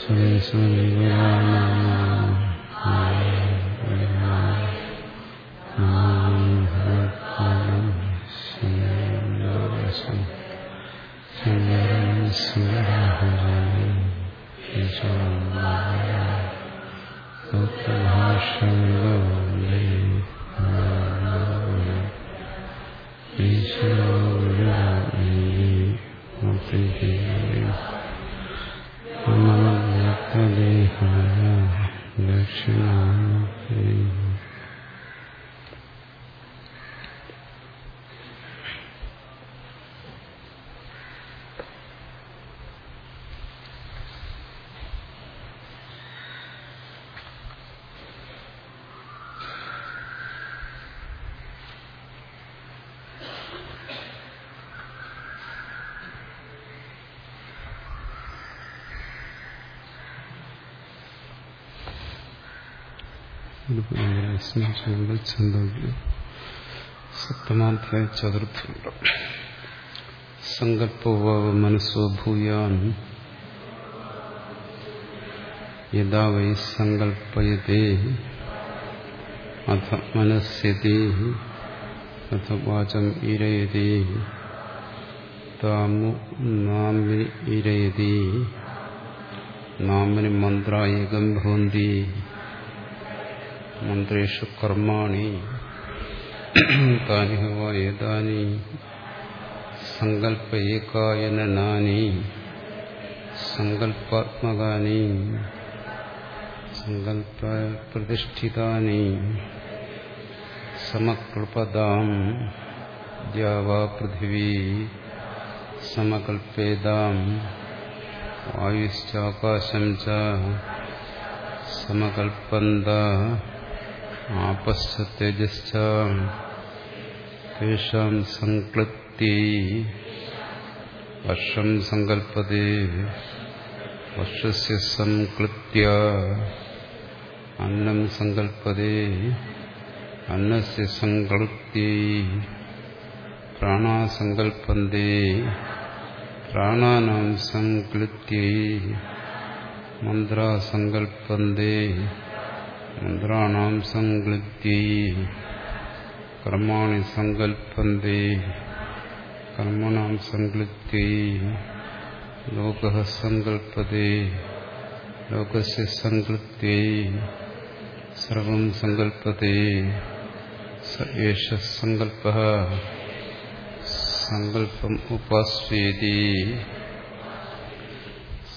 Saraswati Shalom. Krishna. ശ്രീപനാമി ശാന്തി ഛന്ദോഗ്യം സപ്തമാധ്യായ ചതുർത്ഥമുണ്ട് സങ്കല്പവാവ മനസ്സോ ഭൂയാൻ യഥാ Y സങ്കല്പയത്തെ അഥ മനസ്യത്തെ അഥ വാചം ഇരയതി താമു നാമി ഇരയതി നാമിനി മന്ത്രായകം ഭവന്തി മന്ത്രേഷു കർമാണി താനി ഏതാനി സങ്കല്പ ഏകായനാനി സങ്കല്പാത്മകാനി സങ്കല്പ പ്രതിഷ്ഠിതാനി സമകൽപതാം ദ്യാവാ പൃഥിവീ സമകൽപ്പേതാം വായുശ്ചാകാശം ച സമകൽപ്പന്ത ആപശ്ച തേജശ്ച തേഷാം സംക്ലപ്തി വർഷം സങ്കൽപ്പതേ വർഷസ്യ സംക്ലപ്യ അന്നം സങ്കൽപ്പതേ അന്നസ്യ സങ്കൽപ്തി പ്രാണാസങ്കൽപ്പന്തേ പ്രാണാനാം സങ്കൽപ്യൈ മന്ത്രാസങ്കൽപ്പന്തേ മന്ത്രാണാം സങ്കൽപ്യൈ കർമാണി സങ്കൽപ്പന്തേ കർമ്മണാം സങ്കൽപ്യൈ ലോക സങ്കൽപ്പതേ ലോകസ്യ സങ്കൽപ്യൈ സർവം സങ്കൽപ്പതേ സ ഏഷ സങ്കൽപ്പഃ സങ്കല്പം ഉപാസ്വേതി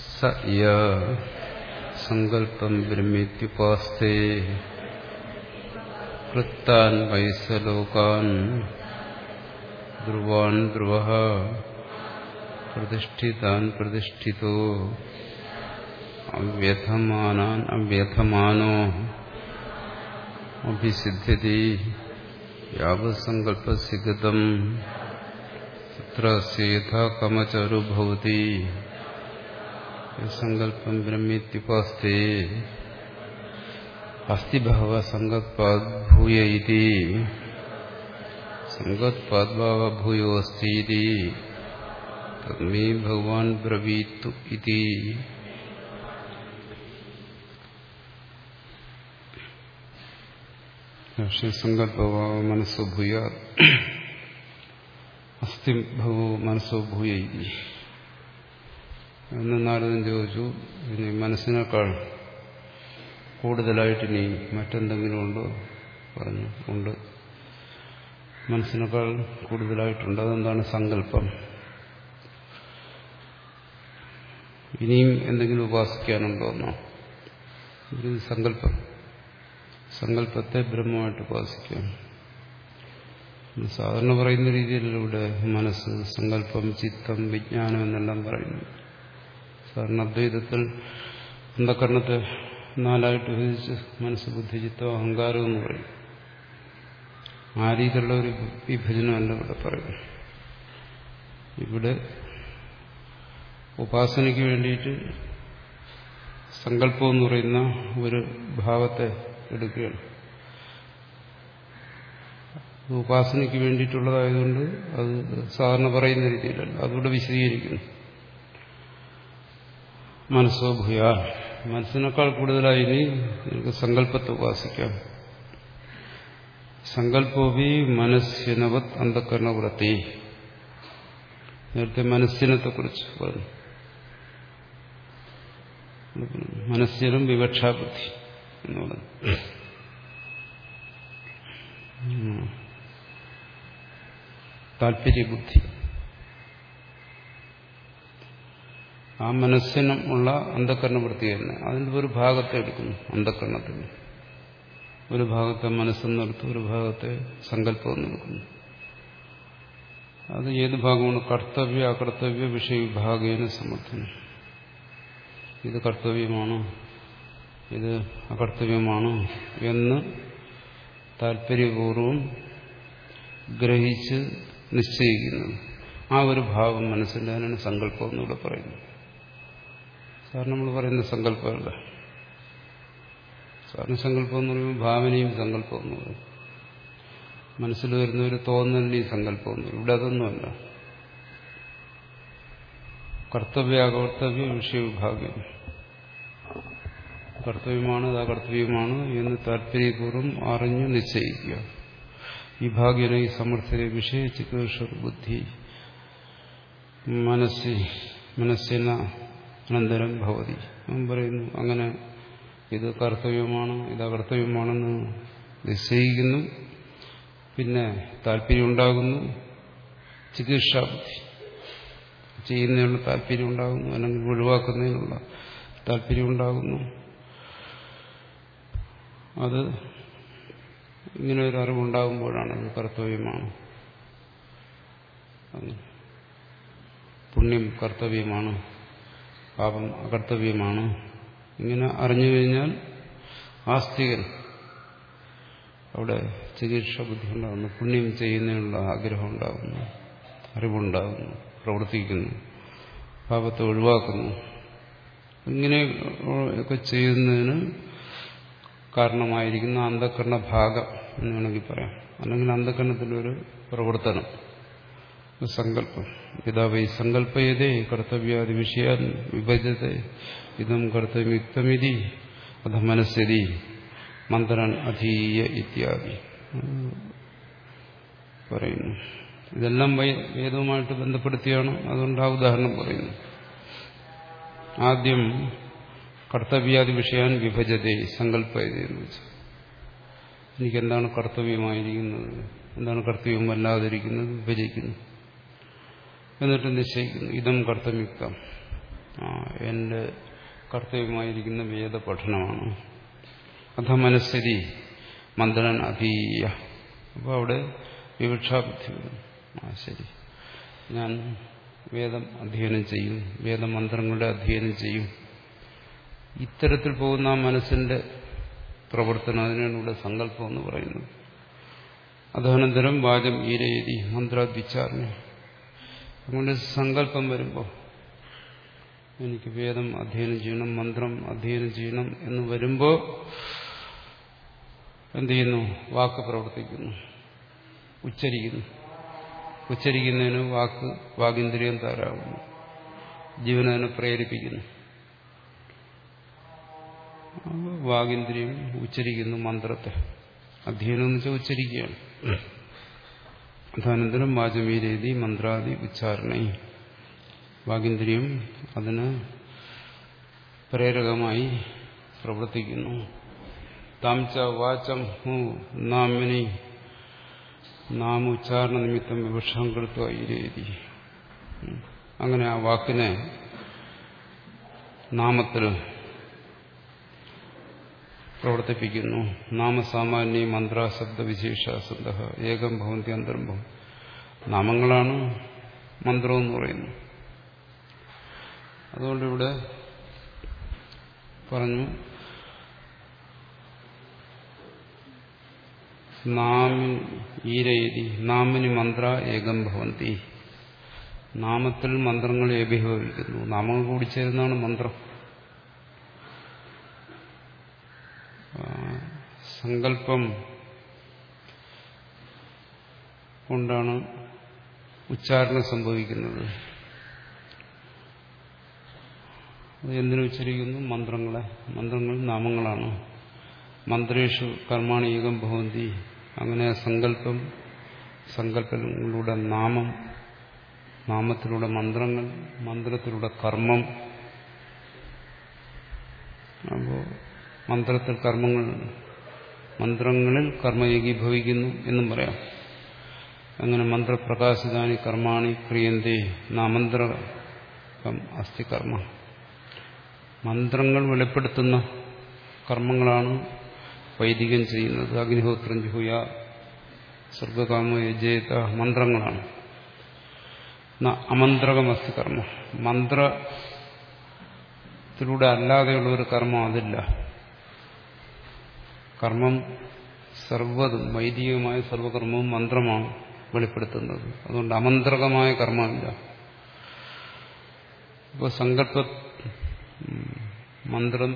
സ സങ്കല്പം ബ്രഹ്മേത്യുപാസ്തേ വൃത്താൻ വൈസലോകാൻ ധ്രുവാൻ ധ്രുവ പ്രതിഷ്ഠിതാൻ പ്രതിഷ്ഠിതോ അവ്യഥമാനാൻ അവ്യഥമാനോ അഭിസിദ്ധ്യതി യാവസങ്കല്പസ്യ ഗതം തത്ര സേഥാ കമചരു ഭവതി സങ്കല്പം ബ്രഹ്മേത്യുപാസ്തേ അസ്തി ബഹവ സങ്കൽപ്പാദ് ഭൂയ ഇതി സങ്കൽപ്പാദ്ഭാവ ഭൂയോ അസ്തി ഇതി തന്മേ ഭഗവാൻ ബ്രവീത്തു ഇതി സങ്കല്പഭാവ മനസ്സോ ഭൂയ അസ്ഥി ഭവോ മനസ്സോ ഭൂയ ഇതി എന്ന് നാരദൻ ചോദിച്ചു ഇനി മനസ്സിനേക്കാൾ കൂടുതലായിട്ട് ഇനി മറ്റെന്തെങ്കിലും ഉണ്ടോ? പറഞ്ഞു ഉണ്ട്. മനസ്സിനേക്കാൾ കൂടുതലായിട്ടുണ്ട്. അതെന്താണ് സങ്കല്പം? ഇനിയും എന്തെങ്കിലും ഉപാസിക്കാനുണ്ടോ? എന്നോ ഒരു സങ്കല്പം. സങ്കല്പത്തെ ബ്രഹ്മമായിട്ട് ഉപാസിക്കാം. സാധാരണ പറയുന്ന രീതിയിലൂടെ മനസ്സ്. സങ്കല്പം ചിത്തം വിജ്ഞാനം എന്നെല്ലാം പറയുന്നു സാധാരണ അദ്വൈതത്തിൽ അന്ധകരണത്തെ നാലായിട്ട് വിഭജിച്ച് മനസ്സ് ബുദ്ധി ചിത്തം അഹങ്കാരം എന്ന് പറയും. ആ രീതിയിലുള്ള ഒരു വിഭജനമല്ല ഇവിടെ പറയും ഇവിടെ ഉപാസനയ്ക്ക് വേണ്ടിയിട്ട് സങ്കല്പം എന്ന് പറയുന്ന ഒരു ഭാവത്തെ എടുക്കുകയാണ്. ഉപാസനയ്ക്ക് വേണ്ടിയിട്ടുള്ളതായതുകൊണ്ട് അത് സാധാരണ പറയുന്ന രീതിയിലല്ല അതുകൂടെ വിശദീകരിക്കുന്നു. മനസ്സോ ഭൂയ. മനസ്സിനേക്കാൾ കൂടുതലായി ഇനി നിനക്ക് സങ്കല്പത്തെ ഉപാസിക്കാം. സങ്കല്പോപി മനസ്സിനവത് അന്ധകരണവൃത്തി നേരത്തെ മനസ്സിനത്തെക്കുറിച്ച് പറഞ്ഞു. മനസ്സിനും വിവക്ഷാബുദ്ധി എന്ന് പറഞ്ഞു. താല്പര്യബുദ്ധി. ആ മനസ്സിനും ഉള്ള അന്ധകരണവൃത്തി തന്നെ അതിന്റെ ഒരു ഭാഗത്തെ എടുക്കുന്നു അന്ധകരണത്തിന്. ഒരു ഭാഗത്തെ മനസ്സെന്നെടുത്ത് ഒരു ഭാഗത്തെ സങ്കല്പം നിൽക്കുന്നു അത് ഏത് ഭാഗമാണ്? കർത്തവ്യ അകർത്തവ്യ വിഷയവിഭാഗേന സമർത്ഥനം. ഇത് കർത്തവ്യമാണോ? ഇത് അകർത്തവ്യമാണോ എന്ന് താല്പര്യപൂർവം ഗ്രഹിച്ച് നിശ്ചയിക്കുന്നത് ആ ഒരു ഭാവം മനസ്സിന്റെ അതിനാണ് സങ്കല്പം എന്നിവിടെ പറയുന്നത് സാറിന് നമ്മൾ പറയുന്ന സങ്കല്പമല്ല സാറിന് സങ്കല്പം എന്ന് പറയുമ്പോൾ ഭാവനയും സങ്കല്പം എന്ന് പറയും. മനസ്സിൽ വരുന്ന ഒരു തോന്നലിനെയും സങ്കല്പം എന്ന് പറയും. ഇവിടെ അതൊന്നുമല്ല. കർത്തവ്യ അകർത്തവ്യ വിഷയവിഭാഗ്യം കർത്തവ്യമാണ് അകർത്തവ്യമാണ് എന്ന് താല്പര്യപൂർവം അറിഞ്ഞു നിശ്ചയിക്കുക. ഈ ഭാഗ്യനെ ഈ സമർത്ഥനെ വിഷയ ചികിത്സ ബുദ്ധി മനസ്സി മനസ്സിന അനന്തരം ഭവതി. പറയുന്നു അങ്ങനെ ഇത് കർത്തവ്യമാണ് ഇത് അകർത്തവ്യമാണെന്ന് നിശ്ചയിക്കുന്നു. പിന്നെ താല്പര്യം ഉണ്ടാകുന്നു ചികിത്സാബുദ്ധി ചെയ്യുന്നതിനുള്ള താല്പര്യം ഉണ്ടാകുന്നു അല്ലെങ്കിൽ ഒഴിവാക്കുന്നതിനുള്ള താല്പര്യം ഉണ്ടാകുന്നു അത് ഇങ്ങനെ ഒരു അറിവുണ്ടാകുമ്പോഴാണ് അത് കർത്തവ്യമാണ്. പുണ്യം കർത്തവ്യമാണ്. പാപം അകർത്തവ്യമാണ് ഇങ്ങനെ അറിഞ്ഞു കഴിഞ്ഞാൽ ആസ്തികൻ അവിടെ ചികിത്സ ബുദ്ധി ഉണ്ടാകുന്നു പുണ്യം ചെയ്യുന്നതിനുള്ള ആഗ്രഹം ഉണ്ടാകുന്നു അറിവുണ്ടാകുന്നു പ്രവർത്തിക്കുന്നു പാപത്തെ ഒഴിവാക്കുന്നു. ഇങ്ങനെ ഒക്കെ ചെയ്യുന്നതിന് കാരണമായിരിക്കുന്ന അന്ധകരണ ഭാഗം എന്ന് വേണമെങ്കിൽ പറയാം. അല്ലെങ്കിൽ അന്ധകരണത്തിലൊരു പ്രവർത്തനം. സങ്കല്പം യഥാ വൈ സങ്കല്പയതേ കർത്തവ്യാദി വിഷയാൻ വിഭജത ഇതം കർത്തവ്യുക്തമിതി അധ മനസ്സതി മന്ത്രൻ അധീയ ഇത്യാദി. പറയുന്നു. ഇതെല്ലാം വേദവുമായിട്ട് ബന്ധപ്പെടുത്തിയാണ് അതുകൊണ്ട് ആ ഉദാഹരണം പറയുന്നു. ആദ്യം കർത്തവ്യാദി വിഷയാൻ വിഭജതേ സങ്കല്പയതേ എന്ന് വെച്ചാൽ. എനിക്കെന്താണ് കർത്തവ്യമായിരിക്കുന്നത്? എന്താണ് കർത്തവ്യം വല്ലാതിരിക്കുന്നത് വിഭജിക്കുന്നു. എന്നിട്ട് നിശ്ചയിക്കുന്നു ഇതും കർത്തവ്യുക്തം. എന്റെ കർത്തവ്യമായിരിക്കുന്ന വേദ പഠനമാണ് അഥ മനസ്ഥിതി മന്ദനൻ അതീയ അപ്പോൾ അവിടെ വിവക്ഷാബുദ്ധി വരും. ആ ശരി. ഞാൻ വേദം അധ്യയനം ചെയ്യും. വേദമന്ത്രങ്ങളുടെ അധ്യയനം ചെയ്യും. ഇത്തരത്തിൽ പോകുന്ന മനസ്സിന്റെ പ്രവർത്തനം അതിനാണ് ഇവിടെ സങ്കല്പം എന്ന് പറയുന്നത്. അതനന്തരം വാചം ഈരേതി മന്ത്രാദ്വിച്ചാരണ അതുകൊണ്ട് സങ്കല്പം വരുമ്പോൾ എനിക്ക് വേദം അധ്യയനം ചെയ്യണം മന്ത്രം അധ്യയനം ചെയ്യണം എന്ന് വരുമ്പോൾ എന്ത് ചെയ്യുന്നു? വാക്ക് പ്രവർത്തിക്കുന്നു. ഉച്ചരിക്കുന്നു. ഉച്ചരിക്കുന്നതിന് വാക്ക് വാഗിന്ദ്രിയം താരാകുന്നു ജീവനതിനെ പ്രേരിപ്പിക്കുന്നു. വാഗിന്ദ്രിയം ഉച്ചരിക്കുന്നു മന്ത്രത്തെ. അധ്യയനം എന്ന് വെച്ചാൽ ഉച്ചരിക്കുകയാണ്. അനന്തരം വാചമീരേതി മന്ത്രാദി ഉച്ചാരണ. വാഗിന്ദ്രിയം അതിന് പ്രേരകമായി പ്രവർത്തിക്കുന്നു. താംച വാചം ഹു നാമിനി നാമ ഉച്ചാരണ നിമിത്തം വിവക്ഷാം കൃത്വ ഇരേതി. അങ്ങനെ ആ വാക്കിനെ നാമത്തിൽ പ്രവർത്തിപ്പിക്കുന്നു. നാമസാമാന്യ മന്ത്ര ശബ്ദവിശേഷ സന്ത ഏകം ഭവന്തി അന്തരം ഭവൻ നാമങ്ങളാണ് മന്ത്രം എന്ന് പറയുന്നത് അതുകൊണ്ട് ഇവിടെ പറഞ്ഞു ഈരയിതി നാമിനി മന്ത്ര ഏകം ഭവന്തി. നാമത്തിൽ മന്ത്രങ്ങൾ ഏകീഭവിക്കുന്നു നാമങ്ങൾ കൂടി ചേരുന്നതാണ് മന്ത്രം. സങ്കല്പം കൊണ്ടാണ് ഉച്ചാരണം സംഭവിക്കുന്നത്. എന്തിനു ഉച്ചരിക്കുന്നു? മന്ത്രങ്ങളെ. മന്ത്രങ്ങൾ നാമങ്ങളാണ്. മന്ത്രേഷു കർമാണി യുഗം ഭവന്തി. അങ്ങനെ സങ്കല്പം സങ്കല്പങ്ങളിലൂടെ നാമം നാമത്തിലൂടെ മന്ത്രങ്ങൾ മന്ത്രത്തിലൂടെ കർമ്മം. അപ്പോൾ മന്ത്രത്തിൽ കർമ്മങ്ങൾ മന്ത്രങ്ങളിൽ കർമ്മയോഗി ഭവിക്കുന്നു എന്നും പറയാം. അങ്ങനെ മന്ത്രപ്രകാശിതാനി കർമാണി ക്രിയന്തി നാമന്ത്രകം അസ്ഥി കർമ്മ. മന്ത്രങ്ങൾ വെളിപ്പെടുത്തുന്ന കർമ്മങ്ങളാണ് വൈദികൻ ചെയ്യുന്നത്. അഗ്നിഹോത്രം ജുഹുയ സ്വർഗകാമ യജേത മന്ത്രങ്ങളാണ്. അമന്ത്രകമസ്തി കർമ്മ. മന്ത്രത്തിലൂടെ അല്ലാതെയുള്ള ഒരു കർമ്മം അതില്ല. കർമ്മം സർവതും വൈദികമായ സർവകർമ്മവും മന്ത്രമാണ് വെളിപ്പെടുത്തുന്നത്. അതുകൊണ്ട് അമന്ത്രകമായ കർമ്മമില്ല. ഇപ്പോൾ സങ്കല്പ മന്ത്രം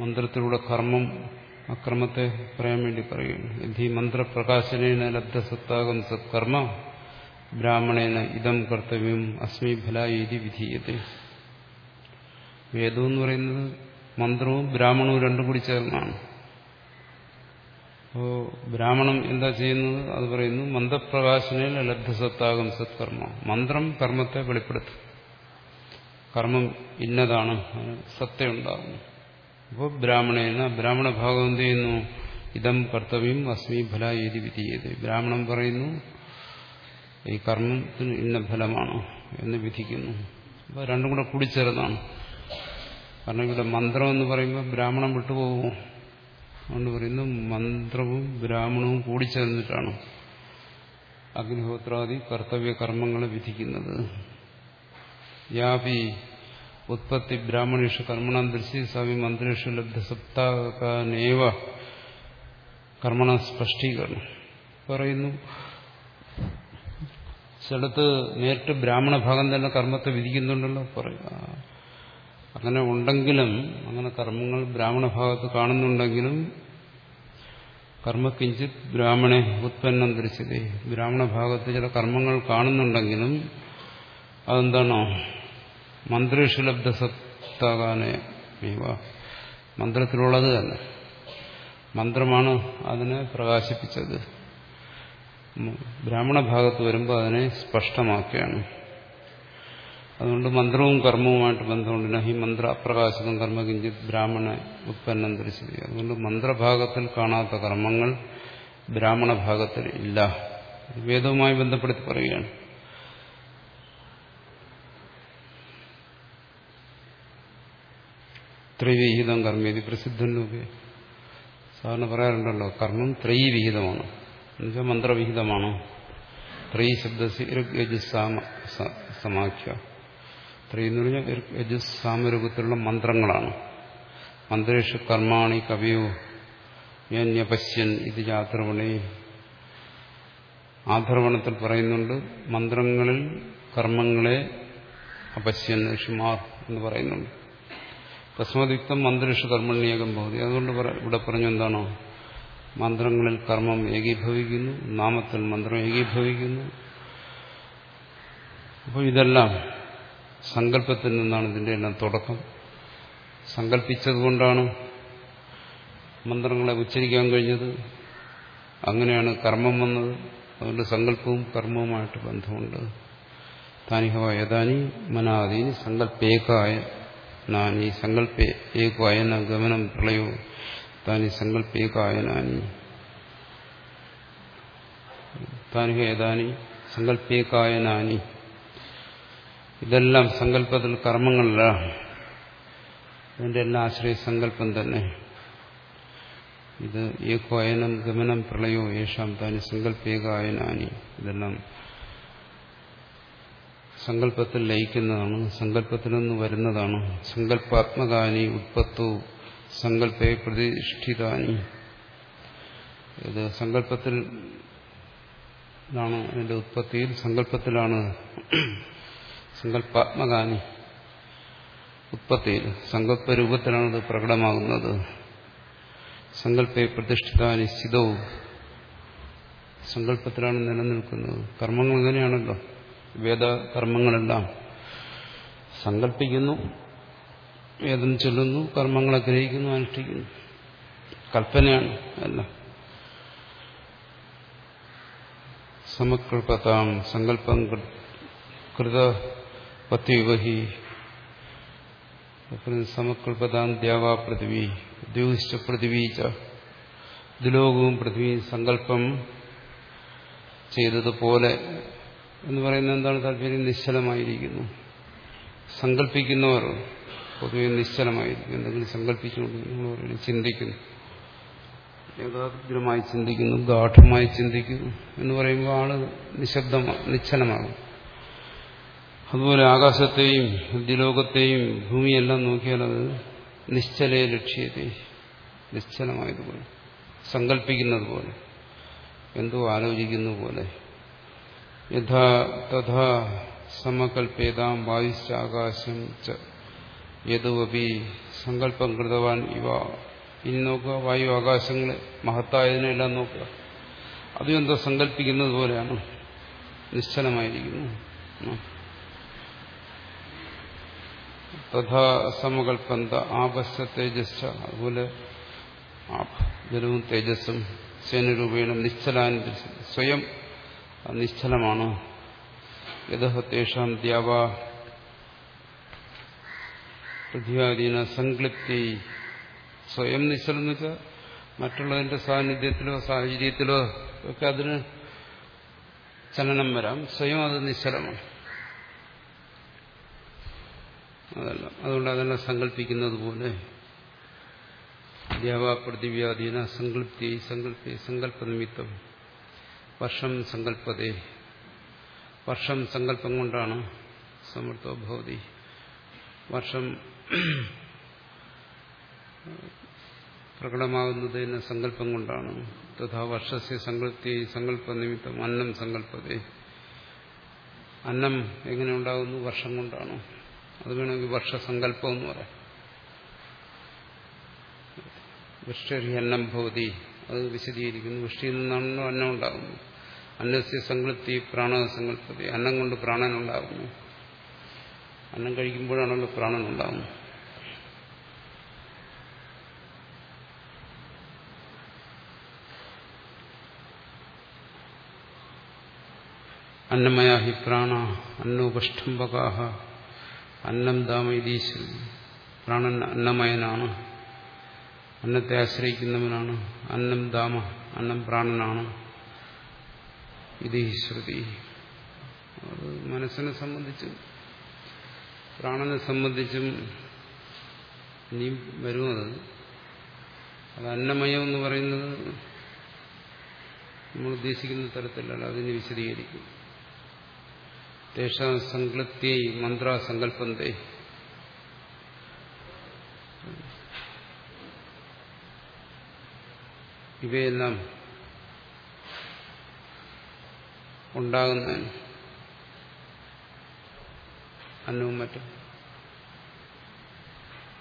മന്ത്രത്തിലൂടെ കർമ്മം അക്രമത്തെ പറയാൻ വേണ്ടി പറയുന്നു യഥി മന്ത്രപ്രകാശനേന ലബ്ധസത്താകം സത്കർമ്മ ബ്രാഹ്മണേന ഇതം കർത്തവ്യം അസ്മി ഫലായി വിധീയത്തെ. വേദം എന്ന് പറയുന്നത് മന്ത്രവും ബ്രാഹ്മണവും രണ്ടും കൂടി ചേർന്നാണ്. അപ്പോ ബ്രാഹ്മണം എന്താ ചെയ്യുന്നത്? അത് പറയുന്നു മന്ത്രപ്രകാശനയിൽ ലബ്ധസത്താകം സത്കർമ്മ. മന്ത്രം കർമ്മത്തെ വെളിപ്പെടുത്തും. കർമ്മം ഇന്നതാണ് സത്തയുണ്ടാകുന്നു. അപ്പോൾ ബ്രാഹ്മണേന ബ്രാഹ്മണ ഭാഗം എന്ത് ചെയ്യുന്നു? ഇതം കർത്തവ്യം അസ്മി ഫല ഏതി വിധീയത. ബ്രാഹ്മണം പറയുന്നു ഈ കർമ്മത്തിന് ഇന്ന ഫലമാണ് എന്ന് വിധിക്കുന്നു. അപ്പോൾ രണ്ടും കൂടെ കൂടിച്ചേർന്നാണ് കാരണം ഇവിടെ മന്ത്രം എന്ന് പറയുമ്പോൾ ബ്രാഹ്മണം വിട്ടുപോകുമോ? അതുകൊണ്ട് പറയുന്നു മന്ത്രവും ബ്രാഹ്മണവും കൂടി ചേർന്നിട്ടാണ് അഗ്നിഹോത്രാദി കർത്തവ്യ കർമ്മങ്ങളെ വിധിക്കുന്നത്. യാപി ഉത്പത്തി ബ്രാഹ്മണേഷു കർമ്മണം ദൃശ്യ സ്വാമി മന്ത്രേഷു ലബ്ധസപ്താനേവ കർമ്മണ സ്പഷ്ടീകരണം. പറയുന്നു ചിലത്ത് നേരിട്ട് ബ്രാഹ്മണ ഭാഗം തന്നെ കർമ്മത്തെ വിധിക്കുന്നുണ്ടല്ലോ പറയുക അങ്ങനെ ഉണ്ടെങ്കിലും അങ്ങനെ കർമ്മങ്ങൾ ബ്രാഹ്മണ ഭാഗത്ത് കാണുന്നുണ്ടെങ്കിലും കർമ്മക്കിഞ്ചിത് ബ്രാഹ്മണെ ഉത്പന്നം ധരിച്ചത്. ബ്രാഹ്മണ ഭാഗത്ത് ചില കർമ്മങ്ങൾ കാണുന്നുണ്ടെങ്കിലും അതെന്താണോ? മന്ത്രേഷു ലബ്ധസത്താകാനെ മന്ത്രത്തിലുള്ളത് തന്നെ. മന്ത്രമാണ് അതിനെ പ്രകാശിപ്പിച്ചത്. ബ്രാഹ്മണ ഭാഗത്ത് വരുമ്പോൾ അതിനെ സ്പഷ്ടമാക്കുകയാണ്. അതുകൊണ്ട് മന്ത്രവും കർമ്മവുമായിട്ട് ബന്ധമുണ്ട്. നഹി മന്ത്ര അപ്രകാശിതം കർമ്മ ബ്രാഹ്മണ ഉത്പന്നം ധരിച്ചത് അതുകൊണ്ട് മന്ത്രഭാഗത്തിൽ കാണാത്ത കർമ്മങ്ങൾ ബ്രാഹ്മണ ഭാഗത്തിൽ ഇല്ല. വേദവുമായി ബന്ധപ്പെടുത്തി പറയുകയാണ്. ത്രൈവിഹിതം കർമ്മേതി പ്രസിദ്ധനൊക്കെ സാധാരണ പറയാറുണ്ടല്ലോ കർമ്മം ത്രൈവിഹിതമാണ്. എന്നുവെച്ചാൽ മന്ത്രവിഹിതമാണ്. ത്രൈ ശബ്ദ സമാഖ്യ. ത്രൈ എന്ന് പറഞ്ഞാൽ യജസ് സാമരൂപത്തിലുള്ള മന്ത്രങ്ങളാണ്. മന്ത്രേഷു കർമാണി കവിയോ യന്യപശ്യൻ ഇത് ചാത്രവണി ആധർവണത്തിൽ പറയുന്നുണ്ട് മന്ത്രങ്ങളിൽ കർമ്മങ്ങളെ അപശ്യൻ ഋഷിമാർ എന്ന് പറയുന്നുണ്ട്. തസ്മതിക്തം മന്ത്രേഷു കർമ്മണ്യേകം ഭവതി. അതുകൊണ്ട് ഇവിടെ പറഞ്ഞു എന്താണോ? മന്ത്രങ്ങളിൽ കർമ്മം ഏകീഭവിക്കുന്നു നാമത്തിൽ മന്ത്രം ഏകീഭവിക്കുന്നു. അപ്പോൾ ഇതെല്ലാം സങ്കല്പത്തിൽ നിന്നാണ് ഇതിന്റെ എല്ലാം തുടക്കം. സങ്കല്പിച്ചതുകൊണ്ടാണ് മന്ത്രങ്ങളെ ഉച്ചരിക്കാൻ കഴിഞ്ഞത്. അങ്ങനെയാണ് കർമ്മം വന്നത്. അതുകൊണ്ട് സങ്കല്പവും കർമ്മവുമായിട്ട് ബന്ധമുണ്ട്. താനിഹവ ഏതാനി മനാദി സങ്കല്പേക്കായ നാനി. സങ്കല്പേ ഗമനം പ്രളയോ. താനി സങ്കല്പേക്കായ നാനി. താനിഹ ഏതാനി സങ്കല്പേക്കായ സങ്കല്പേകായനാനി ഇതെല്ലാം സങ്കല്പത്തിൽ കർമ്മങ്ങളിലാണ് അതിന്റെ എല്ലാം ആശ്രയ സങ്കല്പം തന്നെ. ഇത് ഏകോയനം ഗമനം പ്രളയോ യേശാം താനി സങ്കല്പേകായനാനി ഇതെല്ലാം സങ്കല്പത്തിൽ ലയിക്കുന്നതാണ് സങ്കല്പത്തിൽ നിന്ന് വരുന്നതാണ്. സങ്കല്പാത്മകാനി ഉത്പത്തു സങ്കല്പേ പ്രതിഷ്ഠിതാനി. ഇത് സങ്കല്പത്തിൽ ാണ് അതിന്റെ ഉത്പത്തിയിൽ സങ്കല്പത്തിലാണ് സങ്കല്പാത്മകാനി ഉത്പത്തിയിൽ അത് പ്രകടമാകുന്നത്. സങ്കല്പ പ്രതിഷ്ഠിതാനി സ്ഥിതവും സങ്കല്പത്തിലാണ് നിലനിൽക്കുന്നത്. കർമ്മങ്ങൾ ഇങ്ങനെയാണല്ലോ. വേദകർമ്മങ്ങളെല്ലാം സങ്കല്പിക്കുന്നു വേദം ചൊല്ലുന്നു കർമ്മങ്ങളെ ഗ്രഹിക്കുന്നു അനുഷ്ഠിക്കുന്നു. കൽപ്പനയാണ് അല്ല സമകൽപ്പതാം സങ്കല്പം കൃതപത്യവഹി സമകൽപ്പതാം ദ്യാവാ ഉദ്യോഗിച്ച പൃഥിവീച്ച ദുലോകവും പൃഥ്വിയും സങ്കല്പം ചെയ്തതുപോലെ എന്ന് പറയുന്നത് എന്താണ്? താല്പര്യം നിശ്ചലമായിരിക്കുന്നു. സങ്കല്പിക്കുന്നവർ പൊതുവെ നിശ്ചലമായിരിക്കും. എന്തെങ്കിലും സങ്കല്പിച്ചുകൊണ്ട് നമ്മൾ പറയുന്നത് ചിന്തിക്കുന്നു. ഏകാഗ്രമായി ചിന്തിക്കുന്നു ഗാഠമായി ചിന്തിക്കുന്നു എന്ന് പറയുമ്പോൾ ആൾ നിശബ്ദമാ നിശ്ചലമാകും. അതുപോലെ ആകാശത്തെയും ദിലോകത്തെയും ഭൂമിയെല്ലാം നോക്കിയാൽ അത് നിശ്ചലയെ ലക്ഷ്യത്തെ നിശ്ചലമായതുപോലെ സങ്കല്പിക്കുന്നത് പോലെ എന്തോ ആലോചിക്കുന്ന പോലെ. യഥാ തഥാ സമകൽപ്പേതാം വായുശ്ചാകാശം യതുവപി സങ്കല്പം കൃതവാൻ ഇവ. ഇനി നോക്കുക വായു ആകാശങ്ങളെ മഹത്തായതിനെല്ലാം നോക്കുക. അതും എന്തോ സങ്കല്പിക്കുന്നത് പോലെയാണ് നിശ്ചലമായിരിക്കുന്നു. തഥാ സമകൽപ്പന്ത ആപശ തേജസ് അതുപോലെ ജലവും തേജസ്സും സേനരൂപേണ നിശ്ചലാനി സ്വയം നിശ്ചലമാണ് യഥേഷാം ദ്യാവാ പൃഥ്വിയാദീന സംക്ലിപ്തി സ്വയം നിശ്ചലം എന്ന് വെച്ചാൽ മറ്റുള്ളതിന്റെ സാന്നിധ്യത്തിലോ സാഹചര്യത്തിലോ ഒക്കെ അതിന് ചലനം വരാം. സ്വയം അത് നിശ്ചലമാണ്. അതല്ല. അതുകൊണ്ട് അതെല്ലാം സങ്കല്പിക്കുന്നത് പോലെ ദേവാപ്രതിവ്യാധീന സങ്കല്പ്തി സങ്കല്പി സങ്കല്പനിമിത്തം. വർഷം സങ്കല്പതേ. വർഷം സങ്കല്പം കൊണ്ടാണ് സമർത്ഥോ ഭവതി. വർഷം പ്രകടമാകുന്നത് എന്ന സങ്കല്പം കൊണ്ടാണ്. തഥാ വർഷസ്യ സങ്കല്പി സങ്കല്പനിമിത്തം അന്നം സങ്കല്പതേ. അന്നം എങ്ങനെ ഉണ്ടാകുന്നു വർഷം കൊണ്ടാണ്. അത് വേണമെങ്കിൽ വർഷസങ്കല്പം എന്ന് പറയാം. വൃഷ്ടി അന്നം ഭവതി. അത് വിശദീകരിക്കുന്നു. വൃഷ്ടിയിൽ നിന്നാണല്ലോ അന്നം ഉണ്ടാകുന്നു. അന്നസ്യ സങ്കല്പി പ്രാണസങ്കല്പതി അന്നം കൊണ്ട് പ്രാണൻ ഉണ്ടാകുന്നു. അന്നം കഴിക്കുമ്പോഴാണല്ലോ പ്രാണൻ ഉണ്ടാകുന്നത്. ഹി പ്രാണ. അന്നോപഷ്ടംബകാഹ അന്നം ദാമൈതീശ്വരൻ പ്രാണൻ അന്നമയനാണ്. അന്നത്തെ ആശ്രയിക്കുന്നവനാണ്. അന്നം ദാമ അന്നം പ്രാണനാണ്. ഇത് ശ്രുതി. അത് മനസ്സിനെ സംബന്ധിച്ചും പ്രാണനെ സംബന്ധിച്ചും ഇനിയും വരുന്നത് അത് അന്നമയം എന്ന് പറയുന്നത് നമ്മൾ ഉദ്ദേശിക്കുന്ന തരത്തിലല്ല അതിനെ വിശദീകരിക്കും. തേഷാ സങ്കല്പ്തി ഇവയെല്ലാം ഉണ്ടാകുന്നതിന് അന്നവും മറ്റും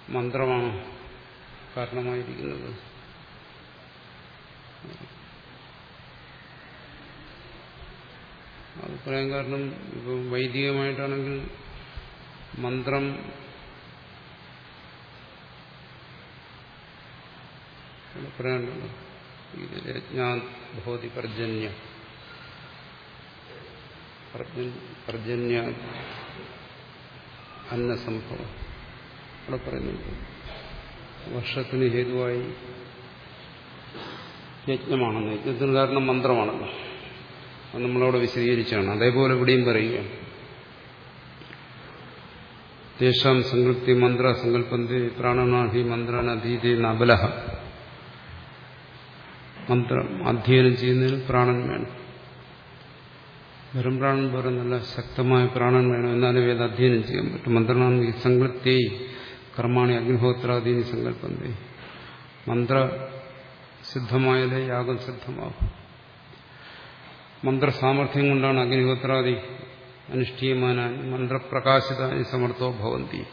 മന്ത്രമാണ് കാരണമായിരിക്കുന്നത് അത് പറയാൻ കാരണം ഇപ്പം വൈദികമായിട്ടാണെങ്കിൽ മന്ത്രം ഭവതി പർജന്യ. പർജന്യ അന്നസംഭവം അവിടെ പറയുന്നുണ്ട്. വർഷത്തിന് ഹേതുവായി. യജ്ഞമാണെന്ന്. യജ്ഞത്തിന് കാരണം മന്ത്രമാണല്ലോ. അത് നമ്മളവിടെ വിശദീകരിച്ചാണ്. അതേപോലെ ഇവിടെയും പറയുകയാണ് തേഷാം സങ്കൽപ്തി മന്ത്ര സങ്കല്പന്തി പ്രാണനാഹി മന്ത്രാനധീതി നബലഹ. മന്ത്രം അധ്യയനം ചെയ്യുന്നതിന് പ്രാണൻ വേണം. വെറും പ്രാണൻ പോലെ നല്ല ശക്തമായ പ്രാണൻ വേണം എന്നാലും വേദ അധ്യയനം ചെയ്യാൻ പറ്റും. മന്ത്രണാണ് സങ്കല്പത്തെ കർമാണി അഗ്നിഹോത്രാദീനി സങ്കല്പന്തേ മന്ത്ര സിദ്ധമായാലേ യാഗം സിദ്ധമാകും മന്ത്രസാമർഥ്യം കൊണ്ടാണ് അഗ്നിഹോത്രാദി അനുഷ്ഠീയമാനായി മന്ത്രപ്രകാശിതാനി സമർത്ഥോ ഭവന്തി.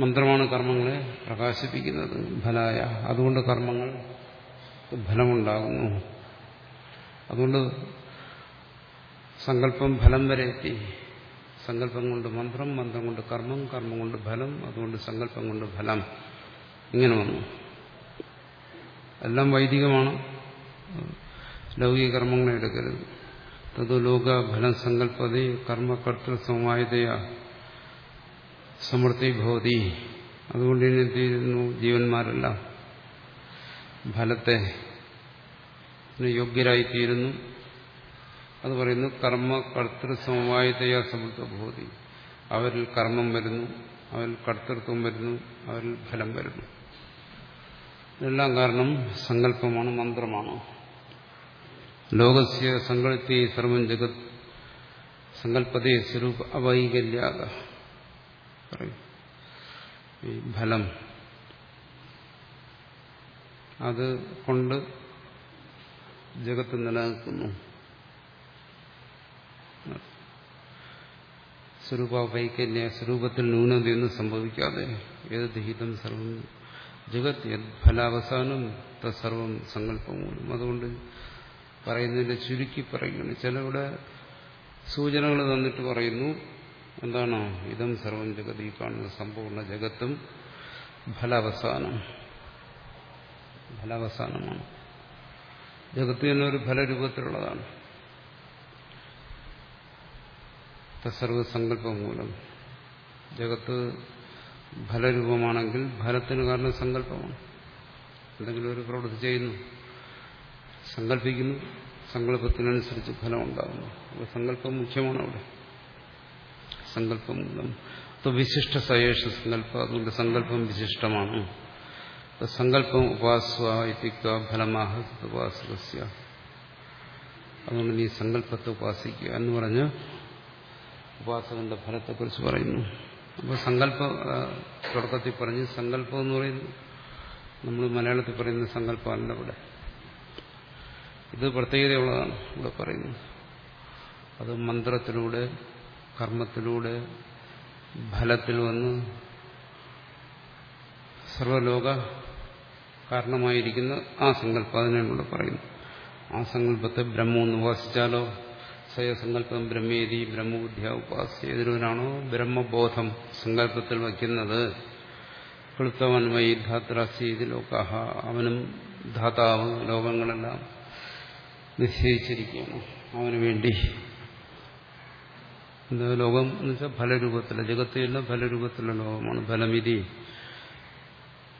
മന്ത്രമാണ് കർമ്മങ്ങളെ പ്രകാശിപ്പിക്കുന്നത്. ഫലായ. അതുകൊണ്ട് കർമ്മങ്ങൾ ഫലമുണ്ടാകുന്നു. അതുകൊണ്ട് സങ്കല്പം ഫലം വരെ എത്തി. സങ്കല്പം കൊണ്ട് മന്ത്രം മന്ത്രം കൊണ്ട് കർമ്മം കർമ്മം കൊണ്ട് ഫലം അതുകൊണ്ട് സങ്കല്പം കൊണ്ട് ഫലം. ഇങ്ങനെ വന്നു. എല്ലാം വൈദികമാണ്. ലൗകിക കർമ്മങ്ങളെ എടുക്കരുത് തത് ലോക ഫലം സങ്കല്പതി കർമ്മകർത്തൃ സമവായതയ സമൃദ്ധി ഭവതി. അതുകൊണ്ട് ഇനി എന്ത് ചെയ്യുന്നു? ജീവന്മാരെല്ലാം. ഫലത്തെ യോഗ്യരായിത്തീരുന്നു. അത് പറയുന്നു കർമ്മ കർത്തൃ സമവായതയ സമൃദ്ധ ഭവതി. അവരിൽ കർമ്മം വരുന്നു അവരിൽ കർത്തൃത്വം വരുന്നു അവരിൽ ഫലം വരുന്നു. ഇതെല്ലാം കാരണം സങ്കല്പമാണ് മന്ത്രമാണ്. ലോകസ്യ സങ്കല്പി സർവം ജഗത് സങ്കല്പതേ സ്വരൂപ അവൈകല്യാക ഫലം. അത് കൊണ്ട് ജഗത്ത് നിലനിൽക്കുന്നു. സ്വരൂപവൈകല്യ സ്വരൂപത്തിൽ ന്യൂനതയൊന്നും സംഭവിക്കാതെ ഏത് ദഹിതം സർവം ജഗത് ഫലാവസാനം തത്സർവം സങ്കല്പമൂലം അതുകൊണ്ട് പറയുന്നതിന്റെ ചുരുക്കി പറയുകയാണ്. ചിലവിടെ സൂചനകൾ തന്നിട്ട് പറയുന്നു എന്താണ്? ഇതം സർവം ജഗതി കാണുന്ന സമ്പൂർണ ജഗത്തും ഫലാവസാനം. ഫലാവസാനമാണ്. ജഗത്ത് തന്നെ ഒരു ഫലരൂപത്തിലുള്ളതാണ്. സർവസങ്കല്പം മൂലം. ജഗത്ത് ഫലരൂപമാണെങ്കിൽ ഫലത്തിന് കാരണം സങ്കല്പമാണ് എന്തെങ്കിലും ഒരു പ്രവൃത്തി ചെയ്യുന്നു. സങ്കല്പിക്കുന്നു. സങ്കല്പത്തിനനുസരിച്ച് ഫലം ഉണ്ടാകുന്നു അപ്പോൾ സങ്കല്പം മുഖ്യമാണ് അവിടെ. സങ്കല്പം അപ്പോൾ വിശിഷ്ട സയേഷ സങ്കല്പം അതുകൊണ്ട് സങ്കല്പം വിശിഷ്ടമാണ്. സങ്കല്പം ഉപാസ്വ ഇത്തിക്ക ഫലമാഹ അതുകൊണ്ട് നീ സങ്കല്പത്തെ ഉപാസിക്കുക എന്ന് പറഞ്ഞ് ഉപാസകന്റെ ഫലത്തെക്കുറിച്ച് പറയുന്നു. അപ്പോൾ സങ്കല്പ തുടക്കത്തിൽ പറഞ്ഞ് സങ്കല്പം എന്ന് പറയുന്നു. നമ്മൾ മലയാളത്തിൽ പറയുന്ന സങ്കല്പമല്ല ഇവിടെ. ഇത് പ്രത്യേകതയുള്ളതാണ് ഇവിടെ പറയുന്നത്. അത് മന്ത്രത്തിലൂടെ കർമ്മത്തിലൂടെ ഫലത്തിൽ വന്ന് സർവലോക കാരണമായിരിക്കുന്ന ആ സങ്കല്പം അതിനാണ് ഇവിടെ പറയുന്നത്. ആ സങ്കല്പത്തെ ബ്രഹ്മം എന്ന് ഉപാസിച്ചാലോ സ്വയസങ്കല്പം ബ്രഹ്മേരി ബ്രഹ്മബുദ്ധിയ ഉപാസ്യ ഏതൊരുവനാണോ ബ്രഹ്മബോധം സങ്കല്പത്തിൽ വയ്ക്കുന്നത്. കൃത്തവൻ വൈ ധാത്രാസീതി ലോകാഹ. അവനും ധാതാവ് ലോകങ്ങളെല്ലാം നിശ്ചയിച്ചിരിക്കുകയാണ് അവന് വേണ്ടി. എന്താ ലോകം എന്ന് വെച്ചാൽ ഫലരൂപത്തിലെ ജഗത്തെല്ലാം ഫലരൂപത്തിലെ ലോകമാണ്. ഫലമിതി.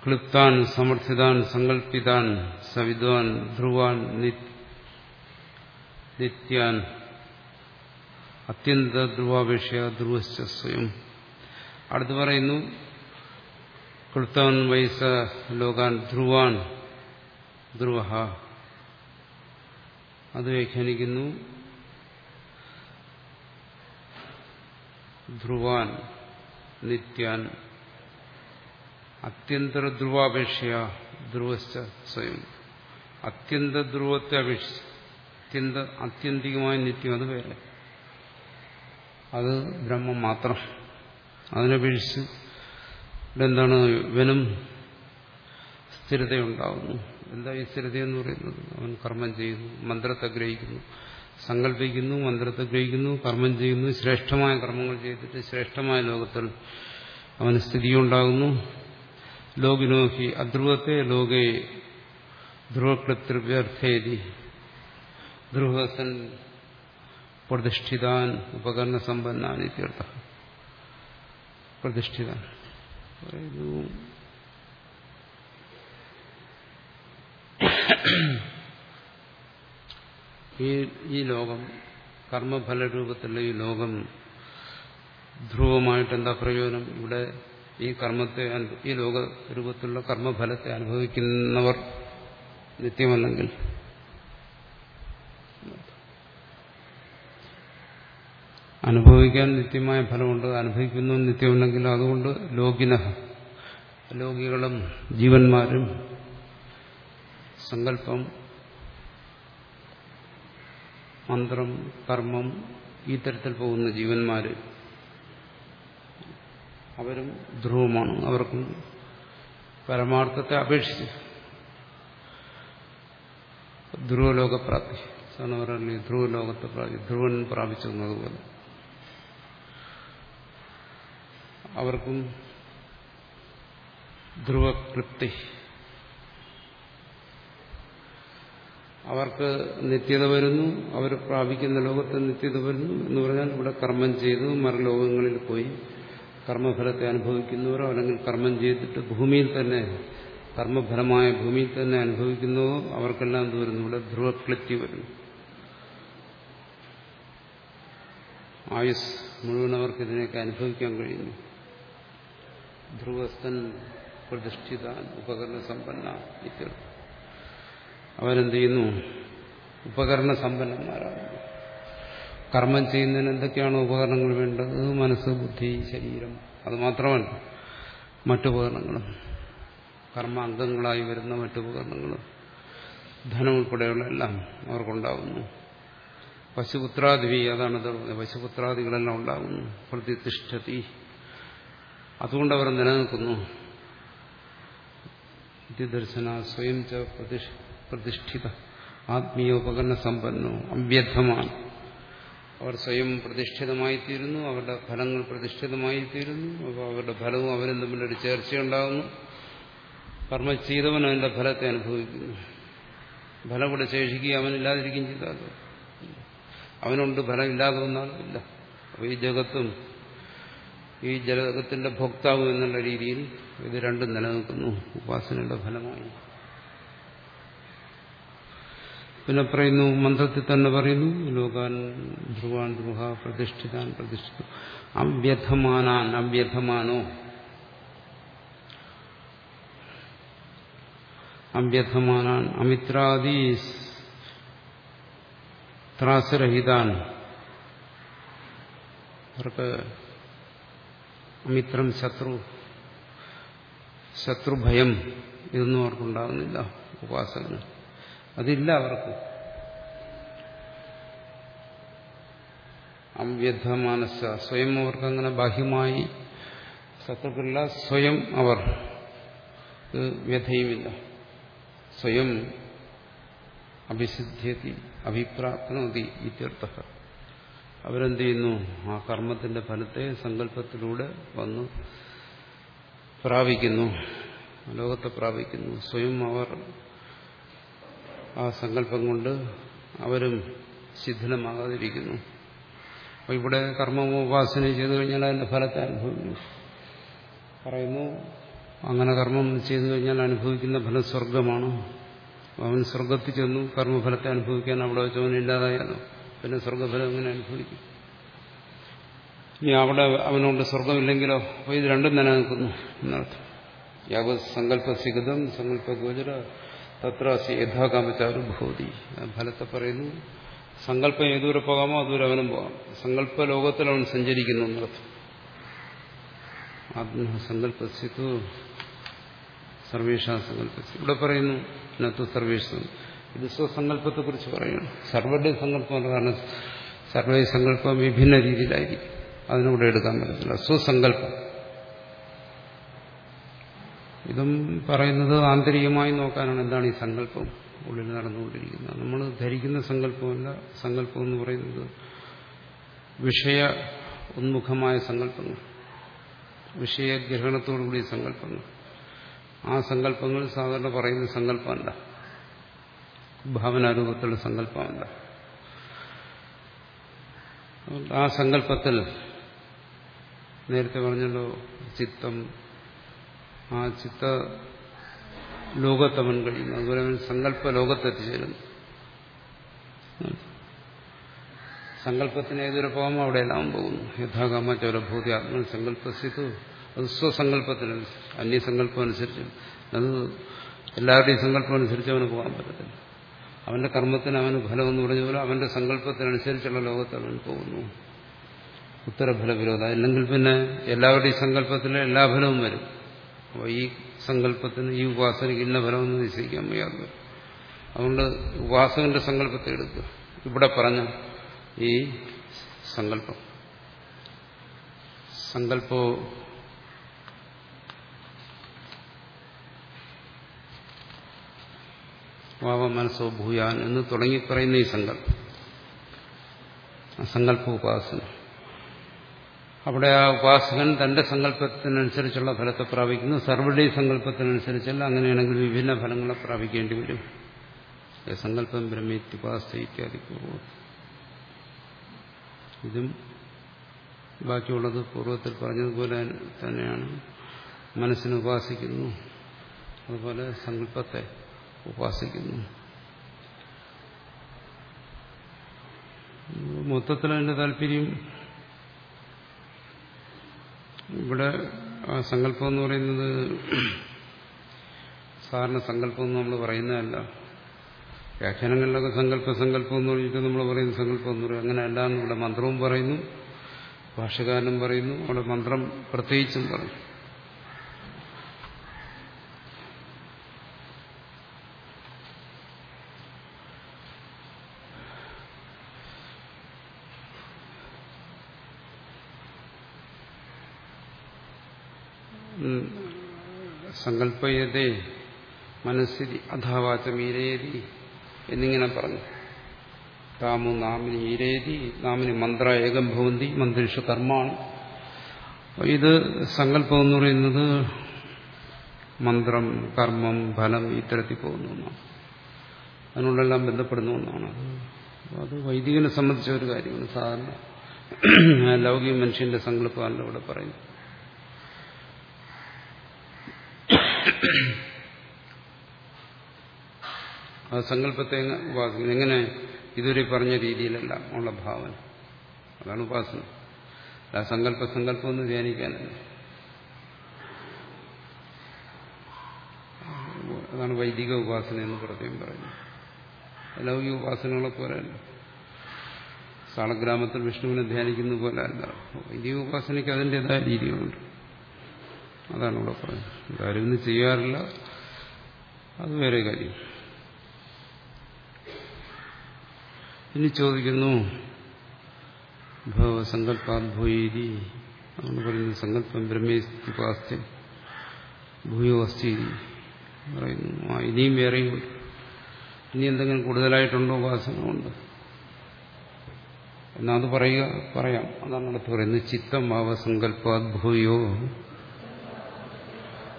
ക്ലിപ്താൻ സമർത്ഥിതാൻ സങ്കല്പിതാൻ സവിദ്വാൻ ധ്രുവാൻ നിത്യാൻ. അത്യന്ത ധ്രുവാപേക്ഷ ധ്രുവശ്ച സ്വയം. അടുത്ത് പറയുന്നു ക്ലിപ്താൻ വൈസ ലോകാൻ ധ്രുവാൻ ധ്രുവ അത് വ്യാഖ്യാനിക്കുന്നു. ധ്രുവാൻ നിത്യാൻ അത്യന്തര ധ്രുവാപേക്ഷയ ധ്രുവശ്ച സ്വയം. അത്യന്ത ധ്രുവത്തെ അപേക്ഷിച്ച് അത്യന്ത ആത്യന്തികമായ നിത്യം അത് വേറെ. അത് ബ്രഹ്മം മാത്രം. അതിനപേക്ഷിച്ച് എന്താണ്? ഇവനും സ്ഥിരതയുണ്ടാകുന്നു എന്താ ഈ സ്ഥിരത എന്ന് പറയുന്നത്? അവൻ കർമ്മം ചെയ്യുന്നു മന്ത്രത്തെ ഗ്രഹിക്കുന്നു സങ്കല്പിക്കുന്നു മന്ത്രത്തെ ഗ്രഹിക്കുന്നു കർമ്മം ചെയ്യുന്നു ശ്രേഷ്ഠമായ കർമ്മങ്ങൾ ചെയ്തിട്ട് ശ്രേഷ്ഠമായ ലോകത്തിൽ അവന് സ്ഥിതിയുണ്ടാകുന്നു. ലോകിനോഹി അധ്രുവത്തെ ലോകെ ധ്രുവകൃത്യർത്ഥേതി ധ്രുവസൻ പ്രതിഷ്ഠിതാൻ ഉപകരണ സമ്പന്നാൻ ഇത്യർത്ഥ. പ്രതിഷ്ഠിതാൻ. ഈ ഈ ലോകം കർമ്മഫലരൂപത്തിലുള്ള ഈ ലോകം ധ്രുവമായിട്ട് എന്താ പ്രയോജനം? ഇവിടെ ഈ കർമ്മത്തെ ഈ ലോക രൂപത്തിലുള്ള കർമ്മഫലത്തെ അനുഭവിക്കുന്നവർ നിത്യമല്ലെങ്കിൽ. അനുഭവിക്കാൻ നിത്യമായ ഫലമുണ്ട് അനുഭവിക്കുന്നു നിത്യമുണ്ടെങ്കിൽ അതുകൊണ്ട് ലോകിന ലോകികളും ജീവന്മാരും സങ്കല്പം മന്ത്രം കർമ്മം ഈ തരത്തിൽ പോകുന്ന ജീവന്മാര് അവരും ധ്രുവമാണ്. അവർക്കും പരമാർത്ഥത്തെ അപേക്ഷിച്ച് ധ്രുവലോകപ്രാപ്തി സാധാരണ ധ്രുവലോകത്തെ പ്രാപ്തി ധ്രുവൻ പ്രാപിച്ചു എന്നതുപോലെ അവർക്കും ധ്രുവക്ലിപ്തി അവർക്ക് നിത്യത വരുന്നു അവർ പ്രാപിക്കുന്ന ലോകത്ത് നിത്യത വരുന്നു എന്ന് പറഞ്ഞാൽ ഇവിടെ കർമ്മം ചെയ്തു മറുലോകങ്ങളിൽ പോയി കർമ്മഫലത്തെ അനുഭവിക്കുന്നവരോ അല്ലെങ്കിൽ കർമ്മം ചെയ്തിട്ട് ഭൂമിയിൽ തന്നെ കർമ്മഫലമായ ഭൂമിയിൽ തന്നെ അനുഭവിക്കുന്നതോ അവർക്കെല്ലാം എന്ത് വരുന്നു. ഇവിടെ ധ്രുവക്ലറ്റി വരുന്നു. ആയുസ് മുഴുവൻ അവർക്ക് ഇതിനെയൊക്കെ അനുഭവിക്കാൻ കഴിയുന്നു. ധ്രുവസ്ഥൻ പ്രതിഷ്ഠിതാൻ ഉപകരണ സമ്പന്ന ഇത്യർത്ഥം അവരെന്ത് ചെയ്യുന്നു? ഉപകരണ സമ്പന്നന്മാരാകുന്നു. കർമ്മം ചെയ്യുന്നതിന് എന്തൊക്കെയാണ് ഉപകരണങ്ങൾ വേണ്ടത്? മനസ്സ് ബുദ്ധി ശരീരം. അത് മാത്രമല്ല മറ്റുപകരണങ്ങളും കർമ്മ അംഗങ്ങളായി വരുന്ന മറ്റുപകരണങ്ങളും ധനം ഉൾപ്പെടെയുള്ള എല്ലാം അവർക്കുണ്ടാകുന്നു. പശുപുത്രാദിവി അതാണ് പശുപുത്രാദികളെല്ലാം ഉണ്ടാകുന്നു. പ്രതിഷ്ഠതി അതുകൊണ്ട് അവർ നിലനിൽക്കുന്നു. ദർശന സ്വയം ച പ്രതിഷ്ഠിത ആത്മീയ ഉപകരണ സമ്പന്നോ അവ്യർത്ഥമാണ് അവർ സ്വയം പ്രതിഷ്ഠിതമായി തീരുന്നു അവരുടെ ഫലങ്ങൾ പ്രതിഷ്ഠിതമായി തീരുന്നു അപ്പോൾ അവരുടെ ഫലവും അവരും തമ്മിലൊരു ചേർച്ചയുണ്ടാകുന്നു. കർമ്മം ചെയ്തവൻ അവന്റെ ഫലത്തെ അനുഭവിക്കുന്നു. ഫലം കൂടെ ശേഷിക്കുകയും അവനില്ലാതിരിക്കുകയും ചെയ്താലോ അവനുണ്ട് ഫലമില്ലാതെ ഒന്നാളും ഇല്ല. അപ്പോൾ ഈ ജഗത്തും ഈ ജഗത്തിന്റെ ഭോക്താവ് എന്നുള്ള രീതിയിൽ ഇത് രണ്ടും നിലനിൽക്കുന്നു. ഉപാസനയുടെ ഫലമായി. പിന്നെ പറയുന്നു മന്ത്രത്തിൽ തന്നെ പറയുന്നു ലോകാൻ ധ്രുവാൻ ധ്രുവ പ്രതിഷ്ഠിതാൻ പ്രതിഷ്ഠിത. അവ്യഥമാനാൻ അവ്യഥമാനോ. അവ്യഥമാനാൻ അമിത്രാദി ത്രാസരഹിതാൻ. അവർക്ക് അമിത്രം ശത്രു ശത്രുഭയം ഇതൊന്നും അവർക്കുണ്ടാകുന്നില്ല ഉപാസകന്. അതില്ല അവർക്ക്. അവ്യഥമാനസ സ്വയം അവർക്ക് അങ്ങനെ ബാഹ്യമായി ശത്രുക്കളില്ല സ്വയം അവർ. വ്യഥയുമില്ല. സ്വയം അഭിസിദ്ധ്യതി അഭിപ്രാപ്നോതി ഇത്യർത്ഥ. അവരെന്ത് ചെയ്യുന്നു? ആ കർമ്മത്തിന്റെ ഫലത്തെ സങ്കല്പത്തിലൂടെ വന്ന് പ്രാപിക്കുന്നു. ലോകത്തെ പ്രാപിക്കുന്നു. സ്വയം അവർ ആ സങ്കല്പം കൊണ്ട് അവരും ശിഥിലമാകാതിരിക്കുന്നു. അപ്പോൾ ഇവിടെ കർമ്മം കർമ്മോപാസന ചെയ്തു കഴിഞ്ഞാൽ അതിന്റെ ഫലത്തെ അനുഭവിക്കുന്നു. പറയുന്നു അങ്ങനെ കർമ്മം ചെയ്തു കഴിഞ്ഞാൽ അനുഭവിക്കുന്ന ഫലം സ്വർഗമാണ്. അവൻ സ്വർഗത്തിൽ ചെന്നു കർമ്മഫലത്തെ അനുഭവിക്കാൻ അവിടെ വെച്ചവൻ ഇല്ലാതായാലോ? പിന്നെ സ്വർഗഫലം എങ്ങനെ അനുഭവിക്കും? ഇനി അവിടെ അവനുകൊണ്ട് സ്വർഗമില്ലെങ്കിലോ? അപ്പോൾ ഇത് രണ്ടും നിലനിൽക്കുന്നു എന്നർത്ഥം. യാവത് സങ്കല്പ സങ്കല്പഗോചര തത്ര യഥാകാമിച്ചാലും ഭൂതി. ഫലത്തെ പറയുന്നു സങ്കല്പം ഏതുവരെ പോകാമോ അതുവരെ അവനും പോകാം. സങ്കല്പ ലോകത്തിൽ അവൻ സഞ്ചരിക്കുന്നു എന്നർത്ഥം. ആത്മസങ്കല്പസിത്തു സർവേഷ സങ്കല്പസി ഇവിടെ പറയുന്നു നത്തു സർവേഷ. ഇത് സ്വസങ്കല്പത്തെക്കുറിച്ച് പറയുന്നു. സർവരുടെ സങ്കല്പം കാരണം സർവേ സങ്കല്പം വിഭിന്ന രീതിയിലായിരിക്കും. അതിനൂടെ എടുക്കാൻ പറ്റത്തില്ല. സ്വസങ്കല്പം. ഇതും പറയുന്നത് ആന്തരികമായി നോക്കാനാണ്. എന്താണ് ഈ സങ്കല്പം? ഉള്ളിൽ നടന്നുകൊണ്ടിരിക്കുന്നത്. നമ്മൾ ധരിക്കുന്ന സങ്കല്പമല്ല. സങ്കല്പം എന്ന് പറയുന്നത് വിഷയ ഉന്മുഖമായ സങ്കല്പങ്ങൾ. വിഷയഗ്രഹണത്തോടുകൂടിയ സങ്കല്പങ്ങൾ. ആ സങ്കല്പങ്ങൾ സാധാരണ പറയുന്ന സങ്കല്പമല്ല. ഭാവനാരൂപത്തിലുള്ള സങ്കല്പമല്ല. ആ സങ്കല്പത്തിൽ നേരത്തെ പറഞ്ഞല്ലോ ചിത്തം ആ ചിത്ത ലോകത്തവൻ കഴിയുന്നു അതുപോലെ അവൻ സങ്കല്പ ലോകത്തെത്തിച്ചേരുന്നു സങ്കല്പത്തിന് ഏതൊരു പോകാമോ അവിടെയെല്ലാം പോകുന്നു. യഥാകാമ ചോലഭൂതി ആത്മ സങ്കല്പസിതു അത് സ്വസങ്കല്പത്തിനനുസരിച്ച് അന്യസങ്കല്പം അനുസരിച്ച് അത് എല്ലാവരുടെയും സങ്കല്പം അനുസരിച്ച് അവന് പോകാൻ പറ്റത്തില്ല. അവന്റെ കർമ്മത്തിന് അവന് ഫലമെന്ന് പറഞ്ഞ പോലെ അവന്റെ സങ്കല്പത്തിനനുസരിച്ചുള്ള ലോകത്ത് അവൻ പോകുന്നു. ഉത്തരഫല വിരോധം അല്ലെങ്കിൽ പിന്നെ എല്ലാവരുടെയും സങ്കല്പത്തിൽ എല്ലാ ഫലവും വരും. അപ്പോൾ ഈ സങ്കല്പത്തിന് ഈ ഉപാസനയ്ക്ക് ഇന്ന ഫലമൊന്നും നിശ്ചയിക്കാൻ വയ്യാതെ അതുകൊണ്ട് ഉപാസകന്റെ സങ്കല്പത്തെ എടുക്കുക. ഇവിടെ പറഞ്ഞ ഈ സങ്കല്പം. സങ്കല്പോ വാവ മനസ്സോ ഭൂയാൻ എന്ന് തുടങ്ങി പറയുന്ന ഈ സങ്കല്പം. സങ്കല്പ ഉപാസന. അവിടെ ആ ഉപാസകൻ തന്റെ സങ്കല്പത്തിനനുസരിച്ചുള്ള ഫലത്തെ പ്രാപിക്കുന്നു. സർവരുടെയും സങ്കല്പത്തിനനുസരിച്ചല്ല അങ്ങനെയാണെങ്കിൽ വിഭിന്ന ഫലങ്ങളെ പ്രാപിക്കേണ്ടി വരും. സങ്കല്പം ബ്രഹ്മേത്യുപാസ ഇത്യാദി ഇതും ബാക്കിയുള്ളത് പൂർവത്തിൽ പറഞ്ഞതുപോലെ തന്നെയാണ്. മനസ്സിനെ ഉപാസിക്കുന്നു. അതുപോലെ സങ്കല്പത്തെ ഉപാസിക്കുന്നു. മൊത്തത്തിൽ അതിന്റെ താല്പര്യം ഇവിടെ ആ സങ്കല്പം എന്ന് പറയുന്നത് സാധാരണ സങ്കല്പം എന്ന് നമ്മൾ പറയുന്നതല്ല. വ്യാഖ്യാനങ്ങളിലൊക്കെ സങ്കല്പ സങ്കല്പം എന്ന് പറഞ്ഞിട്ട് നമ്മൾ പറയുന്ന സങ്കല്പം എന്ന് പറയും. അങ്ങനെ എന്ന് ഇവിടെ മന്ത്രവും പറയുന്നു ഭാഷകാരനും പറയുന്നു അവിടെ മന്ത്രം പ്രത്യേകിച്ചും പറയും സങ്കല്പയതേ മനസ്സിരി അഥാവാചമീരേതി എന്നിങ്ങനെ പറഞ്ഞു. താമു നാമിനി ഈരേതി നാമിനി മന്ത്ര ഏകം ഭവന്തി മന്ത്രിഷ കർമ്മമാണ് ഇത് സങ്കല്പം എന്ന് പറയുന്നത് മന്ത്രം കർമ്മം ഫലം ഇത്തരത്തിൽ പോകുന്ന ഒന്നാണ് അതിനോടെല്ലാം ബന്ധപ്പെടുന്ന ഒന്നാണ് അത് വൈദികനെ സംബന്ധിച്ച ഒരു കാര്യമാണ്. സാധാരണ ലൗകിക മനുഷ്യന്റെ സങ്കല്പമല്ല ഇവിടെ പറയുന്നത്. ആ സങ്കല്പത്തെ ഉപാസിക്കുന്നു എങ്ങനെ ഇതുവരെ പറഞ്ഞ രീതിയിലല്ല ഉള്ള ഭാവന. അതാണ് ഉപാസന. ആ സങ്കല്പ സങ്കല്പമൊന്നും ധ്യാനിക്കാനല്ല. അതാണ് വൈദിക ഉപാസന എന്ന് പ്രത്യേകം പറയുന്നത്. ലൗകിക ഉപാസനകളെ പോലെയല്ല സാളഗ്രാമത്തിൽ വിഷ്ണുവിനെ ധ്യാനിക്കുന്ന പോലെ അല്ല. വൈദിക ഉപാസനയ്ക്ക് അതിന്റെതായ രീതികളുണ്ട്. അതാണ് ഇവിടെ പറയുന്നത്. ആരും ഇന്ന് ചെയ്യാറില്ല. അത് വേറെ കാര്യം. ഇനി ചോദിക്കുന്നു ഭവസങ്കല്പാദ്ഭൂരി അതാണ് പറയുന്നത് സങ്കല്പം ബ്രഹ്മേസ്തുപാസ്ത്യം ഭൂയോ അസ്ഥി പറയുന്നു. ആ ഇനിയും വേറെയും ഇനി എന്തെങ്കിലും കൂടുതലായിട്ടുണ്ടോ ഉപാസന ഉണ്ട് എന്നാ അത് പറയുക പറയാം. അതാണ് അടുത്ത് പറയുന്നത്. ചിത്തം ഭാവസങ്കല്പാദ്ഭൂയോ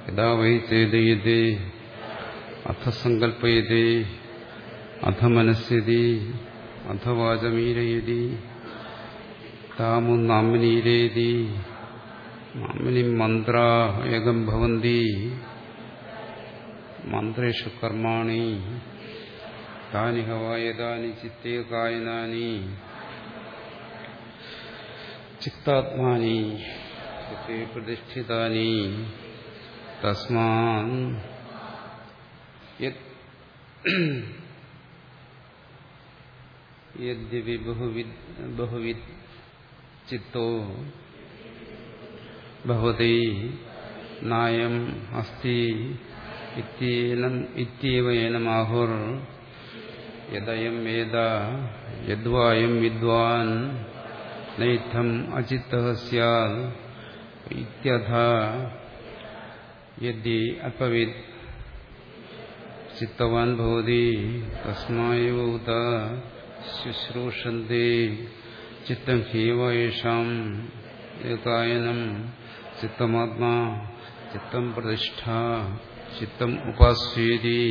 യഥാ വൈ ചേതയതേ അഥ സങ്കല്പയതേ അഥ മനസ്യതി അഥ വാചമീരയതി താമു നാമിനീരേതി നാമിനി മന്ത്ര ഏകം ഭവന്തി മന്ത്രേഷു കർമാണി താനി ഹവായതാനി ചിത്തേ കായനാനി ചിത്താത്മാനി ചിത്തേ പ്രതിഷ്ഠിതാനി. തസ്മാൻ യദ്യപി ബഹുവിദ് ചിത്തോ ഭവതി നായം അസ്തി ഇത്യവ ഏനമാഹുർ യദയം വേദ യദ്വായം വിദ്വാൻ നൈത്തം അചിത്ത സ്യാൽ ഇത്യഥ യദ്യ അല്പവിദ് ചിത്തവാൻ ഭവതി തസ്മായവ ഉത ശുശ്രൂഷന്തി ചിത്തം ഹീവ യേഷാം ഏകായനം ചിത്തമാത്മാ ചിത്തം പ്രതിഷ്ഠ ചിത്തം ഉപാസ്യേതി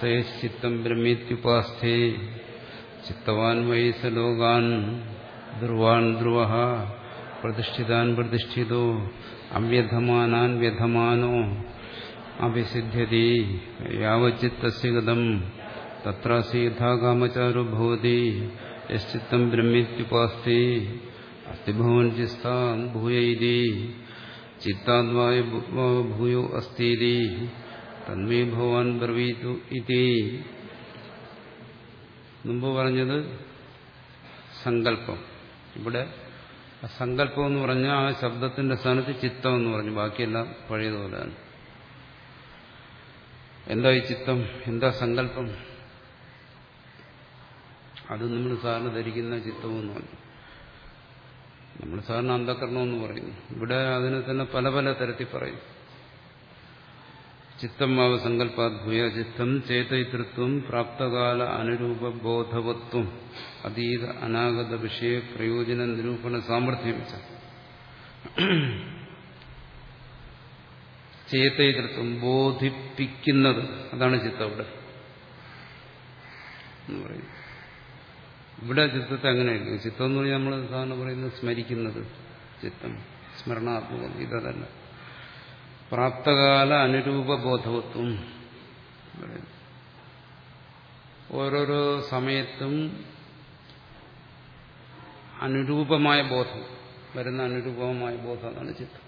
സയശ്ചിത്തം ബ്രഹ്മീത്യുപാസ്ഥേ ചിത്തവാൻ വൈ സ ലോകാൻ ധ്രുവാൻ ധ്രുവ പ്രതിഷ്ഠിതാൻ പ്രതിഷ്ഠിതോ അവ്യധമാനാൻ വ്യധമാനോ അഭിസിദ്ധ്യതി യാവചിത്തസ്യഗതം തത്രാസി യഥാകാമചാരോ ഭവതി യശ്ചിത്തം ബ്രഹ്മിത്യുപാസ്തി അസ്ഥിഭവൻ ചിസ്താൻ ഭൂയൈതി ചിത്താദ്വായ ഭൂയോ അസ്ഥീതി തന്മേ ഭവാൻ ബ്രവീതു ഇതി. മുമ്പ് പറഞ്ഞത് സങ്കല്പം. ഇവിടെ സങ്കല്പം എന്ന് പറഞ്ഞാൽ ആ ശബ്ദത്തിന്റെ സ്ഥാനത്ത് ചിത്തം എന്ന് പറഞ്ഞു. ബാക്കിയെല്ലാം പഴയതുപോലെയാണ്. എന്താ ഈ ചിത്തം? എന്താ സങ്കല്പം? അത് നമ്മൾ സാറിന് ധരിക്കുന്ന ചിത്തമെന്ന് പറഞ്ഞു. നമ്മൾ സാധാരണ അന്ധകരണമെന്ന് പറയുന്നു. ഇവിടെ അതിനെ തന്നെ പല പല തരത്തിൽ പറയും. ചിത്തം സങ്കല്പാദ്ഭൂയ ചിത്തം ചേതൈതൃത്വം പ്രാപ്തകാല അനുരൂപബോധവത്വം അതീത അനാഗത വിഷയ പ്രയോജന നിരൂപണ സാമർഥ്യം ചേതൈതൃത്വം ബോധിപ്പിക്കുന്നത് അതാണ് ചിത്തം ഇവിടെ। ഇവിടെ ചിത്തത്തെ അങ്ങനെയല്ല? ചിത്തം എന്ന് പറഞ്ഞാൽ നമ്മൾ സാധാരണ പറയുന്നത് സ്മരിക്കുന്നത് ചിത്തം സ്മരണാത്മകം ഇതല്ല പ്രാപ്തകാല അനുരൂപ ബോധവത്വം ഓരോരോ സമയത്തും അനുരൂപമായ ബോധം വരുന്ന അനുരൂപമായ ബോധം അതാണ് ചിത്രം.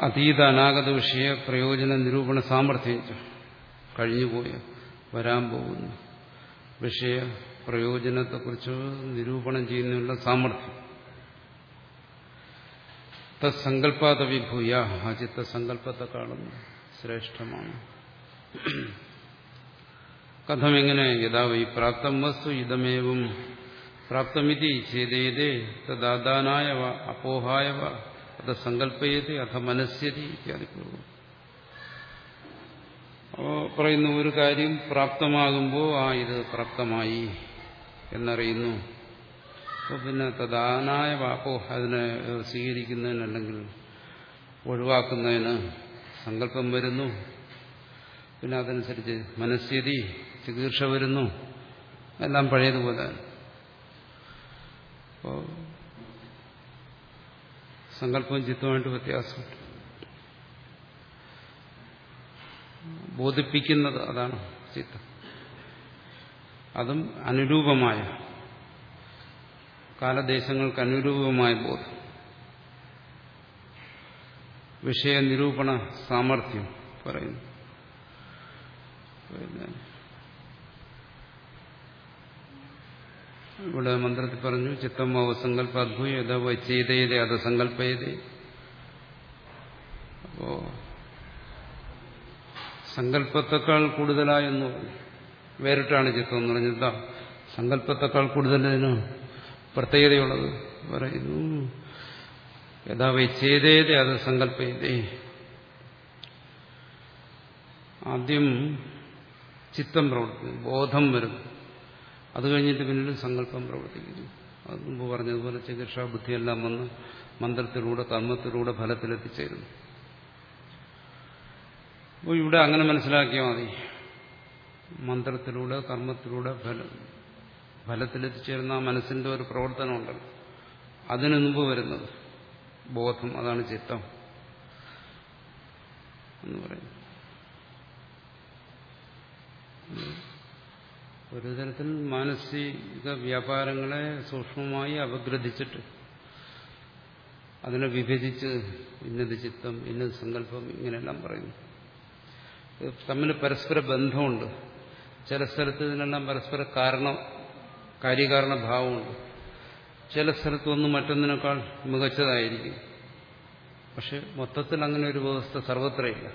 അതീത അനാഗത വിഷയ പ്രയോജന നിരൂപണ സാമർഥ്യം കഴിഞ്ഞുപോയ വരാൻ പോകുന്നു വിഷയ പ്രയോജനത്തെക്കുറിച്ച് നിരൂപണം ചെയ്യുന്നതിനുള്ള സാമർഥ്യം. തത്സങ്കല്പാത വിഭൂയ ആ കാണുന്നു ശ്രേഷ്ഠമാണ്. കഥം എങ്ങനെ യഥാ വൈ പ്രാപ്തം വസ്തു ഇതമേവം പ്രാപ്തമിതി ചെയ്തേതേ തദാദാനായവ അപോഹായ അത് സങ്കല്പയതി അഥ മനസ്യതി ഇത്യാദി പൂർവം പറയുന്നു ഒരു കാര്യം പ്രാപ്തമാകുമ്പോൾ ആ ഇത് പ്രാപ്തമായി എന്നറിയുന്നു. അപ്പോൾ പിന്നെ തദാനായ വാപ്പോ അതിനെ സ്വീകരിക്കുന്നതിന് അല്ലെങ്കിൽ ഒഴിവാക്കുന്നതിന് സങ്കല്പം വരുന്നു. പിന്നെ അതനുസരിച്ച് മനസ്ഥിതി ചികിത്സ വരുന്നു. എല്ലാം പഴയതുപോലെ. അപ്പോൾ സങ്കല്പവും ചിത്തമായിട്ട് വ്യത്യാസമുണ്ട്. ബോധിപ്പിക്കുന്നത് അതാണ് ചിത്തം. അതും അനുരൂപമായ കാലദേശങ്ങൾക്ക് അനുരൂപമായ ബോധം. വിഷയ നിരൂപണ സാമർഥ്യം പറയുന്നു. ഇവിടെ മന്ത്രത്തിൽ പറഞ്ഞു ചിത്തം അവസങ്കല്പ അദ്ഭുത ചെയ്തേതേ അത് സങ്കല്പയതേ അപ്പോ സങ്കല്പത്തെക്കാൾ കൂടുതലായെന്ന് വേറിട്ടാണ് ചിത്തം എന്ന് പറഞ്ഞത്. സങ്കല്പത്തെക്കാൾ കൂടുതലതിന് പ്രത്യേകതയുള്ളത്. പറയുന്നു യഥാ ചെയ്തേതേ അത് സങ്കല്പയതേ ആദ്യം ചിത്തം പ്രവർത്തിക്കുന്നു ബോധം വരും അത് കഴിഞ്ഞിട്ട് പിന്നീട് സങ്കല്പം പ്രവർത്തിക്കുന്നു. അത് മുമ്പ് പറഞ്ഞതുപോലെ ചികിത്സാ ബുദ്ധിയെല്ലാം വന്ന് മന്ത്രത്തിലൂടെ കർമ്മത്തിലൂടെ ഫലത്തിലെത്തിച്ചേരുന്നു. അപ്പോൾ ഇവിടെ അങ്ങനെ മനസ്സിലാക്കിയാൽ മതി. മന്ത്രത്തിലൂടെ കർമ്മത്തിലൂടെ ഫലം. ഫലത്തിലെത്തിച്ചേരുന്ന മനസ്സിന്റെ ഒരു പ്രവർത്തനമുണ്ടല്ലോ. അതിനു മുമ്പ് വരുന്നത് ബോധം അതാണ് ചിത്തം എന്ന് പറയുന്നത്. ഒരു തരത്തിൽ മാനസിക വ്യാപാരങ്ങളെ സൂക്ഷ്മമായി അപഗ്രഥിച്ചിട്ട് അതിനെ വിഭജിച്ച് ഇന്നത് ചിത്തം ഇന്നത് സങ്കല്പം ഇങ്ങനെയെല്ലാം പറയുന്നു. തമ്മിൽ പരസ്പര ബന്ധമുണ്ട്. ചില സ്ഥലത്ത് ഇതിനെല്ലാം പരസ്പര കാരണം കാര്യകാരണ ഭാവമുണ്ട് ചില സ്ഥലത്ത് ഒന്ന് മറ്റൊന്നിനേക്കാൾ മികച്ചതായിരിക്കും. പക്ഷെ മൊത്തത്തിൽ അങ്ങനെ ഒരു വ്യവസ്ഥ സർവത്രയില്ല.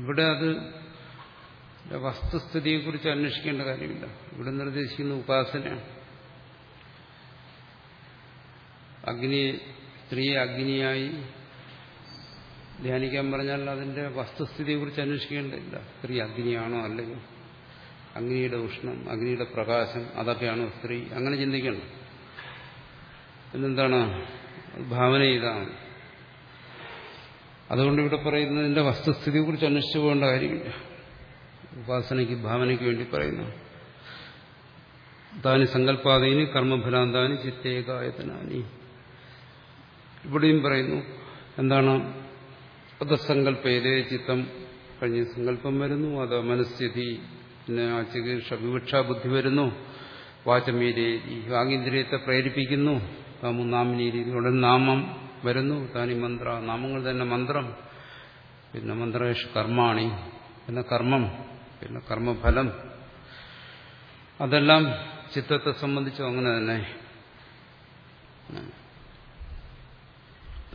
ഇവിടെ അത് വസ്തുസ്ഥിതിയെക്കുറിച്ച് അന്വേഷിക്കേണ്ട കാര്യമില്ല. ഇവിടെ നിർദ്ദേശിക്കുന്ന ഉപാസനയാണ് അഗ്നി സ്ത്രീയെ അഗ്നിയായി ധ്യാനിക്കാൻ പറഞ്ഞാൽ അതിന്റെ വസ്തുസ്ഥിതിയെ കുറിച്ച് അന്വേഷിക്കേണ്ടതില്ല. സ്ത്രീ അഗ്നിയാണോ അല്ലെങ്കിൽ അഗ്നിയുടെ ഉഷ്ണം അഗ്നിയുടെ പ്രകാശം അതൊക്കെയാണോ സ്ത്രീ? അങ്ങനെ ചിന്തിക്കണം. പിന്നെന്താണ് ഭാവന ചെയ്താണ് അതുകൊണ്ട് ഇവിടെ പറയുന്നതിന്റെ വസ്തുസ്ഥിതിയെക്കുറിച്ച് അന്വേഷിച്ചു പോകേണ്ട കാര്യമില്ല ഉപാസനയ്ക്ക് ഭാവനയ്ക്ക് വേണ്ടി പറയുന്നു. താനി സങ്കല്പാതീനി കർമ്മഫലാന്താനി ചിത്തേകായതനാനി. ഇവിടെയും പറയുന്നു എന്താണ്? പദസങ്കല്പയിലെ ചിത്തം കഴിഞ്ഞ സങ്കല്പം വരുന്നു അത് മനസ്ഥിതി പിന്നെ ആ ചികിത്സ വിവക്ഷ ബുദ്ധി വരുന്നു. വാചമീരി വാഗീന്ദ്രിയത്തെ പ്രേരിപ്പിക്കുന്നു. താമു നാമിനീരി ഉടൻ നാമം വരുന്നു. താനി മന്ത്ര നാമങ്ങൾ തന്നെ മന്ത്രം. പിന്നെ മന്ത്രേഷ് കർമാണി പിന്നെ കർമ്മം പിന്നെ കർമ്മഫലം. അതെല്ലാം ചിത്തത്തെ സംബന്ധിച്ചും അങ്ങനെ തന്നെ.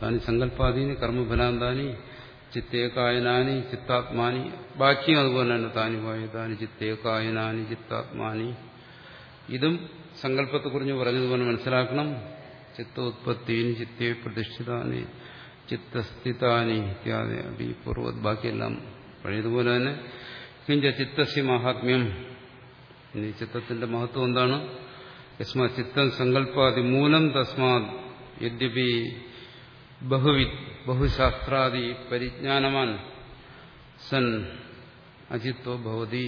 താനി സങ്കല്പാദീനി കർമ്മഫലാന്താനി ചിത്തേകായനാനി ചിത്താത്മാനി. ബാക്കിയും അതുപോലെ തന്നെ താനി പോയ. താനി ചിത്തേകായനാനി ചിത്താത്മാനി. ഇതും സങ്കല്പത്തെക്കുറിച്ച് പറഞ്ഞതുപോലെ മനസ്സിലാക്കണം. ചിത്തോത്പത്തീനി ചിത്തേ പ്രതിഷ്ഠിതാനി ചിത്തസ്ഥിതാനി ഇത്യാദി അഭി പൂർവത് ബാക്കിയെല്ലാം പഴയതുപോലെ തന്നെ. കിഞ്ച ചിത്തസ്യ മഹാത്മ്യം. ഇനി ചിത്തത്തിന്റെ മഹത്വം എന്താണ്? യസ്മാ ചിത്തം സങ്കല്പാതി മൂലം തസ്മാത് യദ്യപി ബഹുവി ബഹുശാസ്ത്രാദി പരിജ്ഞാനവാൻ സൻ അജിത്വ ഭവതി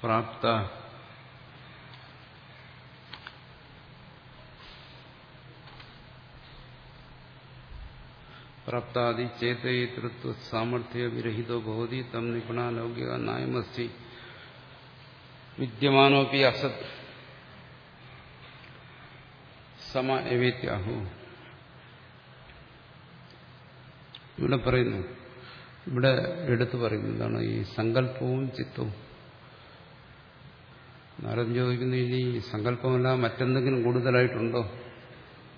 പ്രാപ്ത പ്രാപ്താദി ചേതയിതൃത്വ സാമർഥ്യ വിരഹിതോ ഭവതി തം നിപുണ ലൗകിക നായമസ്തി വിദ്യമാനോപി അസത് സമ എവിത്യാഹു. ഇവിടെ പറയുന്നു ഇവിടെ എടുത്തു പറയുന്നതാണ് ഈ സങ്കല്പവും ചിത്തവും. നാരം ചോദിക്കുന്നു ഇനി സങ്കല്പമല്ല മറ്റെന്തെങ്കിലും കൂടുതലായിട്ടുണ്ടോ?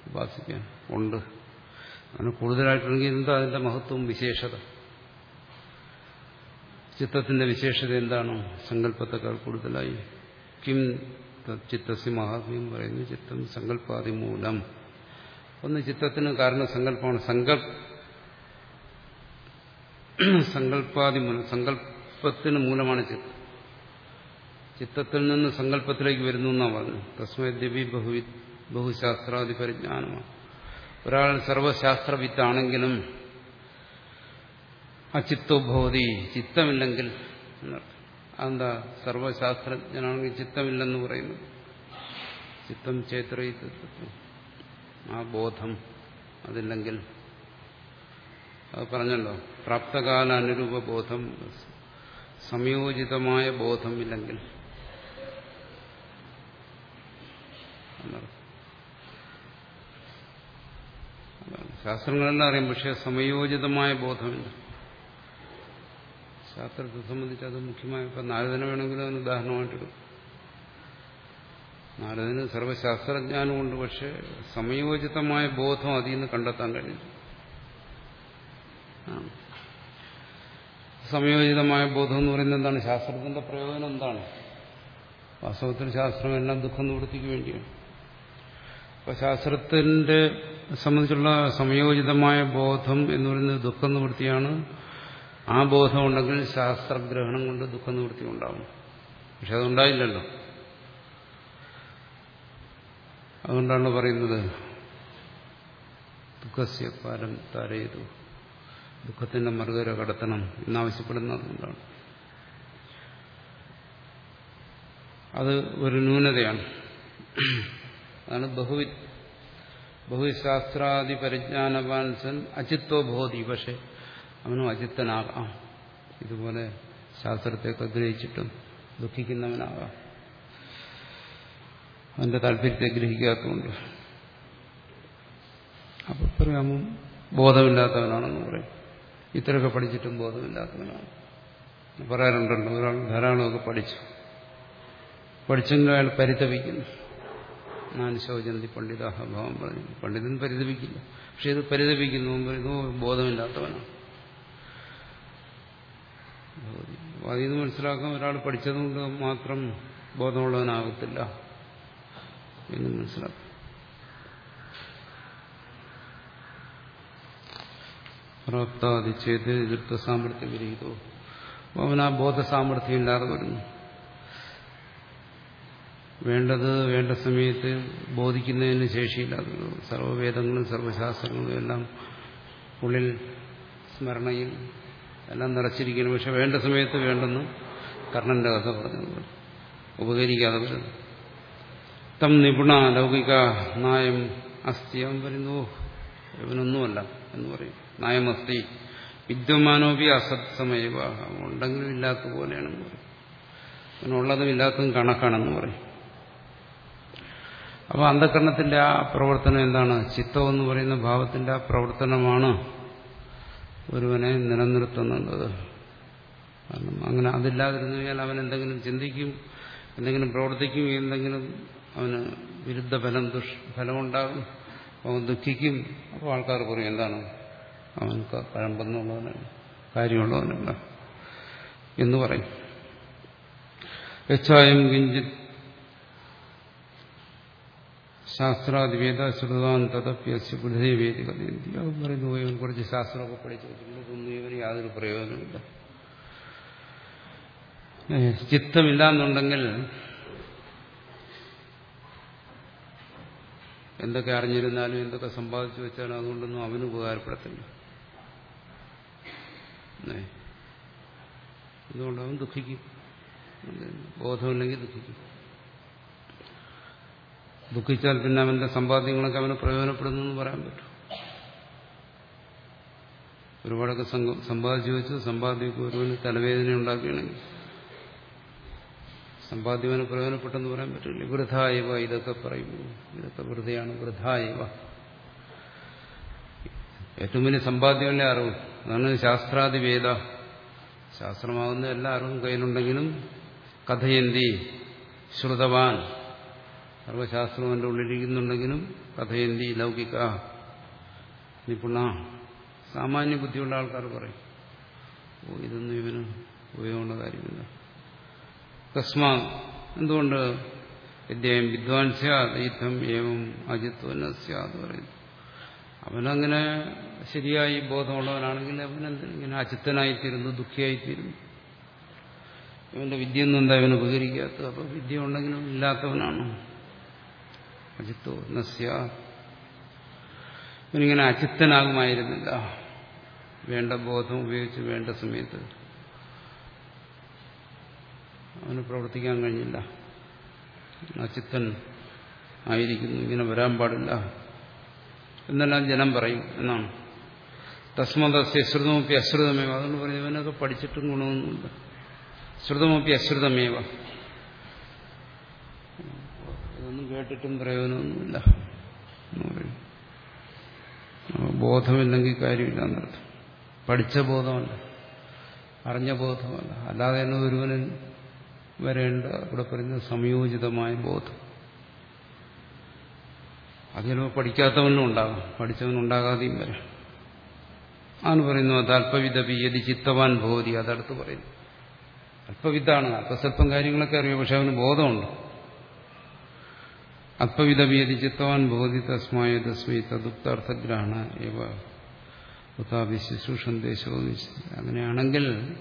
ഉപാസിക്കാൻ. ഉണ്ട്. അങ്ങനെ കൂടുതലായിട്ടുണ്ടെങ്കിൽ എന്താ അതിന്റെ മഹത്വവും വിശേഷത? ചിത്തത്തിന്റെ വിശേഷത എന്താണ്? സങ്കല്പത്തെക്കാൾ കൂടുതലായി. കിം ചിത്തസി മഹാത്മ്യം പറയുന്നു ചിത്തം സങ്കല്പാതി മൂലം ഒന്ന് ചിത്തത്തിന് കാരണം സങ്കല്പമാണ്. സങ്കല്പ സങ്കല്പാതി മൂലം സങ്കല്പത്തിന് മൂലമാണ് ചിത്തം. ചിത്തത്തിൽ നിന്ന് സങ്കല്പത്തിലേക്ക് വരുന്നു എന്നാണ് പറഞ്ഞു തസ്മൈ ദിവി ബഹുവി ബഹുശാസ്ത്രാദി പരിജ്ഞാനമാണ്. ഒരാൾ സർവശാസ്ത്രവിത്താണെങ്കിലും അചിത്തോ ഭവതി ചിത്തമില്ലെങ്കിൽ എന്നർത്ഥം. അതെന്താ സർവശാസ്ത്രജ്ഞനാണെങ്കിൽ ചിത്തമില്ലെന്ന് പറയുന്നു. ചിത്തം ചേത്രയിത്വം ആ ബോധം അതില്ലെങ്കിൽ അത് പറഞ്ഞല്ലോ പ്രാപ്തകാല അനുരൂപ ബോധം സംയോജിതമായ ബോധം ഇല്ലെങ്കിൽ. ശാസ്ത്രങ്ങളെല്ലാം അറിയാം പക്ഷെ സമയോചിതമായ ബോധമില്ല. ശാസ്ത്രത്തെ സംബന്ധിച്ച് അത് മുഖ്യമായ ഇപ്പം നാരദനെ വേണമെങ്കിലും അതിന് ഉദാഹരണമായിട്ടെടുക്കും നാരദന് സർവശാസ്ത്രജ്ഞാനമുണ്ട് പക്ഷെ സമയോചിതമായ ബോധം അതിൽ നിന്ന് കണ്ടെത്താൻ കഴിയും സമയോചിതമായ ബോധം എന്ന് പറയുന്നത് എന്താണ്? ശാസ്ത്രത്തിന്റെ പ്രയോജനം എന്താണ്? വാസ്തവത്തിൽ ശാസ്ത്രം എല്ലാം ദുഃഖം നിവൃത്തിക്ക് വേണ്ടിയാണ്. അപ്പൊ ശാസ്ത്രത്തിന്റെ സംബന്ധിച്ചുള്ള സമയോചിതമായ ബോധം എന്ന് പറയുന്നത് ദുഃഖം നിവൃത്തിയാണ്. ആ ബോധമുണ്ടെങ്കിൽ ശാസ്ത്രഗ്രഹണം കൊണ്ട് ദുഃഖ നിവൃത്തി ഉണ്ടാവും. പക്ഷെ അതുണ്ടായില്ലല്ലോ. അതുകൊണ്ടാണ് പറയുന്നത് ദുഃഖസ്യ പാലം താരയതു. ദുഃഖത്തിന്റെ മറുകര കടത്തണം എന്നാവശ്യപ്പെടുന്ന അതുകൊണ്ടാണ് അത് ഒരു ന്യൂനതയാണ്. അതാണ് ബഹുവി ബഹുശാസ്ത്രാദി പരിജ്ഞാനവാൻസൻ അചിത്വബോധി പക്ഷെ അവനും അജിത്തനാകാം ഇതുപോലെ ശാസ്ത്രത്തെയൊക്കെ ഗ്രഹിച്ചിട്ടും ദുഃഖിക്കുന്നവനാകാം. അവന്റെ താല്പര്യത്തെ ഗ്രഹിക്കാത്തതുകൊണ്ട്. അപ്പൊ പറയാമോ ബോധമില്ലാത്തവനാണെന്ന് പറയും. ഇത്രയൊക്കെ പഠിച്ചിട്ടും ബോധമില്ലാത്തവനാണ്. പറയാറുണ്ടല്ലോ ഒരാൾ ധാരാളമൊക്കെ പഠിച്ചു. പഠിച്ചെങ്കിലും അയാൾ പരിതപിക്കുന്നു. ഞാൻ ശോചന്തി പണ്ഡിതാഹഭാവം പറഞ്ഞു. പണ്ഡിതൻ പരിതപിക്കില്ല. പക്ഷെ ഇത് പരിതപിക്കുന്നു ഇതോ ബോധമില്ലാത്തവനാണ്. അതിൽ നിന്ന് മനസ്സിലാക്കാൻ ഒരാൾ പഠിച്ചതുകൊണ്ട് മാത്രം ബോധമുള്ളവനാകത്തില്ല എന്ന് മനസ്സിലാക്കും. പ്രാപ്താതി എതിർത്ത സാമർഥ്യം വിരഹിതോ. അപ്പോൾ അവൻ ആ ബോധ സാമർഥ്യം ഇല്ലാതെ വരുന്നു. വേണ്ടത് വേണ്ട സമയത്ത് ബോധിക്കുന്നതിന് ശേഷിയില്ലാതെ സർവവേദങ്ങളും സർവശാസ്ത്രങ്ങളും എല്ലാം ഉള്ളിൽ സ്മരണയിൽ എല്ലാം നിറച്ചിരിക്കുന്നു. പക്ഷെ വേണ്ട സമയത്ത് വേണ്ടെന്ന് കർണന്റെ കഥ പറഞ്ഞു. ഉപകരിക്കാതെ വരുന്നു തം നിപുണ ലൗകിക നായം അസ്ഥി അവൻ പറയുന്നു ഇവനൊന്നുമല്ല എന്ന് പറയും. നായമസ്തി വിദ്യമാനോപി അസത് സമയവ ഉണ്ടെങ്കിലും ഇല്ലാത്ത പോലെയാണെന്ന് പറയും. അവനുള്ളതും ഇല്ലാത്തതും കണക്കാണെന്ന് പറയും. അപ്പോൾ അന്ധകരണത്തിന്റെ ആ പ്രവർത്തനം എന്താണ്? ചിത്തം എന്ന് പറയുന്ന ഭാവത്തിന്റെ ആ പ്രവർത്തനമാണ് ഒരുവനെ നിലനിർത്തുന്നത് കാരണം അങ്ങനെ അതില്ലാതിരുന്നു കഴിഞ്ഞാൽ അവൻ എന്തെങ്കിലും ചിന്തിക്കും എന്തെങ്കിലും പ്രവർത്തിക്കും എന്തെങ്കിലും അവന് വിരുദ്ധ ഫലം ദുഷ് ഫലമുണ്ടാകും അവൻ ദുഃഖിക്കും. അപ്പോൾ ആൾക്കാർ പറയും എന്താണ്? അവൻ പഴമ്പെന്നുള്ളവനാണ് കാര്യമുള്ളവനല്ല. എന്ന് പറയും. എച്ചായം കിഞ്ചിത് ശാസ്ത്രാദിവേദ വേദിക അവൻ പറയുന്നു ഇവൻ കുറച്ച് ശാസ്ത്രമൊക്കെ പഠിച്ചു വെച്ചിട്ടുണ്ട്. ഇവന് യാതൊരു പ്രയോജനമില്ല ചിത്തമില്ല എന്നുണ്ടെങ്കിൽ എന്തൊക്കെ അറിഞ്ഞിരുന്നാലും എന്തൊക്കെ സമ്പാദിച്ചു വെച്ചാലും അതുകൊണ്ടൊന്നും അവന് ഉപകാരപ്പെടത്തില്ല. അതുകൊണ്ട് അവൻ ദുഃഖിക്കും. ബോധമില്ലെങ്കിൽ ദുഃഖിക്കും. ദുഃഖിച്ചാൽ പിന്നെ അവന്റെ സമ്പാദ്യങ്ങളൊക്കെ അവന് പ്രയോജനപ്പെടുന്നു എന്ന് പറയാൻ പറ്റും. ഒരുപാടൊക്കെ സമ്പാദിച്ചു വെച്ച് സമ്പാദ്യമൊക്കെ ഒരുവന് തലവേദന ഉണ്ടാക്കുകയാണെങ്കിൽ സമ്പാദ്യവന് പ്രയോജനപ്പെട്ടെന്ന് പറയാൻ പറ്റില്ല. വൃഥായവ ഇതൊക്കെ പറയുന്നു. ഇതൊക്കെ വൃതയാണ് വൃഥായവ. ഏറ്റവും വലിയ സമ്പാദ്യമല്ലേ അറിവ്. അതാണ് ശാസ്ത്രാതിവേദ ശാസ്ത്രമാകുന്ന എല്ലാ അറിവും കയ്യിലുണ്ടെങ്കിലും കഥയന്തി ശ്രുതവാൻ സർവശാസ്ത്രം എന്റെ ഉള്ളിലിരിക്കുന്നുണ്ടെങ്കിലും കഥയന്തി ലൗകിക നിപുണ സാമാന്യ ബുദ്ധിയുള്ള ആൾക്കാർ പറയും ഓ ഇതൊന്നും ഇവന് ഉപയോഗമുള്ള കാര്യമില്ല. തസ്മാ എന്തുകൊണ്ട് ഇദ്ദേഹം വിദ്വാൻ സ്യാദീർത്ഥം ഏവം അജിത്വന സ്യാദ് പറയുന്നു. അവനങ്ങനെ ശരിയായി ബോധമുള്ളവനാണെങ്കിൽ അവനെന്ത് ഇങ്ങനെ അജിത്തനായിത്തീരുന്നു ദുഃഖിയായിത്തീരുന്നു. ഇവന്റെ വിദ്യ ഒന്നും എന്താ ഇവന് ഉപകരിക്കാത്തത്? അപ്പൊ വിദ്യ ഉണ്ടെങ്കിലും ഇല്ലാത്തവനാണ്? അജിത്തോ നസ്യ. ഇവനിങ്ങനെ അജിത്തനാകുമായിരുന്നില്ല. വേണ്ട ബോധം ഉപയോഗിച്ച് വേണ്ട സമയത്ത് അവന് പ്രവർത്തിക്കാൻ കഴിഞ്ഞില്ല. അചിത്തൻ ആയിരിക്കുന്നു ഇങ്ങനെ വരാൻ പാടില്ല. എന്നെല്ലാം ജനം പറയും എന്നാണ്. തസ്മതസ്യ ശ്രുതമൊക്കെ അശ്രുതമേവ. അതുകൊണ്ട് പറഞ്ഞു ഇവനൊക്കെ പഠിച്ചിട്ടും ഗുണമൊന്നുമില്ല. ശ്രുതമൊപ്പി അശ്രുതമേവ. കേട്ടിട്ടും പ്രയോജനമൊന്നുമില്ല. ബോധമില്ലെങ്കിൽ കാര്യമില്ല എന്നർത്ഥം പഠിച്ച ബോധമല്ല. അറിഞ്ഞ ബോധമല്ല. അല്ലാതെ തന്നെ ഒരുവന് വരേണ്ട ഇവിടെ പറയുന്ന സംയോജിതമായ ബോധം. അത് ചിലപ്പോൾ പഠിക്കാത്തവനും ഉണ്ടാകാം. പഠിച്ചവനുണ്ടാകാതെയും വരാം. ആണ് പറയുന്നു അത് അല്പവിധ യതി ചിത്തവാൻ ഭോതി അതടുത്ത് പറയുന്നു. അല്പവിദ്ധാണ് അല്പസ്വല്പം കാര്യങ്ങളൊക്കെ അറിയാം. പക്ഷെ അവന് ബോധമുണ്ട്. അല്പവിധവിയതി ചിത്തവാൻ ബോധി തസ്മായ തസ്മൈ തദുക്താർത്ഥഗ്രഹണ ഇവ ഉത്താപി ശുശ്രൂഷന്തേ അങ്ങനെയാണെങ്കിൽ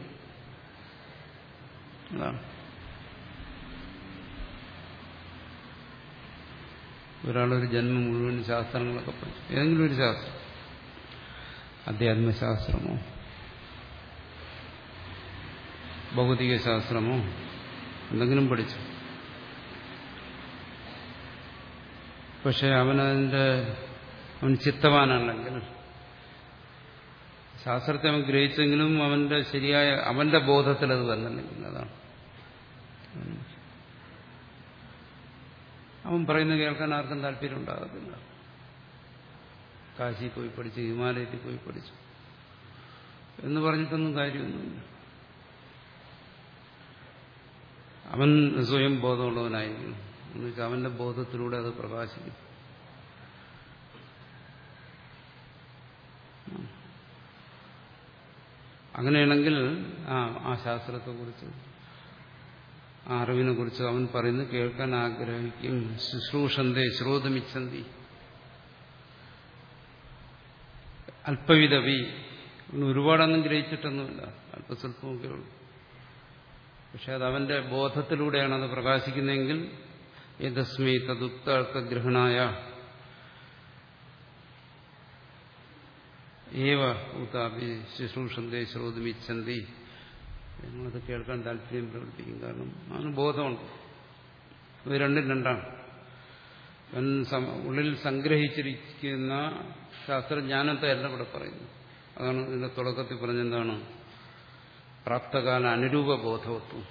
ഒരാളൊരു ജന്മം മുഴുവൻ ശാസ്ത്രങ്ങളൊക്കെ പഠിച്ചു. ഏതെങ്കിലും ഒരു ശാസ്ത്രം. അധ്യാത്മശാസ്ത്രമോ? ഭൗതിക ശാസ്ത്രമോ എന്തെങ്കിലും പഠിച്ചു. പക്ഷെ അവനതിന്റെ അവൻ ചിത്തവാനാണെങ്കിൽ ശാസ്ത്രത്തെ അവൻ ഗ്രഹിച്ചെങ്കിലും അവന്റെ ശരിയായ അവന്റെ ബോധത്തിൽ അത് വരുന്നില്ലെങ്കിൽ അതാണ്. അവൻ പറയുന്നത് കേൾക്കാൻ ആർക്കും താല്പര്യം ഉണ്ടാകത്തില്ല. കാശി പോയി പഠിച്ചു ഹിമാലയത്തിൽ പോയി പഠിച്ചു. എന്ന് പറഞ്ഞിട്ടൊന്നും കാര്യമൊന്നുമില്ല. അവൻ സ്വയം ബോധമുള്ളവനായിരിക്കും എന്ന് വെച്ചാൽ അവന്റെ ബോധത്തിലൂടെ അത് പ്രകാശിക്കും. അങ്ങനെയാണെങ്കിൽ ആ ആ ശാസ്ത്രത്തെക്കുറിച്ച് ആ അറിവിനെ കുറിച്ച് അവൻ പറയുന്നു കേൾക്കാൻ ആഗ്രഹിക്കും. ശുശ്രൂഷന്തേ ശ്രോതമിച്ചന്തി അല്പവിധവി. ഒരുപാടൊന്നും ഗ്രഹിച്ചിട്ടൊന്നുമില്ല. അല്പസ്വല്പമൊക്കെ ഉള്ളൂ പക്ഷെ അത് അവന്റെ ബോധത്തിലൂടെയാണ് അത് പ്രകാശിക്കുന്നതെങ്കിൽ യഥസ്മി തദുക്താർത്ഥഗ്രഹണായ ഏവ ഊതാപി ശുശ്രൂഷന്തേ ശ്രോതമിച്ചന്തി നിങ്ങളത് കേൾക്കാൻ താല്പര്യം പ്രകടിപ്പിക്കും. കാരണം അവന് ബോധമുണ്ട്. ഇത് രണ്ടും രണ്ടാണ്. ഉള്ളിൽ സംഗ്രഹിച്ചിരിക്കുന്ന ശാസ്ത്രജ്ഞാനത്തെ അല്ല ഇവിടെ പറയുന്നു അതാണ് ഇതിന്റെ തുടക്കത്തിൽ പറഞ്ഞെന്താണ്? പ്രാപ്തകാല അനുരൂപ ബോധവത്വം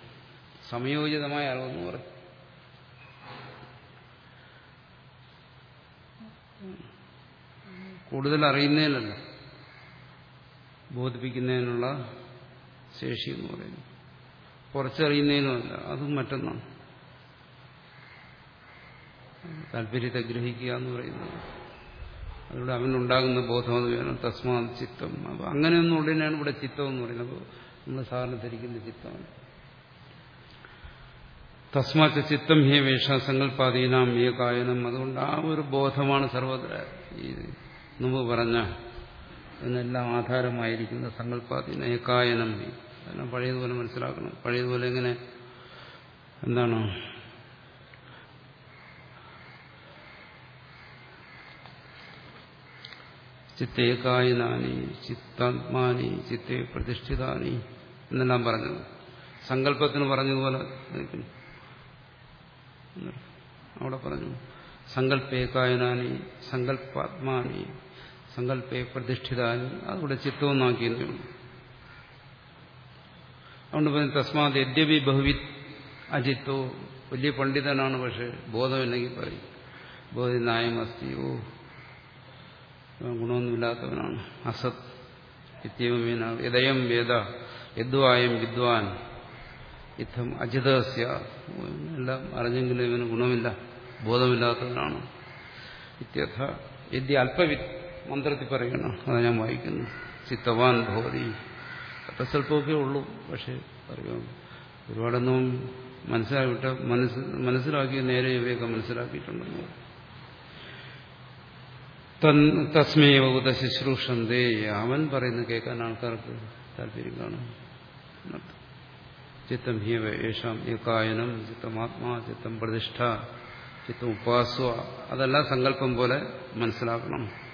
സംയോജിതമായ അറിവെന്ന് പറയും കൂടുതൽ അറിയുന്നതിനല്ല ബോധിപ്പിക്കുന്നതിനുള്ള ശേഷി എന്ന് പറയുന്നു കുറച്ചറിയുന്നതിനുമല്ല അതും മറ്റൊന്നാണ്. താല്പര്യത്തെ ഗ്രഹിക്കുക എന്ന് പറയുന്നത്. അതിലൂടെ അവനുണ്ടാകുന്ന ബോധം അത് വേണം തസ്മാ ചിത്തം. അപ്പൊ അങ്ങനെയൊന്നും ഉടനെയാണ് ഇവിടെ ചിത്തം എന്ന് പറയുന്നത്. നമ്മൾ സാധാരണ ധരിക്കുന്ന ചിത്തമാണ്. തസ്മാച്ച ചിത്തം ഹേ വേഷ സങ്കല്പാധീനാം ഹേ കായനം അതുകൊണ്ട് ആ ഒരു ബോധമാണ് സർവത്ര ഈ മുമ്പ് പറഞ്ഞ എന്നെല്ലാം ആധാരമായിരിക്കുന്ന സങ്കല്പാതി നയക്കായനം അതെല്ലാം പഴയതുപോലെ മനസ്സിലാക്കണം. പഴയതുപോലെ എങ്ങനെ? എന്താണ്? ചിത്തേകായനാനി ചിത്താത്മാനി ചിത്തേ പ്രതിഷ്ഠിതാനി എന്നെല്ലാം പറഞ്ഞത്. സങ്കല്പത്തിന് പറഞ്ഞതുപോലെ അവിടെ പറഞ്ഞു സങ്കല്പേകായനാനി സങ്കല്പാത്മാനി സങ്കല്പേ പ്രതിഷ്ഠിതാനി അതുകൂടെ ചിത്തമെന്നാക്കിയെന്നേ ഉള്ളൂ അതുകൊണ്ട് പറഞ്ഞു തസ്മാത് യദ്യപി ബഹുവി അജിത്തോ. വലിയ പണ്ഡിതനാണ് പക്ഷെ ബോധമില്ലെങ്കിൽ പറയും. ബോധി നായം അസ്തി ഓ ഗുണമൊന്നുമില്ലാത്തവനാണ്. അസത് ഇത്യവമേന യഥയം വേദ യദ്വായം വിദ്വാൻ യുദ്ധം അജിതസ്യ. എല്ലാം അറിഞ്ഞെങ്കിലും ഇവന് ഗുണമില്ല ബോധമില്ലാത്തവനാണ്. ഇത്യഥ യദ്യ അല്പവി മന്ത്രത്തിൽ പറയണം അതാണ് ഞാൻ വായിക്കുന്നു. ചിത്തവാൻ ഭവതി. അത്ര സ്വല്പമൊക്കെ ഉള്ളൂ പക്ഷെ അറിയാം ഒരുപാടൊന്നും മനസ്സിലാക്കിയിട്ട് മനസ്സ് മനസ്സിലാക്കി നേരെ ഇവയൊക്കെ മനസ്സിലാക്കിയിട്ടുണ്ടെന്ന് തസ്മേവ ഉത ശുശ്രൂഷന്തേ. അവൻ പറയുന്നത് കേൾക്കാൻ ആൾക്കാർക്ക് താല്പര്യം കാണും. ചിത്തം ഹിയവ യേശാം ഏകായനം ചിത്തമാത്മാ ചിത്തം പ്രതിഷ്ഠ ചിത്തം ഉപാസ്വ. അതെല്ലാം സങ്കല്പം പോലെ മനസ്സിലാക്കണം.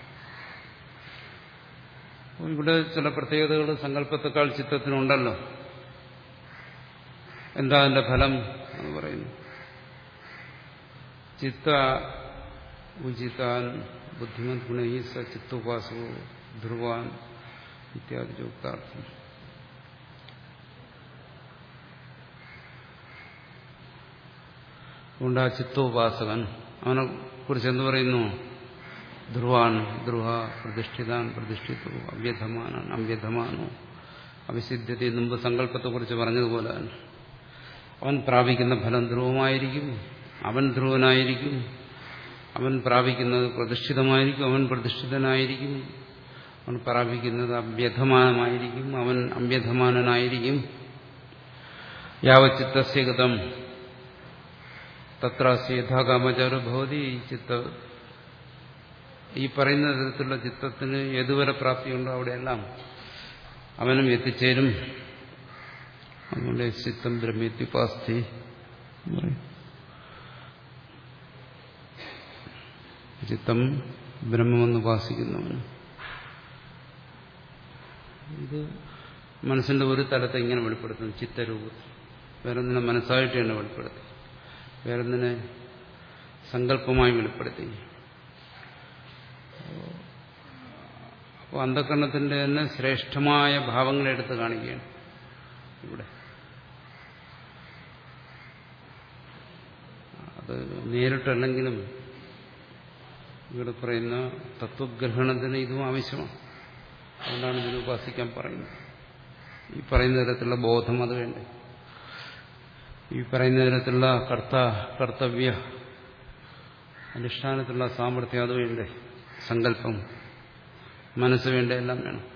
ഇവിടെ ചില പ്രത്യേകതകൾ സങ്കല്പത്തെക്കാൾ ചിത്തത്തിനുണ്ടല്ലോ എന്താ അതിന്റെ ഫലം എന്ന് പറയുന്നു. ചിത്ത ഉചിതാൻ ബുദ്ധിമത് ഗുണൈ സ ചിത്തോപാസവോ ധ്രുവാൻ ഇത്യാദി ചോക്താർത്ഥം. അതുകൊണ്ട് ആ ചിത്തോപാസകൻ അവനെ കുറിച്ച് എന്ത് പറയുന്നു? ധ്രുവാൻ ധ്രുവ പ്രതിഷ്ഠിതാൻ പ്രതിഷ്ഠിത്തു അവ്യധമാനാൻ അവ്യധമാനോ. അവിസിദ്ധ്യത്തെ മുമ്പ് സങ്കല്പത്തെക്കുറിച്ച് പറഞ്ഞതുപോലെ അവൻ പ്രാപിക്കുന്ന ഫലം ധ്രുവമായിരിക്കും. അവൻ ധ്രുവനായിരിക്കും. അവൻ പ്രാപിക്കുന്നത് പ്രതിഷ്ഠിതമായിരിക്കും. അവൻ പ്രതിഷ്ഠിതനായിരിക്കും. അവൻ പ്രാപിക്കുന്നത് അവ്യധമാനമായിരിക്കും. അവൻ അവ്യധമാനനായിരിക്കും. യാവചിത്തസ്യഗതം തത്രാസ്യ യഥാകാമചാരോ ഭവതി ചിത്ത ഈ പറയുന്ന തരത്തിലുള്ള ചിത്തത്തിന് ഏതുവരെ പ്രാപ്തിയുണ്ടോ അവിടെയെല്ലാം അവനും എത്തിച്ചേരും. അതുകൊണ്ട് ചിത്തം ബ്രഹ്മിത്യുപാസ്തി ചിത്തം ബ്രഹ്മമെന്ന് ഉപാസിക്കുന്നവന് ഇത് മനസ്സിന്റെ ഒരു തലത്തെ ഇങ്ങനെ വെളിപ്പെടുത്തുന്നു ചിത്തരൂപത്തിൽ. വേറൊന്നിനെ മനസ്സായിട്ട് തന്നെ വെളിപ്പെടുത്തി വേറൊന്നിനെ സങ്കല്പമായി വെളിപ്പെടുത്തി. അപ്പോൾ അന്ധകരണത്തിന്റെ തന്നെ ശ്രേഷ്ഠമായ ഭാവങ്ങളെ എടുത്ത് കാണിക്കുകയാണ് ഇവിടെ. അത് നേരിട്ടല്ലെങ്കിലും ഇവിടെ പറയുന്ന തത്വഗ്രഹണത്തിന് ഇതും ആവശ്യമാണ്. അതുകൊണ്ടാണ് ഇതിന് ഉപാസിക്കാൻ പറയുന്നത്. ഈ പറയുന്ന തരത്തിലുള്ള ബോധം അത് വേണ്ടേ? ഈ പറയുന്ന തരത്തിലുള്ള കർത്ത കർത്തവ്യ അനുഷ്ഠാനത്തിലുള്ള സാമർഥ്യം അത് വേണ്ടേ? സങ്കല്പം. മനസ്സ് വേണ്ട എല്ലാം വേണം.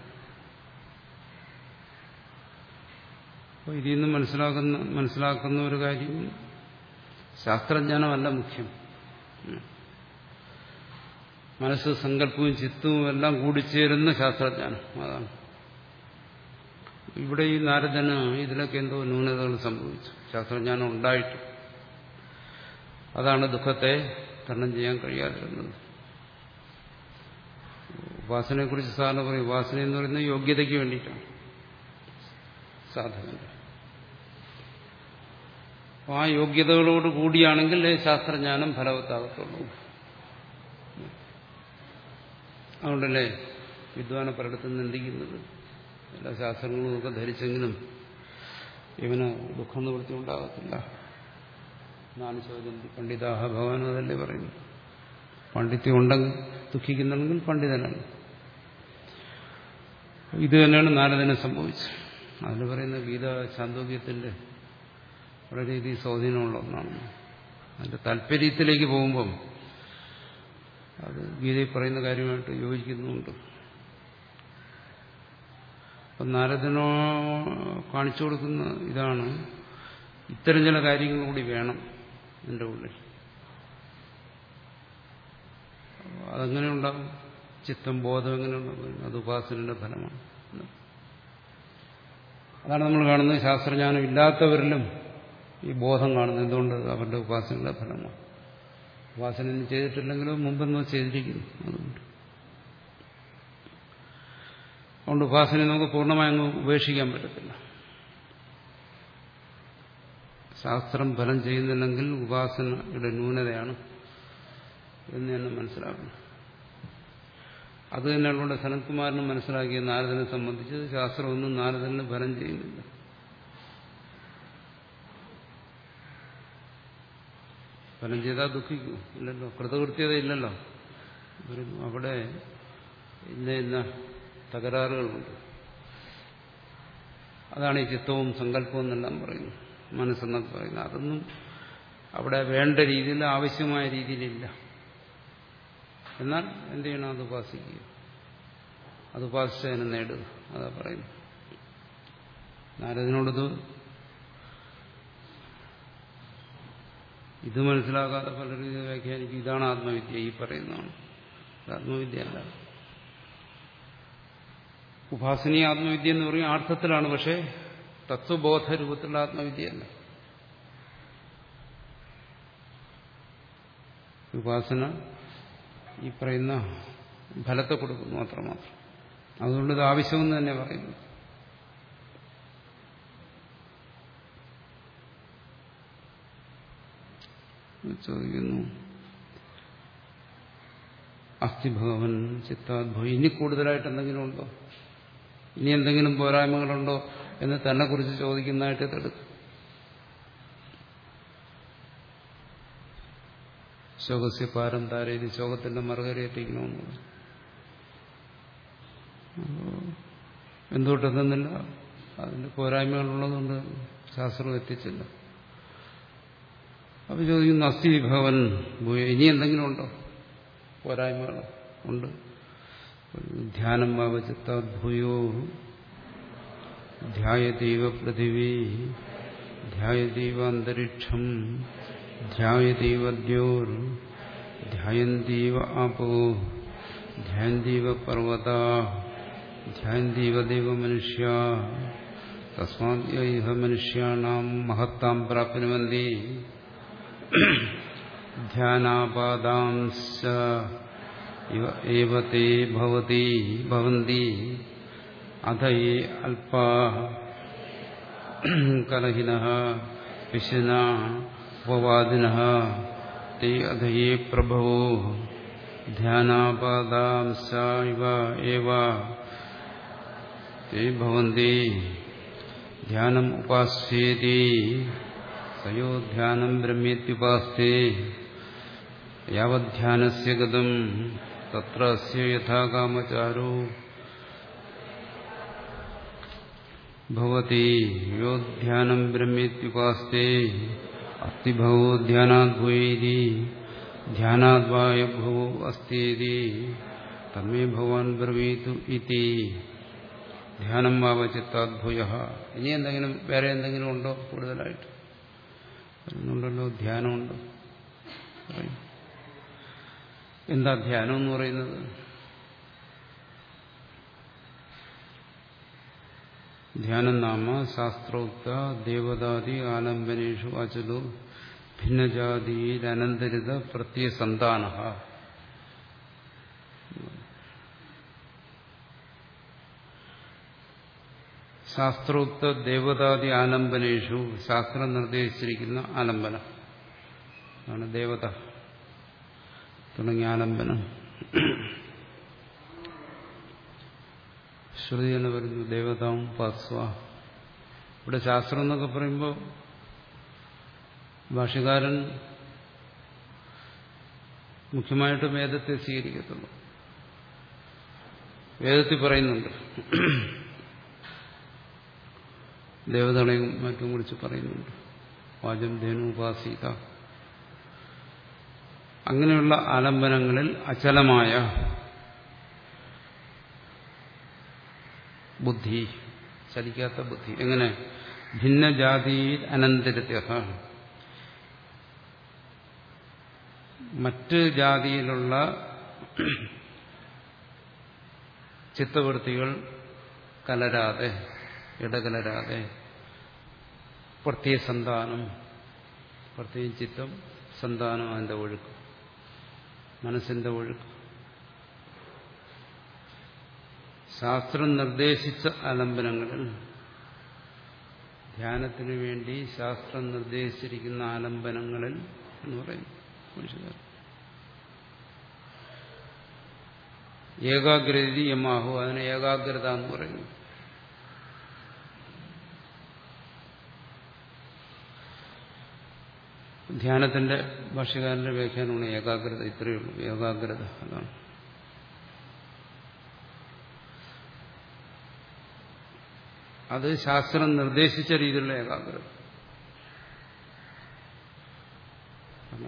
അപ്പോൾ ഇതിൽ നിന്ന് മനസ്സിലാക്കുന്ന മനസ്സിലാക്കുന്ന ഒരു കാര്യം ശാസ്ത്രജ്ഞാനമല്ല മുഖ്യം. മനസ്സ് സങ്കല്പവും ചിത്തവും എല്ലാം കൂടിച്ചേരുന്ന ശാസ്ത്രജ്ഞാനം. അതാണ്. ഇവിടെ ഈ നാരദന് ഇതിലൊക്കെ എന്തോ ന്യൂനതകൾ സംഭവിച്ചു. ശാസ്ത്രജ്ഞാനം ഉണ്ടായിട്ട്. അതാണ് ദുഃഖത്തെ തരണം ചെയ്യാൻ കഴിയാതിരുന്നത്. ഉപാസനയെക്കുറിച്ച് സാറിന് പറയും ഉപാസന എന്ന് പറയുന്നത് യോഗ്യതയ്ക്ക് വേണ്ടിയിട്ടാണ്. സാധന ആ യോഗ്യതകളോട് കൂടിയാണെങ്കിൽ ശാസ്ത്രജ്ഞാനം ഫലവത്താകത്തുള്ളൂ. അതുകൊണ്ടല്ലേ വിദ്വാനെ പലയിടത്തും നിന്ദിക്കുന്നത്? എല്ലാ ശാസ്ത്രങ്ങളും ഒക്കെ ധരിച്ചെങ്കിലും ഇവന് ദുഃഖം നിവൃത്തി ഉണ്ടാകത്തില്ല ചോദ്യം. പണ്ഡിതാഹ ഭഗവാൻ അതല്ലേ പറയുന്നു പണ്ഡിത്യം ഉണ്ടെങ്കിൽ ദുഃഖിക്കുന്നുണ്ടെങ്കിൽ പണ്ഡിതനാണ് ഇത് തന്നെയാണ് നാരദന് സംഭവിച്ചത്. അതിന് പറയുന്ന ഗീത ചാന്തോക്യത്തിന്റെ വളരെ രീതി സ്വാധീനമുള്ള ഒന്നാണ്. അതിന്റെ താല്പര്യത്തിലേക്ക് പോകുമ്പം അത് ഗീതയിൽ പറയുന്ന കാര്യമായിട്ട് യോജിക്കുന്നുണ്ട്. അപ്പം നാരദനോ കാണിച്ചു കൊടുക്കുന്ന ഇതാണ് ഇത്തരം ചില കാര്യങ്ങൾ കൂടി വേണം എന്റെ ഉള്ളിൽ. അതെങ്ങനെ ഉണ്ടാകും? ചിത്തം ബോധം എങ്ങനെ ഉണ്ടാകും അത് ഉപാസനയുടെ ഫലമാണ്. അതാണ് നമ്മൾ കാണുന്നത് ശാസ്ത്രജ്ഞാനം ഇല്ലാത്തവരിലും ഈ ബോധം കാണുന്നത്. എന്തുകൊണ്ട്? അവരുടെ ഉപാസനയുടെ ഫലമാണ്. ഉപാസന ചെയ്തിട്ടില്ലെങ്കിലും മുമ്പെന്നോ ചെയ്തിരിക്കുന്നു. അതുകൊണ്ട്. അതുകൊണ്ട് ഉപാസനയെ നമുക്ക് പൂർണമായി അങ്ങ് ഉപേക്ഷിക്കാൻ പറ്റത്തില്ല. ശാസ്ത്രം ഫലം ചെയ്യുന്നില്ലെങ്കിൽ ഉപാസനയുടെ ന്യൂനതയാണ് എന്ന് തന്നെ മനസ്സിലാക്കണം. അത് തന്നെയുള്ള സനത്കുമാരന് മനസ്സിലാക്കിയ നാരദനെ സംബന്ധിച്ച് ശാസ്ത്രമൊന്നും നാരദന് ഫലം ചെയ്യുന്നില്ല. ഫലം ചെയ്താൽ ദുഃഖിക്കൂ. ഇല്ലല്ലോ കൃതകൃത്യത ഇല്ലല്ലോ. അവിടെ ഇന്ന ഇന്ന തകരാറുകളുണ്ട്. അതാണ് ഈ ചിത്തവും സങ്കല്പവും എന്നെല്ലാം പറയുന്നു മനസ്സെന്നൊക്കെ പറയുന്നത്. അതൊന്നും അവിടെ വേണ്ട രീതിയിൽ ആവശ്യമായ രീതിയിലില്ല എന്നാൽ എന്ത് ചെയ്യണം? അത് ഉപാസിക്കുക. അത് ഉപാസിച്ച് അതിനെ നേടുക. അതാ പറയുന്നു നാരദിനോടത് ഇത് മനസ്സിലാക്കാതെ പല രീതിയിൽ വ്യാഖ്യാനിക്കും. ഇതാണ് ആത്മവിദ്യ. ഈ പറയുന്നതാണ്. ആത്മവിദ്യ അല്ല. ഉപാസനീയ ആത്മവിദ്യ എന്ന് പറയും അർത്ഥത്തിലാണ് പക്ഷേ തത്വബോധ രൂപത്തിലുള്ള ആത്മവിദ്യയല്ല ഉപാസന ഈ പറയുന്ന ഫലത്തെ കൊടുക്കുന്നു അത്രമാത്രം അതുകൊണ്ട് ഇത് ആവശ്യമെന്ന് തന്നെ പറയുന്നു. ചോദിക്കുന്നു. അസ്ഥി ഭഗവൻ ഇനി കൂടുതലായിട്ട് എന്തെങ്കിലും ഉണ്ടോ? ഇനി എന്തെങ്കിലും പോരായ്മകളുണ്ടോ എന്ന് തന്നെ കുറിച്ച് ചോദിക്കുന്നതായിട്ട് ഇതെടുക്കും ശോകസ്യ പാരം താരയിൽ ശോകത്തിന്റെ മറുകരയെത്തിക്കണമെന്ന് എന്തുകൊണ്ടെന്നില്ല. അതിന്റെ പോരായ്മകളുള്ളതുകൊണ്ട് ശാസ്ത്രം എത്തിച്ചില്ല. അപ്പൊ ചോദിക്കുന്നു അസ്ഥി ഭഗവൻ ഇനി എന്തെങ്കിലും ഉണ്ടോ? പോരായ്മകൾ ഉണ്ട്. ധ്യാനം ഭാവചിത്തഭൂയോ ധ്യായതീവ പൃഥിവി ധ്യായതീവ അന്തരിക്ഷം ധ്യായതീവ ദ്യോർ ധ്യായന്തീവ ആപോ ധ്യായന്തീവ പർവത ധ്യായന്തീവ ദൈവമനുഷ്യ തസ്മാദ്യൈഹ മനുഷ്യാണാം മഹത്താം പ്രാപ്നുവന്തി. ധ്യാനാപാദാംശ ഇവ തേ ഭവതി ഭവന്തി. അധ യേ അല്പാ കലഹിന പിശുന ഉപവാദിന തേ അധ യേ പ്രഭവോ ധ്യാനാപാദാംശ ഇവ ഏവ തേ ഭവന്തി ധ്യാനം ഉപാസ്യേതി സയോ ധ്യാനം ബ്രഹ്മേത്യുപാസ്തേ യാവധ്യാനസ്യ ഗതം തത്ര അസ്യ യഥാകാമചാരോ ഭവതി യോ ധ്യാനം ബ്രഹ്മേത്യുപാസ്തേ അസ്തി ഭവോ ധ്യാനാദ്വൈതി ധ്യാനാദ്വായ ഭവോ അസ്ഥീതി തന്മേ ഭഗവാൻ ബ്രവീതു ഇതി ധ്യാനം വാവചിത്താദ്ഭുയ ഇനി എന്തെങ്കിലും വേറെ എന്തെങ്കിലും ഉണ്ടോ കൂടുതലായിട്ട്? ഉണ്ടല്ലോ ധ്യാനമുണ്ട്. എന്താ ധ്യാനം എന്ന് പറയുന്നത്? ധ്യാനം നാമ ശാസ്ത്രോക്ത ദേവതാദി ആലംബനേഷു അചലു ഭിന്നജാതിയിലനന്തരിത പ്രത്യസന്താന ശാസ്ത്രോക്ത ദേവതാദി ആലംബനേഷു ശാസ്ത്രം നിർദ്ദേശിച്ചിരിക്കുന്ന ആലംബനം. ആണ് ദേവത തുടങ്ങിയ ആലംബനം. ശ്രുതി എന്ന് പറയുന്നു ദേവതാം പാസ്വ ഇവിടെ ശാസ്ത്രം എന്നൊക്കെ പറയുമ്പോൾ ഭാഷകാരൻ മുഖ്യമായിട്ട് വേദത്തെ സ്വീകരിക്കത്തുള്ളൂ. വേദത്തിൽ പറയുന്നുണ്ട്. ദേവതകളെയും മറ്റും കുറിച്ച് പറയുന്നുണ്ട്. വാചം ധേനു ഉപാസീത. അങ്ങനെയുള്ള ആലംബനങ്ങളിൽ അചലമായ ബുദ്ധി ചലിക്കാത്ത ബുദ്ധി. എങ്ങനെ? ഭിന്നജാതി അനന്തരത്യ മറ്റ് ജാതിയിലുള്ള ചിത്തവൃത്തികൾ കലരാതെ ഇടകലരാതെ പ്രത്യേക സന്താനം പ്രത്യേക ചിത്തം സന്താനം അതിന്റെ ഒഴുക്ക് മനസ്സിന്റെ ഒഴുക്ക്. ശാസ്ത്രം നിർദ്ദേശിച്ച ആലംബനങ്ങൾ ധ്യാനത്തിന് വേണ്ടി ശാസ്ത്രം നിർദ്ദേശിച്ചിരിക്കുന്ന ആലംബനങ്ങളിൽ എന്ന് പറയും യമാഹു അതിന് ഏകാഗ്രത എന്ന് പറയുന്നു ധ്യാനത്തിന്റെ ഭാഷകാരന്റെ വ്യാഖ്യാനമാണ് ഏകാഗ്രത ഇത്രയേ ഉള്ളൂ. ഏകാഗ്രത അതാണ്. അത് ശാസ്ത്രം നിർദ്ദേശിച്ച രീതിയിലുള്ള ഏകാഗ്രത.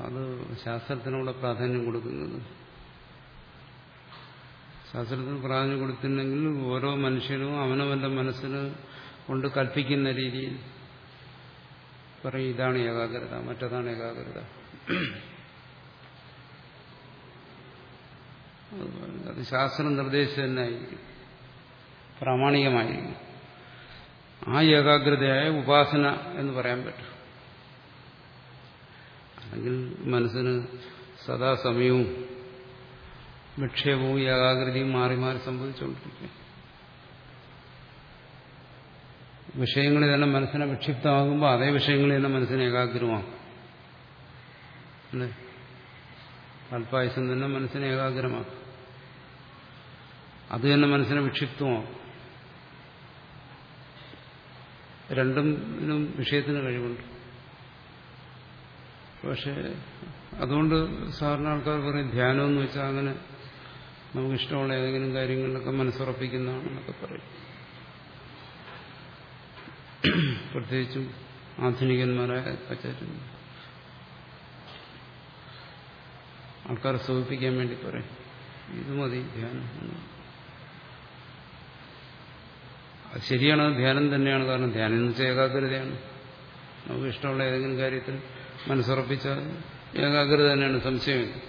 അത് ശാസ്ത്രത്തിനുള്ള പ്രാധാന്യം കൊടുക്കുന്നത്. ശാസ്ത്രത്തിന് പ്രാധാന്യം കൊടുത്തിട്ടുണ്ടെങ്കിൽ ഓരോ മനുഷ്യനും അവനവന്റെ മനസ്സിന് കൊണ്ട് കൽപ്പിക്കുന്ന രീതിയിൽ പറയും ഇതാണ് ഏകാഗ്രത മറ്റതാണ് ഏകാഗ്രത. അത് ശാസ്ത്രം നിർദ്ദേശിച്ചു തന്നെ ആയിരിക്കും പ്രാമാണികമായിരിക്കും. ആ ഏകാഗ്രതയായ ഉപാസന എന്ന് പറയാൻ പറ്റും. അല്ലെങ്കിൽ മനസ്സിന് സദാസമയവും വിക്ഷേപവും ഏകാഗ്രതയും മാറി മാറി സംഭവിച്ചുകൊണ്ടിരിക്കും. വിഷയങ്ങളിൽ തന്നെ മനസ്സിനെ വിക്ഷിപ്തമാകുമ്പോൾ അതേ വിഷയങ്ങളിൽ തന്നെ മനസ്സിനെ ഏകാഗ്രമാക്കും. അല്ലേ? അല്പായുസം തന്നെ മനസ്സിനെ ഏകാഗ്രമാക്കും. അത് തന്നെ മനസ്സിനെ വിക്ഷിപ്തമാക്കും. രണ്ടും വിഷയത്തിന് കഴിവുണ്ട്. പക്ഷെ അതുകൊണ്ട് സാധാരണ ആൾക്കാർ പറയും ധ്യാനം എന്ന് വെച്ചാൽ അങ്ങനെ നമുക്ക് ഇഷ്ടമുള്ള ഏതെങ്കിലും കാര്യങ്ങളിലൊക്കെ മനസ്സുറപ്പിക്കുന്നതാണെന്നൊക്കെ പറയും. പ്രത്യേകിച്ചും ആധുനികന്മാരായ ആചാര്യൻ ആൾക്കാരെ സൂചിപ്പിക്കാൻ വേണ്ടി പറയും. ഇത് മതി ധ്യാനം അത് ശരിയാണ് ധ്യാനം തന്നെയാണ്. കാരണം ധ്യാനം എന്ന് വെച്ചാൽ ഏകാഗ്രതയാണ് നമുക്ക് ഇഷ്ടമുള്ള ഏതെങ്കിലും കാര്യത്തിൽ മനസ്സുറപ്പിച്ചാൽ ഏകാഗ്രത തന്നെയാണ് സംശയം.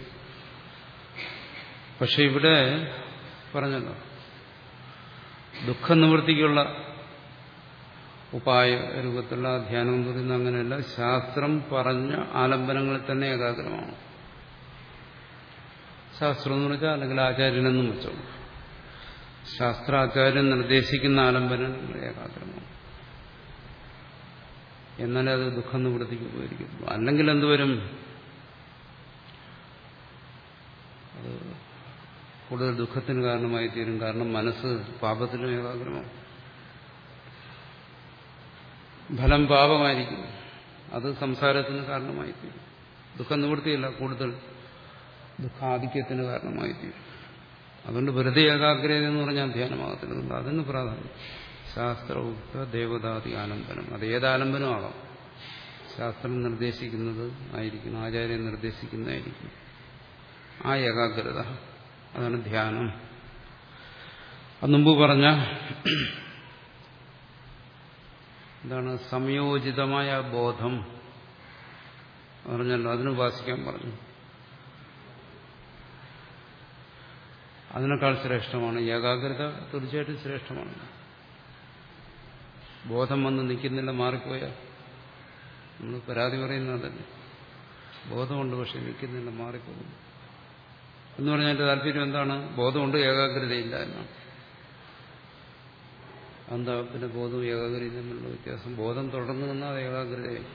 പക്ഷെ ഇവിടെ പറഞ്ഞല്ലോ ദുഃഖനിവൃത്തിക്കുള്ള ഉപായ രൂപത്തിലുള്ള ധ്യാനം എന്ന് പറയുന്നത് അങ്ങനെയല്ല. ശാസ്ത്രം പറഞ്ഞ ആലംബനങ്ങളിൽ തന്നെ ഏകാഗ്രമാണ്. ശാസ്ത്രം എന്ന് വെച്ചാൽ അല്ലെങ്കിൽ ആചാര്യനെന്നും വെച്ചോളൂ. ശാസ്ത്രാചാര്യൻ നിർദ്ദേശിക്കുന്ന ആലംബനങ്ങൾ ഏകാഗ്രമാണ് എന്നാലേ അത് ദുഃഖം നിവൃത്തിക്ക് പോയിരിക്കുന്നു അല്ലെങ്കിൽ എന്തുവരും അത് കൂടുതൽ ദുഃഖത്തിന് കാരണമായി തീരും. കാരണം മനസ്സ് പാപത്തിനും ഏകാഗ്രമാണ്. ഫലം പാപമായിരിക്കും. അത് സംസാരത്തിന് കാരണമായി തീരും. ദുഃഖം നിവൃത്തിയില്ല കൂടുതൽ ദുഃഖാധിക്യത്തിന് കാരണമായി തീരും. അതുകൊണ്ട് വെറുതെ ഏകാഗ്രത എന്ന് പറഞ്ഞാൽ ധ്യാനമാകത്തില്ല. അതിന് പ്രാധാന്യം. ശാസ്ത്രോക്ത ദേവതാതി ആലംബനം. അത് ഏതാലംബനമാകാം ശാസ്ത്രം നിർദ്ദേശിക്കുന്നത് ആയിരിക്കും ആചാര്യൻ നിർദ്ദേശിക്കുന്നതായിരിക്കും. ആ ഏകാഗ്രത. അതാണ് ധ്യാനം. അത് മുമ്പ് പറഞ്ഞ എന്താണ് സംയോജിതമായ ബോധം. പറഞ്ഞല്ലോ അതിന് ഉപാസിക്കാൻ പറഞ്ഞു. അതിനേക്കാൾ ശ്രേഷ്ഠമാണ്. ഏകാഗ്രത തീർച്ചയായിട്ടും ശ്രേഷ്ഠമാണ്. ബോധം വന്ന് നിൽക്കുന്നില്ല മാറിപ്പോയാൽ. നമ്മൾ പരാതി പറയുന്നതല്ലേ ബോധമുണ്ട് പക്ഷെ നിൽക്കുന്നില്ല മാറിപ്പോകുന്നു. എന്ന് പറഞ്ഞാൽ എന്റെ താല്പര്യം എന്താണ്? ബോധമുണ്ട് ഏകാഗ്രതയില്ല എന്നാണ്. എന്താ പിന്നെ ബോധവും ഏകാഗ്രതയും തമ്മിലുള്ള വ്യത്യാസം? ബോധം തുടർന്നു നിന്നാൽ ഏകാഗ്രതയായി.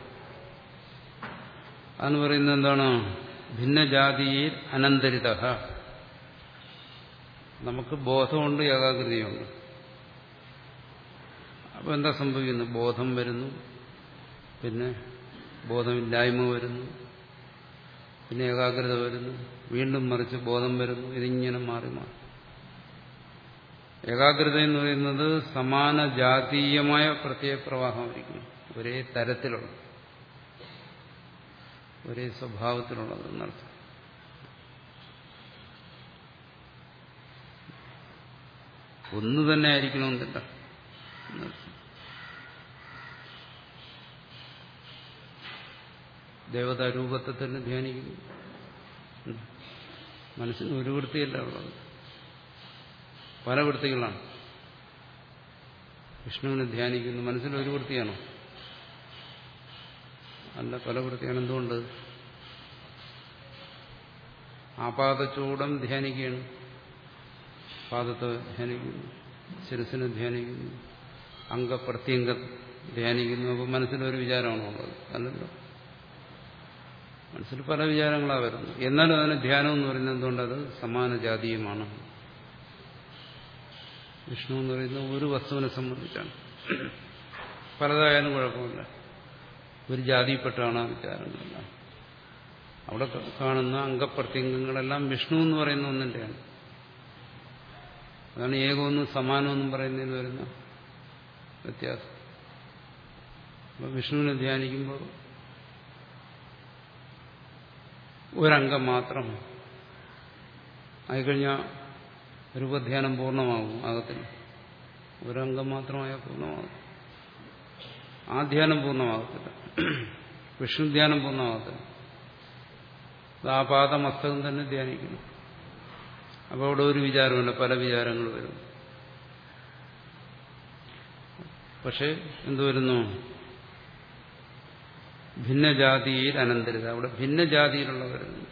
അതെന്ന് പറയുന്നത് എന്താണ്? ഭിന്നജാതിയിൽ അനന്തരിത. നമുക്ക് ബോധമുണ്ട് ഏകാഗ്രതയുണ്ട്. അപ്പൊ എന്താ സംഭവിക്കുന്നത്? ബോധം വരുന്നു പിന്നെ ബോധമില്ലായ്മ വരുന്നു പിന്നെ ഏകാഗ്രത വരുന്നു വീണ്ടും മറിച്ച് ബോധം വരുന്നു ഇതിങ്ങനെ മാറി മാറി. ഏകാഗ്രത എന്ന് പറയുന്നത് സമാന ജാതീയമായ പ്രത്യേക പ്രവാഹമായിരിക്കും ഒരേ തരത്തിലുള്ള ഒരേ സ്വഭാവത്തിലുള്ളത് എന്നർത്ഥം. ഒന്ന് തന്നെ ആയിരിക്കണമെന്നില്ല ദേവതാരൂപത്തെ ദേവതാ രൂപത്തെ തന്നെ ധ്യാനിക്കുന്നു. മനസ്സിന് ഒരു വൃത്തിയല്ല ഉള്ളത് പല വൃത്തികളാണ്. വിഷ്ണുവിനെ ധ്യാനിക്കുന്നു. മനസ്സിൽ ഒരു വൃത്തിയാണോ? അല്ല പല വൃത്തിയാണ്. എന്തുകൊണ്ട്? ആപാദചൂടം ധ്യാനിക്കുകയാണ്. പാദത്തെ ധ്യാനിക്കുന്നു ശിരസിനെ ധ്യാനിക്കുന്നു അംഗപ്രത്യംഗ ധ്യാനിക്കുന്നു. അപ്പോൾ മനസ്സിലൊരു വിചാരമാണോ ഉള്ളത് അല്ലല്ലോ. മനസ്സിൽ പല വിചാരങ്ങളാണ് വരുന്നത്. എന്നാലും അതിന് ധ്യാനം എന്ന് പറയുന്നത് എന്തുകൊണ്ടത്? സമാന ജാതീയമാണ് വിഷ്ണു എന്ന് പറയുന്നത് ഒരു വസ്തുവിനെ സംബന്ധിച്ചാണ്. പലതായാലും കുഴപ്പമില്ല. ഒരു ജാതിയിൽപ്പെട്ടാണ് ആ വിചാരങ്ങളെല്ലാം. അവിടെ കാണുന്ന അംഗപ്രത്യംഗങ്ങളെല്ലാം വിഷ്ണു എന്ന് പറയുന്ന ഒന്നിന്റെയാണ് അതാണ് ഏകമൊന്നും സമാനമെന്നും പറയുന്നതിന് വരുന്ന വ്യത്യാസം. വിഷ്ണുവിനെ ധ്യാനിക്കുമ്പോൾ ഒരംഗം മാത്രം ആയിക്കഴിഞ്ഞാൽ രൂപധ്യാനം പൂർണമാകും അകത്തിന് ഒരംഗം മാത്രമായാൽ പൂർണമാകും. ആ ധ്യാനം പൂർണമാകത്തില്ല. വിഷ്ണു ധ്യാനം പൂർണമാകത്തില്ല. ആ പാദമസ്തകം തന്നെ ധ്യാനിക്കണം അപ്പോൾ അവിടെ ഒരു വിചാരമില്ല പല വിചാരങ്ങൾ വരും. പക്ഷെ എന്തു വരുന്നു? ഭിന്നജാതിയിൽ അനന്തരിത. അവിടെ ഭിന്നജാതിയിലുള്ള വരുന്നു.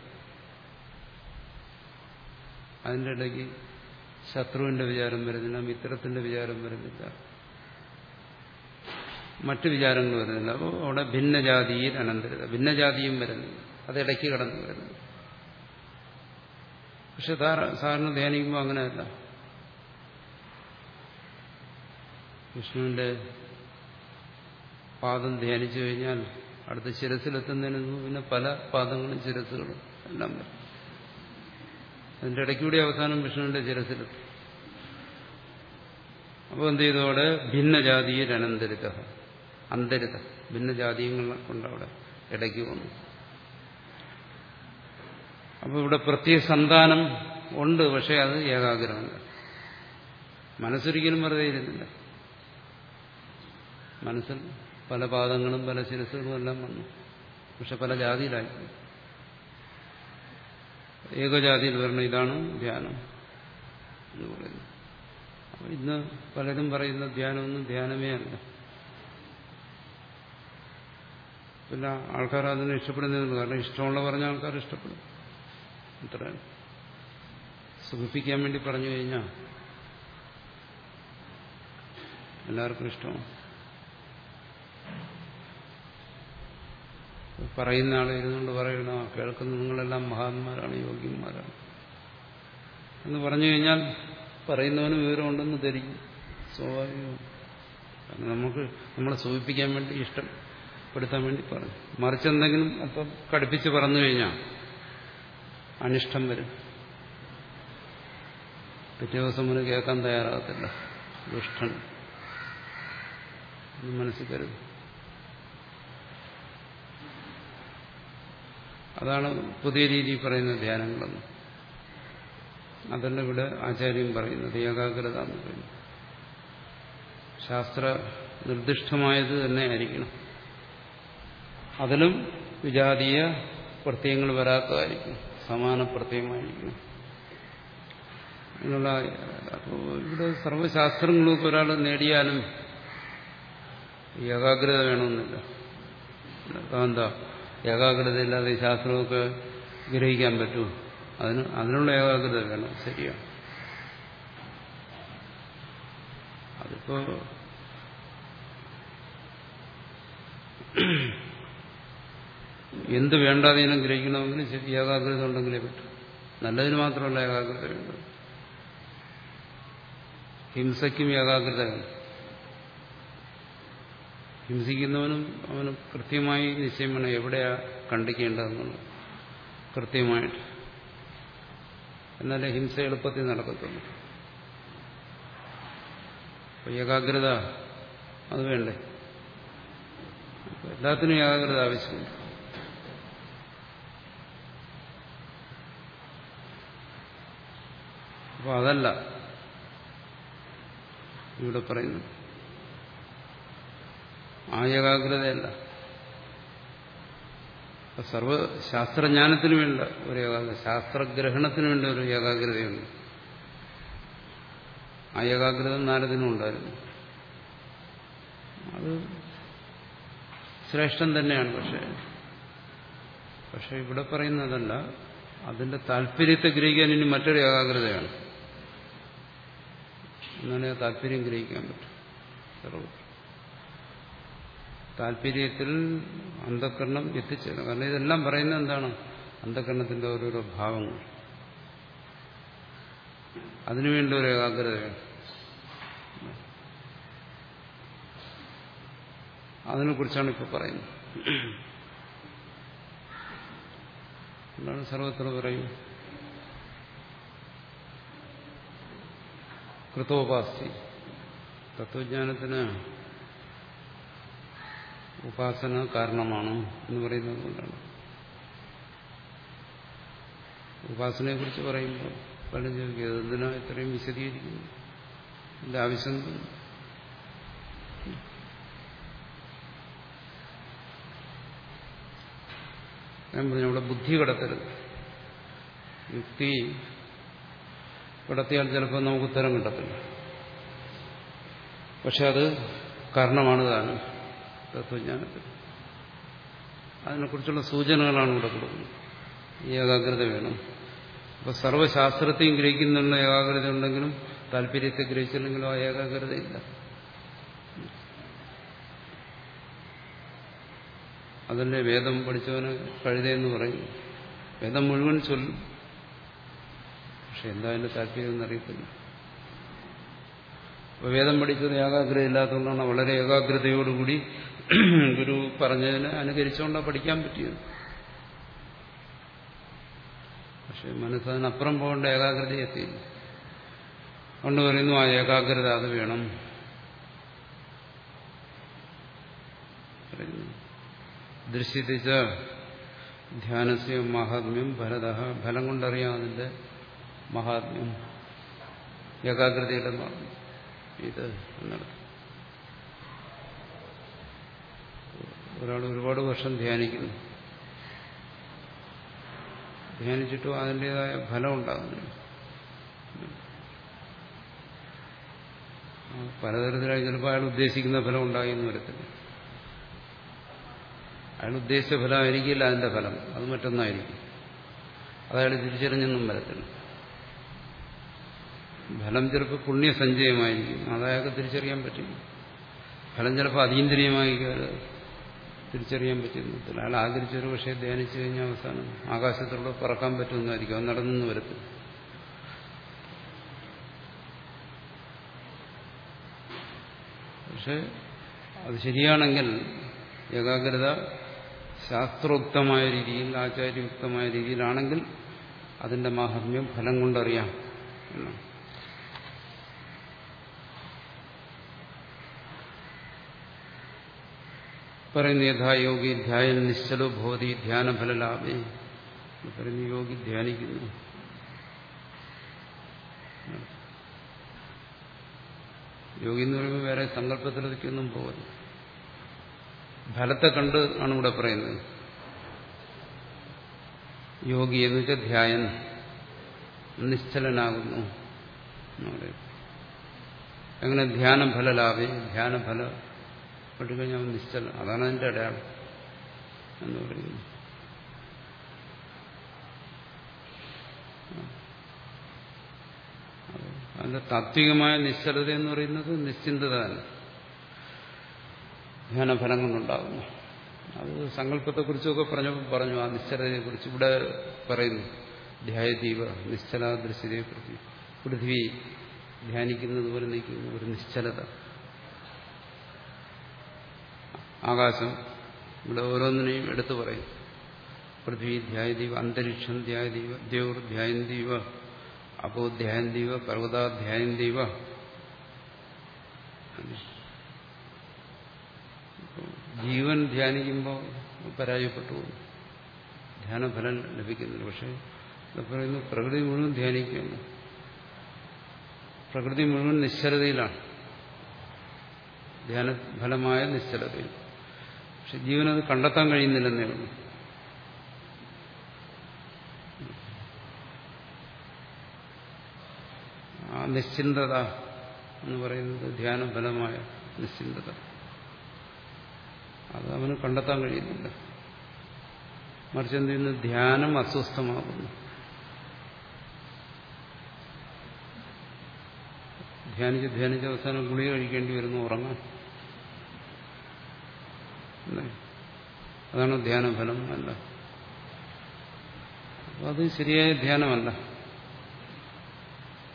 അതിന്റെ ഇടയ്ക്ക് ശത്രുവിന്റെ വിചാരം വരുന്നില്ല മിത്രത്തിന്റെ വിചാരം വരുന്നില്ല. മറ്റു വിചാരങ്ങൾ വരുന്നില്ല. അപ്പോൾ അവിടെ ഭിന്നജാതിയിൽ അനന്തരിത. ഭിന്നജാതിയും വരുന്നില്ല. അത് ഇടയ്ക്ക് കടന്നു വരുന്നു. പക്ഷെ സാധാരണ ധ്യാനിക്കുമ്പോൾ അങ്ങനെയല്ല. വിഷ്ണുവിന്റെ പാദം ധ്യാനിച്ചു കഴിഞ്ഞാൽ അടുത്ത ശിരസിലെത്തുന്നതിന് മുമ്പ് പിന്നെ പല പാദങ്ങളും ശിരസുകളും എല്ലാം വരും. അതിന്റെ ഇടയ്ക്കൂടി അവസാനം വിഷ്ണുവിന്റെ ശിരസിലെത്തും. അപ്പോൾ എന്ത് ചെയ്തോടെ ഭിന്നജാതിയിൽ അനന്തരിത അന്തരിത. ഭിന്നജാതീയങ്ങളെ കൊണ്ടവിടെ ഇടയ്ക്ക് വന്നു. അപ്പോൾ ഇവിടെ പ്രത്യേക സന്താനം ഉണ്ട് പക്ഷെ അത് ഏകാഗ്രമല്ല മനസ്സൊരിക്കലും വെറുതെ ഇരുന്നില്ല. മനസ്സിൽ പല പാദങ്ങളും പല ശിരസുകളും എല്ലാം വന്നു. പക്ഷെ പല ജാതിയിലായി. ഏകജാതിയിൽ വരണം ഇതാണ് ധ്യാനം എന്ന് പറയുന്നത്. ഇന്ന് പലരും പറയുന്ന ധ്യാനമൊന്നും ധ്യാനമേ അല്ല. പിന്നെ ആൾക്കാർ അതിനെ ഇഷ്ടപ്പെടുന്നതെന്ന് കാരണം ഇഷ്ടമുള്ള പറഞ്ഞ ആൾക്കാർ ഇഷ്ടപ്പെടും. അത്ര സുഖിപ്പിക്കാൻ വേണ്ടി പറഞ്ഞു കഴിഞ്ഞാൽ എല്ലാവർക്കും ഇഷ്ടമാണ് പറയുന്ന ആൾ ഇരുന്നുകൊണ്ട് പറയണ കേൾക്കുന്ന നിങ്ങളെല്ലാം മഹാന്മാരാണ് യോഗ്യന്മാരാണ്. എന്ന് പറഞ്ഞു കഴിഞ്ഞാൽ പറയുന്നവന് വിവരമുണ്ടെന്ന് ധരിക്കും. സ്വാഭാവികമാണ്. കാരണം നമുക്ക് നമ്മളെ സൂചിപ്പിക്കാൻ വേണ്ടി ഇഷ്ടപ്പെടുത്താൻ വേണ്ടി പറഞ്ഞു മറിച്ചെന്തെങ്കിലും അപ്പം കടുപ്പിച്ച് പറഞ്ഞു കഴിഞ്ഞാൽ അനിഷ്ടം വരും. പിറ്റേ ദിവസം മുതൽ കേൾക്കാൻ തയ്യാറാകത്തില്ല. ദുഷ്ടൻ. മനസ്സിൽ കരുത് അതാണ് പുതിയ രീതിയിൽ പറയുന്ന ധ്യാനങ്ങളെന്ന്. അതല്ല ഇവിടെ ആചാര്യം പറയുന്നത് ഏകാഗ്രത എന്ന് പറയുന്നത്. ശാസ്ത്ര നിർദ്ദിഷ്ടമായത് തന്നെ ആയിരിക്കണം. അതിലും വിജാതീയ പ്രത്യയങ്ങൾ വരാത്തതായിരിക്കും. സമാന പ്രത്യയമായിരിക്കണം എന്നുള്ള ഇവിടെ സർവശാസ്ത്രങ്ങളൊക്കെ ഒരാൾ നേടിയാലും ഏകാഗ്രത വേണമെന്നില്ല. എന്താ ഏകാഗ്രത ഇല്ലാതെ ശാസ്ത്രമൊക്കെ ഗ്രഹിക്കാൻ പറ്റൂ. അതിന് അതിനുള്ള ഏകാഗ്രത വേണം ശരിയാണ് അതിപ്പോ എന്ത് വേണ്ടാതീനം ഗ്രഹിക്കണമെങ്കിൽ ഏകാഗ്രത ഉണ്ടെങ്കിലേ പറ്റും. നല്ലതിന് മാത്രമല്ല ഏകാഗ്രത വേണ്ടത്. ഹിംസയ്ക്കും ഏകാഗ്രത ഹിംസിക്കുന്നവനും അവന് കൃത്യമായി നിശ്ചയം വേണം എവിടെയാ കണ്ടിക്കേണ്ടതെന്നുള്ളത്. കൃത്യമായിട്ട്. എന്നാലേ ഹിംസ എളുപ്പത്തിൽ നടക്കത്തുള്ളൂ. ഏകാഗ്രത അത് വേണ്ടേ? എല്ലാത്തിനും ഏകാഗ്രത ആവശ്യമുണ്ട്. അപ്പൊ അതല്ല. ഇവിടെ പറയുന്നു. ആ ഏകാഗ്രതയല്ല അപ്പൊ സർവ ശാസ്ത്രജ്ഞാനത്തിന് വേണ്ട ഒരു ഏകാഗ്രത ശാസ്ത്രഗ്രഹണത്തിന് വേണ്ട ഒരു ഏകാഗ്രതയുണ്ട്. ആ ഏകാഗ്രത നാരദിനും ഉണ്ടായിരുന്നു. അത് ശ്രേഷ്ഠം തന്നെയാണ് പക്ഷേ. പക്ഷെ ഇവിടെ പറയുന്നതല്ല അതിന്റെ താല്പര്യത്തെ ഗ്രഹിക്കാൻ ഇനി മറ്റൊരു ഏകാഗ്രതയാണ്. എന്നാലേ താല്പര്യം ഗ്രഹിക്കാൻ പറ്റും. താല്പര്യത്തിൽ അന്ധകരണം എത്തിച്ചേരണം കാരണം ഇതെല്ലാം പറയുന്നത് എന്താണ്? അന്ധകരണത്തിന്റെ ഓരോരോ ഭാവങ്ങൾ. അതിനുവേണ്ടി ഒരു ഏകാഗ്രത അതിനെ കുറിച്ചാണ് ഇപ്പോൾ പറയുന്നത്. എന്താണ് സർവത്ര പറയും കൃതോപാസ്തി തത്വജ്ഞാനത്തിന് ഉപാസന കാരണമാണ് എന്ന് പറയുന്നത് കൊണ്ടാണ്. ഉപാസനയെ കുറിച്ച് പറയുമ്പോൾ പലരും ചോദിക്കുക എന്തിനാ ഇത്രയും വിശദീകരിക്കുന്നു ഇതിന്റെ ആവശ്യം ഞാൻ പറഞ്ഞു അവിടെ ബുദ്ധി കടത്തരുത്. യുക്തി കടത്തിയാൽ ചിലപ്പോൾ നമുക്ക് ഉത്തരം കിട്ടത്തില്ല. പക്ഷെ അത് കാരണമാണ് താനും തത്വജ്ഞാനത്തിൽ. അതിനെക്കുറിച്ചുള്ള സൂചനകളാണ് ഇവിടെ കൊടുക്കുന്നത്. ഏകാഗ്രത വേണം. അപ്പൊ സർവശാസ്ത്രത്തെയും ഗ്രഹിക്കുന്നുള്ള ഏകാഗ്രത ഉണ്ടെങ്കിലും താല്പര്യത്തെ ഗ്രഹിച്ചില്ലെങ്കിലും ആ ഏകാഗ്രത ഇല്ല. അതല്ലേ വേദം പഠിച്ചവന് കഴുതയെന്ന് പറയും വേദം മുഴുവൻ ചൊല്ലും. പക്ഷെ എന്താ അതിന്റെ താല്പര്യം എന്നറിയത്തില്ല വേദം പഠിച്ചത് ഏകാഗ്രത ഇല്ലാത്തതുകൊണ്ടാണ് വളരെ ഏകാഗ്രതയോടുകൂടി ഗുരു പറഞ്ഞതിനെ അനുകരിച്ചുകൊണ്ടാണ് പഠിക്കാൻ പറ്റിയത്. പക്ഷെ മനസ്സതിനപ്പുറം പോകേണ്ട ഏകാഗ്രത എത്തിയില്ല. കൊണ്ട് പറയുന്നു ആ ഏകാഗ്രത അത് വേണം. ദൃശ്യത്തിച്ച ധ്യാനസ്യ മഹാത്മ്യം ഭരത ഫലം കൊണ്ടറിയാം അതിന്റെ മഹാത്മ്യം ഏകാഗ്രതയുടെ ഇത് എന്നർത്ഥം ഒരാൾ ഒരുപാട് വർഷം ധ്യാനിക്കുന്നു. ധ്യാനിച്ചിട്ടും അതിന്റെതായ ഫലം ഉണ്ടാകുന്നില്ല. പലതരത്തിലായി ചിലപ്പോൾ അയാൾ ഉദ്ദേശിക്കുന്ന ഫലം ഉണ്ടായിരുന്നു വരത്തില്ല. അയാൾ ഉദ്ദേശിച്ച ഫലമായിരിക്കില്ല അതിന്റെ ഫലം. അത് മറ്റൊന്നായിരിക്കും. അതയാൾ തിരിച്ചറിഞ്ഞൊന്നും വരത്തില്ല. ഫലം ചിലപ്പോൾ പുണ്യസഞ്ചയമായിരിക്കും. അതയാൾക്ക് തിരിച്ചറിയാൻ പറ്റില്ല. ഫലം ചിലപ്പോൾ അതീന്ദ്രിയമായി തിരിച്ചറിയാൻ പറ്റുന്നില്ല അയാൾ ആഗ്രഹിച്ചൊരു പക്ഷേ ധ്യാനിച്ചു കഴിഞ്ഞാൽ അവസാനം ആകാശത്തിലൂടെ പറക്കാൻ പറ്റുന്നതായിരിക്കും. അത് നടന്നു വരത്തില്ല. പക്ഷെ അത് ശരിയാണെങ്കിൽ ഏകാഗ്രത ശാസ്ത്രോക്തമായ രീതിയിൽ ആചാര്യയുക്തമായ രീതിയിലാണെങ്കിൽ അതിന്റെ മാഹാത്മ്യം ഫലം കൊണ്ടറിയാം എന്നാണ്. പറയുന്നു യഥായോഗി ധ്യായൻ നിശ്ചലോ ഭവതി ധ്യാനഫലലാഭേ പറയുന്നു യോഗി ധ്യാനിക്കുന്നു. യോഗി എന്ന് പറയുമ്പോൾ വേറെ സങ്കല്പത്തിലൊന്നും പോകരുത് ഫലത്തെ കണ്ട് ആണ് ഇവിടെ പറയുന്നത്. യോഗി എന്ന് വെച്ചാൽ ധ്യായൻ നിശ്ചലനാകുന്നു എങ്ങനെ ധ്യാനം ഫലലാഭേ ധ്യാനഫല പെട്ടുകഴിഞ്ഞാൽ നിശ്ചലം. അതാണ് അതിന്റെ അടയാളം എന്ന് പറയുന്നു അതിന്റെ താത്വികമായ നിശ്ചലത എന്ന് പറയുന്നത് നിശ്ചിന്തത ധ്യാനഫലം കൊണ്ടുണ്ടാകുന്നു അത് സങ്കല്പത്തെക്കുറിച്ചൊക്കെ പറഞ്ഞപ്പോൾ പറഞ്ഞു ആ നിശ്ചലതയെക്കുറിച്ച്. ഇവിടെ പറയുന്നു ധ്യായദീപ നിശ്ചലാദൃശ്യതയെക്കുറിച്ച്. പൃഥ്വി ധ്യാനിക്കുന്നത് പോലെ നിൽക്കുന്ന ഒരു നിശ്ചലത. ആകാശം ഇവിടെ ഓരോന്നിനെയും എടുത്തു പറയും. പൃഥ്വി ധ്യായദീപ അന്തരീക്ഷം ധ്യായദീപ ദ്യോർ ധ്യായന്തീവ അപ്പോ ധ്യായന്തീവ പർവതാധ്യായന്തീവ ജീവൻ ധ്യാനിക്കുമ്പോൾ പരാജയപ്പെട്ടു ധ്യാനഫലം ലഭിക്കുന്നില്ല. പക്ഷെ പറയുന്നു പ്രകൃതി മുഴുവൻ ധ്യാനിക്കുകയാണ് പ്രകൃതി മുഴുവൻ നിശ്ചലതയിലാണ്. ധ്യാനഫലമായ നിശ്ചലതയിൽ. പക്ഷെ ജീവനത് കണ്ടെത്താൻ കഴിയുന്നില്ലെന്നേ ഉള്ളൂ. ആ നിശ്ചിന്തത എന്ന് പറയുന്നത് ധ്യാന ഫലമായ നിശ്ചിന്തത. അത് അവന് കണ്ടെത്താൻ കഴിയുന്നില്ല. മറിച്ച് എന്ത് ചെയ്യുന്നു? ധ്യാനം അസ്വസ്ഥമാകുന്നു. ധ്യാനിച്ച് ധ്യാനിച്ച് അവസാനം ഗുളിക കഴിക്കേണ്ടി വരുന്നു ഉറങ്ങാൻ? അതാണ് ധ്യാനഫലം അല്ല. അപ്പൊ അത് ശരിയായ ധ്യാനമല്ല.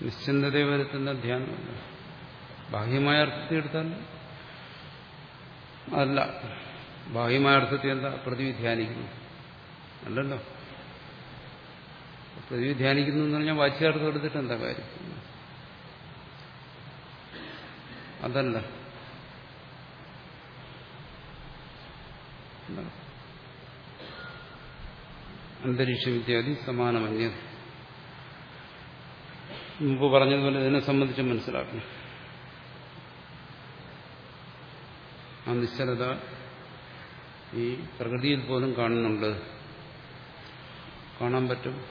നിശ്ചിന്തതയെ വരുത്തുന്ന ധ്യാനമല്ല. ബാഹ്യമായ അർത്ഥത്തിൽ എടുത്താൽ അല്ല. ബാഹ്യമായ അർത്ഥത്തിൽ എന്താ? പ്രതിവി ധ്യാനിക്കുന്നു. അല്ലല്ലോ. പ്രതിവി ധ്യാനിക്കുന്നു എന്ന് പറഞ്ഞാൽ വാച്യാർത്ഥം എടുത്തിട്ട് എന്താ കാര്യം? അതല്ല. അന്തരീക്ഷം വിദ്യാധി സമാനമന്യ മുമ്പ് പറഞ്ഞതുപോലെ ഇതിനെ സംബന്ധിച്ച് മനസ്സിലാക്കണം. ആ നിശ്ചലത ഈ പ്രകൃതിയിൽ പോലും കാണുന്നുണ്ട്. കാണാൻ പറ്റും.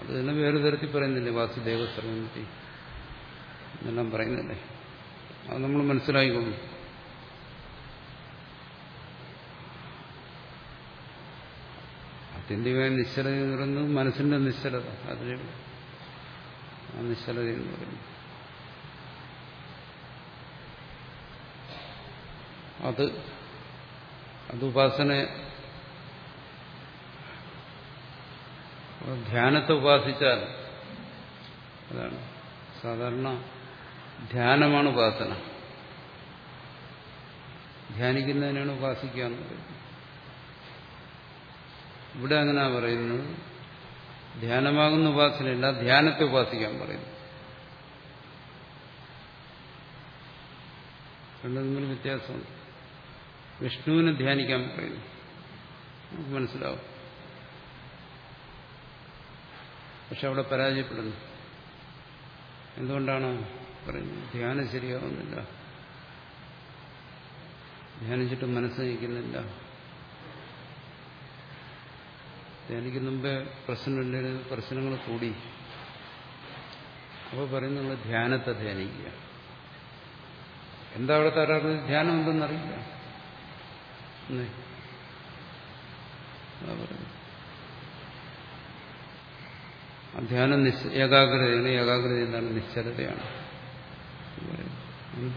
അത് തന്നെ വേറെ തരത്തിൽ പറയുന്നില്ലേ? വാസുദേവ സർവന്തി എന്നെല്ലാം പറയുന്നില്ലേ? അത് നമ്മൾ മനസ്സിലായിക്കൊള്ളു ആത്യന്തികമായ നിശ്ചലത എന്ന് പറയുന്നത് മനസ്സിന്റെ നിശ്ചലത. അതിന് ആ നിശ്ചലത എന്ന് പറയുന്നത്. അത് അത് ഉപാസന ധ്യാനത്തെ ഉപാസിച്ചാൽ അതാണ്. സാധാരണ ധ്യാനമാണ് ഉപാസന. ധ്യാനിക്കുന്നതിനാണ് ഉപാസിക്കുക എന്ന് പറയുന്നത്. ഇവിടെ അങ്ങനെ പറയുന്നു? ധ്യാനമാകുന്ന ഉപാസനയല്ല ധ്യാനത്തെ ഉപാസിക്കാൻ പറയുന്നു. രണ്ടും തമ്മിൽ വ്യത്യാസമുണ്ട്. വിഷ്ണുവിനെ ധ്യാനിക്കാൻ പറയുന്നു. നമുക്ക് മനസ്സിലാവും. പക്ഷെ അവിടെ പരാജയപ്പെടുന്നു. എന്തുകൊണ്ടാണ് പറയുന്നത്? ധ്യാനം ശരിയാവുന്നില്ല. ധ്യാനിച്ചിട്ട് മനസ്സ് നയിക്കുന്നില്ല ധ്യാനിക്കുന്ന മുമ്പേ പ്രശ്നമില്ല പ്രശ്നങ്ങൾ കൂടി. അപ്പോൾ പറയും നിങ്ങൾ ധ്യാനത്തെ ധ്യാനിക്കുക. എന്താ അവിടെ തരാറ് ധ്യാനം എന്തെന്നറിയില്ല ധ്യാനം നിശ് ഏകാഗ്രതയാണ് ഏകാഗ്രത എന്താണ്? നിശ്ചലതയാണ്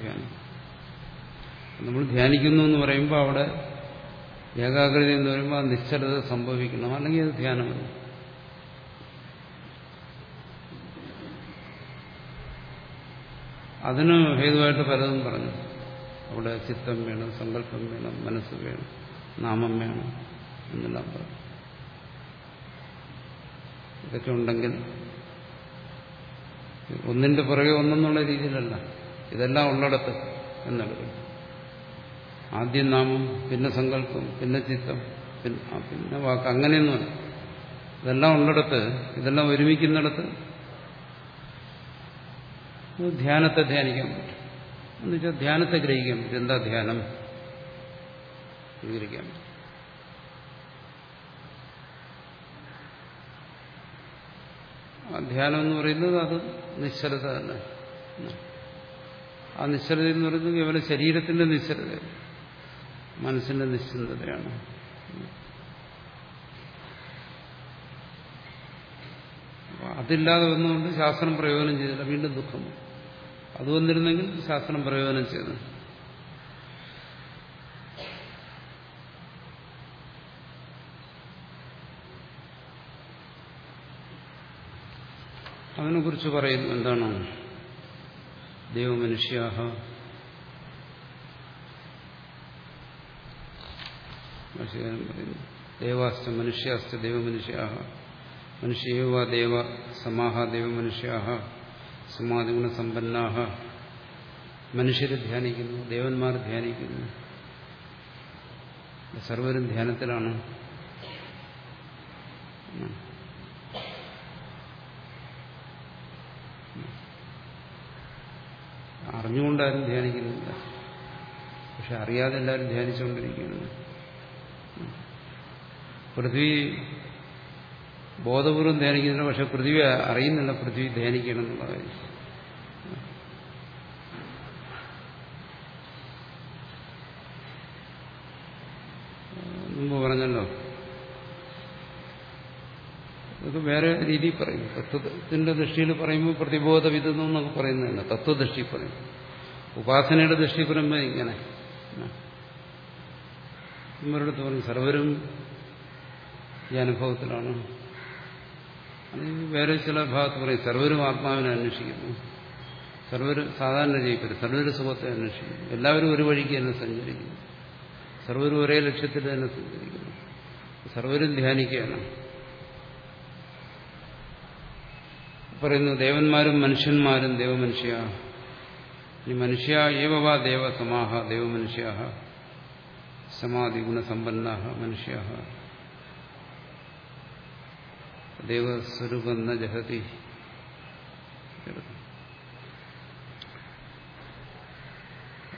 ധ്യാനം. നമ്മൾ ധ്യാനിക്കുന്നു എന്ന് പറയുമ്പോൾ അവിടെ ഏകാഗ്രത എന്ന് പറയുമ്പോൾ ആ നിശ്ചലത സംഭവിക്കണം അല്ലെങ്കിൽ അത് ധ്യാനമല്ല അതിന് ഹേതുവായിട്ട് പലതും പറഞ്ഞു. അവിടെ ചിത്തം വേണം സങ്കല്പം വേണം മനസ്സ് വേണം നാമം വേണം എന്നെല്ലാം പറഞ്ഞു. ഇതൊക്കെ ഉണ്ടെങ്കിൽ ഒന്നിന്റെ പുറകെ ഒന്നെന്നുള്ള രീതിയിലല്ല. ഇതെല്ലാം ഉള്ളിടത്ത് എന്നുള്ളത്. ആദ്യം നാമം പിന്നെ സങ്കല്പം പിന്നെ ചിത്തം പിന്നെ പിന്നെ വാക്ക്. അങ്ങനെയൊന്നുമല്ല ഇതെല്ലാം ഉള്ളിടത്ത് ഇതെല്ലാം ഒരുമിക്കുന്നിടത്ത് ധ്യാനത്തെ ധ്യാനിക്കാൻ പറ്റും. എന്ന് വെച്ചാൽ ധ്യാനത്തെ ഗ്രഹിക്കാൻ പറ്റും. എന്താ ധ്യാനം? സ്വീകരിക്കാൻ പറ്റും. ധ്യാനം എന്ന് പറയുന്നത് അത് നിശ്ചലത തന്നെ. ആ നിശ്ചലത എന്ന് പറയുന്നത് കേവലം ശരീരത്തിന്റെ നിശ്ചലത മനസ്സിന്റെ നിശ്ചിന്തതയാണ് അതില്ലാതെ വന്നുകൊണ്ട് ശാസ്ത്രം പ്രയോജനം ചെയ്തില്ല. വീണ്ടും ദുഃഖം. അത് വന്നിരുന്നെങ്കിൽ ശാസ്ത്രം പ്രയോജനം ചെയ്തു. അതിനെക്കുറിച്ച് പറയുന്നു എന്താണ്? ദൈവമനുഷ്യാഹ ഭാഷകാരൻ പറയുന്നു ദേവാസ്ത മനുഷ്യാസ്ത ദൈവമനുഷ്യാഹ. മനുഷ്യേവ ദേവ സമാഹ ദൈവമനുഷ്യാഹ. സമാധിഗുണസമ്പന്നാഹ മനുഷ്യർ ധ്യാനിക്കുന്നു ദേവന്മാർ ധ്യാനിക്കുന്നു. സർവരും ധ്യാനത്തിലാണ്. അറിഞ്ഞുകൊണ്ടാരും ധ്യാനിക്കുന്നില്ല. പക്ഷെ അറിയാതെ എല്ലാവരും ധ്യാനിച്ചുകൊണ്ടിരിക്കുന്നു പൃഥ്വി ബോധപൂർവം ധ്യാനിക്കുന്നില്ല പക്ഷെ പൃഥ്വി അറിയുന്നില്ല പൃഥ്വി ധ്യാനിക്കണം എന്നുള്ള കാര്യം മുമ്പ് പറഞ്ഞല്ലോ. ഇത് വേറെ രീതി പറയും. തത്വത്തിന്റെ ദൃഷ്ടിയിൽ പറയുമ്പോൾ പ്രതിബോധവിധം എന്നൊക്കെ പറയുന്നതല്ല. തത്വദൃഷ്ടി പറയും. ഉപാസനയുടെ ദൃഷ്ടി പറയുമ്പോൾ ഇങ്ങനെ. ഇവരുടെ പറഞ്ഞു സർവരും ഈ അനുഭവത്തിലാണ്. വേറെ ചില ഭാഗത്ത് പറയും സർവരും ആത്മാവിനെ അന്വേഷിക്കുന്നു. സർവരും സാധാരണ ജീവിക്കരുത് സർവരും സുഖത്തെ അന്വേഷിക്കുന്നു. എല്ലാവരും ഒരു വഴിക്ക് തന്നെ സഞ്ചരിക്കുന്നു. സർവരും ഒരേ ലക്ഷ്യത്തിൽ തന്നെ സഞ്ചരിക്കുന്നു. സർവരും ധ്യാനിക്കുകയാണ്. പറയുന്നു ദേവന്മാരും മനുഷ്യന്മാരും ദേവമനുഷ്യ. ഈ മനുഷ്യ ഏവവാ ദേവസമാഹ ദേവമനുഷ്യ. സമാധി ഗുണസമ്പന്ന മനുഷ്യ. ദേവസ്വരൂപം ജഹതി.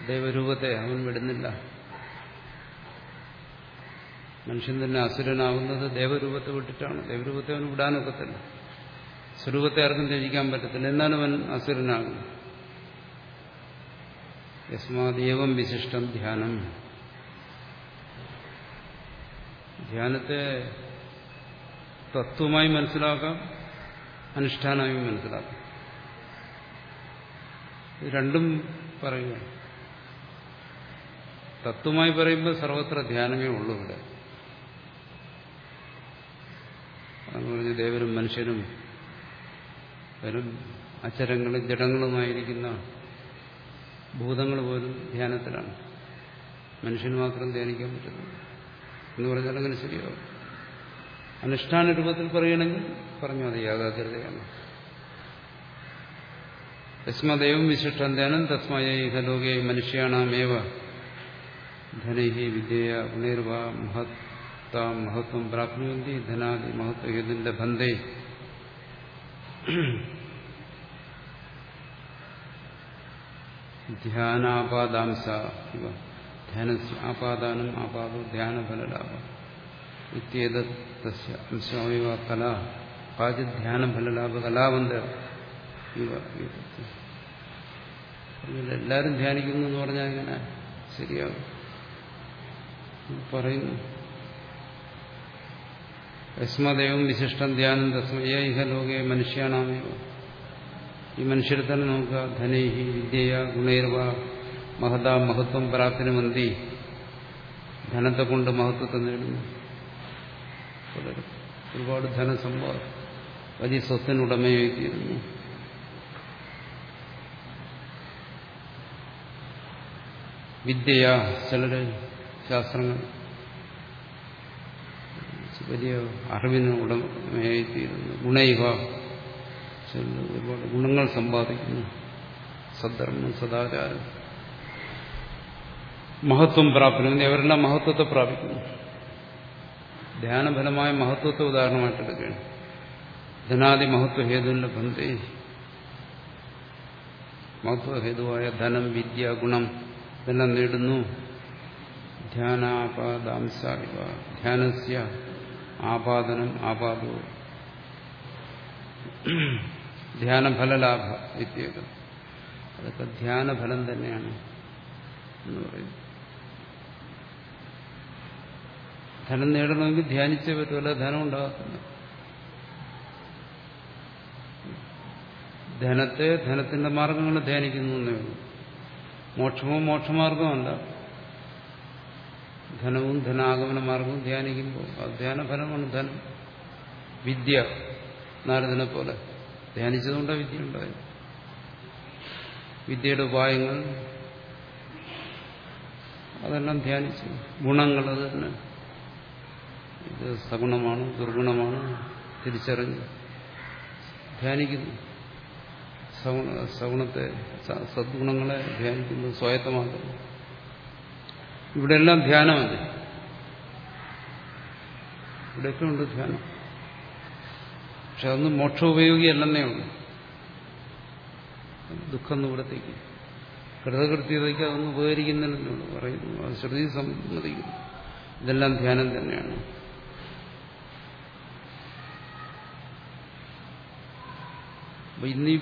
ദൈവരൂപത്തെ അവൻ വിടുന്നില്ല. മനുഷ്യൻ തന്നെ അസുരനാകുന്നത് ദേവരൂപത്തെ വിട്ടിട്ടാണ്. ദേവരൂപത്തെ അവൻ വിടാനൊക്കത്തില്ല സ്വരൂപത്തെ ആർക്കും ത്യജിക്കാൻ പറ്റത്തില്ല. എന്നാലും അവൻ അസുരനാകുന്നു യസ്മാദേവം വിശിഷ്ടം ധ്യാനം. ധ്യാനത്തെ തത്വമായി മനസ്സിലാക്കാം അനുഷ്ഠാനമായി മനസ്സിലാക്കാം. രണ്ടും പറയുക തത്വമായി പറയുമ്പോൾ സർവത്ര ധ്യാനമേ ഉള്ളൂ ഇവിടെ. പറഞ്ഞ് ദേവനും മനുഷ്യനും വരും അച്ചരങ്ങളും ജഡങ്ങളുമായിരിക്കുന്ന ഭൂതങ്ങൾ പോലും ധ്യാനത്തിലാണ്. മനുഷ്യന് മാത്രം ധ്യാനിക്കാൻ പറ്റുന്നു എന്ന് പറഞ്ഞാൽ അങ്ങനെ ശരിയാവും. അനുഷ്ഠാന രൂപത്തിൽ പറയുകയാണെങ്കിൽ പറഞ്ഞു അത് യാഗാഗ്രതയാണ് യസ്മദൈവം വിശിഷ്ടം ധ്യാനം തസ്മായ ഇഹലോകെ മനുഷ്യാണാമേവ. ധനൈഹി വിദ്യയ പുനർവ മഹത്ത മഹത്വം പ്രാപ്നുവന്തി ധനാദി മഹത്വഹേതുന്റെ ബന്ധേ ധ്യാനാപാദാംസ ഇവ. ധ്യാനസ് ആപാദാനം ആപാദോ ധ്യാനഫലലാഭ. ഇത്യേത അംശമേവ കല കാചിത് ധ്യാനഫലലാഭ കലാവന്ത ഇവ എല്ലാവരും ധ്യാനിക്കുന്നു എന്ന് പറഞ്ഞാൽ ഇങ്ങനെ ശരിയാകും പറയുന്നു. യസ്മദേവം വിശിഷ്ടം ധ്യാനം തസ്മയ ഇഹ ലോകെ മനുഷ്യാണാമേവ. ഈ മനുഷ്യരെ തന്നെ നോക്കുക. ധനൈഹി വിദ്യയ ഗുണൈർവ മഹത മഹത്വം പ്രാപ്തിനുമന്തി. ധനത്തെ കൊണ്ട് മഹത്വത്തെ നേടുന്നു. ഒരുപാട് ധനസമ്പാദം വലിയ സ്വത്തിനുടമയായിത്തീരുന്നു വിദ്യയാ ചിലര് ശാസ്ത്രങ്ങൾ. വലിയ അറിവിന് ഉടമയായിത്തീരുന്നു ഗുണൈവ ഒരുപാട് ഗുണങ്ങൾ സമ്പാദിക്കുന്നു. സദ്ധർമ്മം സദാചാരം. മഹത്വം പ്രാപിക്കുന്നു. അവരെല്ലാം മഹത്വത്തെ പ്രാപിക്കുന്നു. ധ്യാനഫലമായ മഹത്വത്തെ ഉദാഹരണമായിട്ടെടുക്കുകയാണ് ധനാദി മഹത്വ ഹേതുവിന്റെ ബന്ധേ മഹത്വഹേതുവായ ധനം വിദ്യ ഗുണം ഇതെല്ലാം നേടുന്നു. ധ്യാനാപാദാംസ ഇവ ധ്യാനസ്യ ആപാദനം ആപാദോ. ധ്യാനഫലലാഭ വിദ്യകൾ അതൊക്കെ ധ്യാനഫലം തന്നെയാണ് എന്ന് പറയുന്നു. ധനം നേടണമെങ്കിൽ ധ്യാനിച്ചേ പറ്റുമല്ല ധനം ഉണ്ടാകത്തില്ല. ധനത്തെ ധനത്തിന്റെ മാർഗങ്ങൾ ധ്യാനിക്കുന്നു എന്നേ ഉള്ളൂ. മോക്ഷമോ മോക്ഷമാർഗമല്ല ധനവും ധനാഗമന മാർഗവും ധ്യാനിക്കുമ്പോൾ അത് ധ്യാനഫലമാണ് ധനം. വിദ്യ നാരദനെ പോലെ. ധ്യാനിച്ചതുകൊണ്ടാണ് വിദ്യ ഉണ്ടായത്. വിദ്യയുടെ ഉപായങ്ങൾ അതെല്ലാം ധ്യാനിച്ചു. ഗുണങ്ങൾ അത് തന്നെ. ഇത് സഗുണമാണ് ദുർഗുണമാണ് തിരിച്ചറിഞ്ഞ് ധ്യാനിക്കുന്നു. സഗുണ സഗുണത്തെ സദ്ഗുണങ്ങളെ ധ്യാനിക്കുന്നത് സ്വായത്തമാക്കുന്നു. ഇവിടെയെല്ലാം ധ്യാനമല്ലേ ഇവിടെയൊക്കെ ഉണ്ട് ധ്യാനം. പക്ഷെ അതൊന്നും മോക്ഷോപയോഗിയല്ലെന്നേ ഉള്ളൂ. ദുഃഖം നിവൃത്തിക്ക് കൃതകൃത്യതയ്ക്ക് അതൊന്നും ഉപകരിക്കുന്നില്ലെന്നുള്ളൂ പറയുന്നു അത് ശ്രുതി സമ്മതിക്കുന്നു ഇതെല്ലാം ധ്യാനം തന്നെയാണ്. അപ്പൊ ഇന്നീ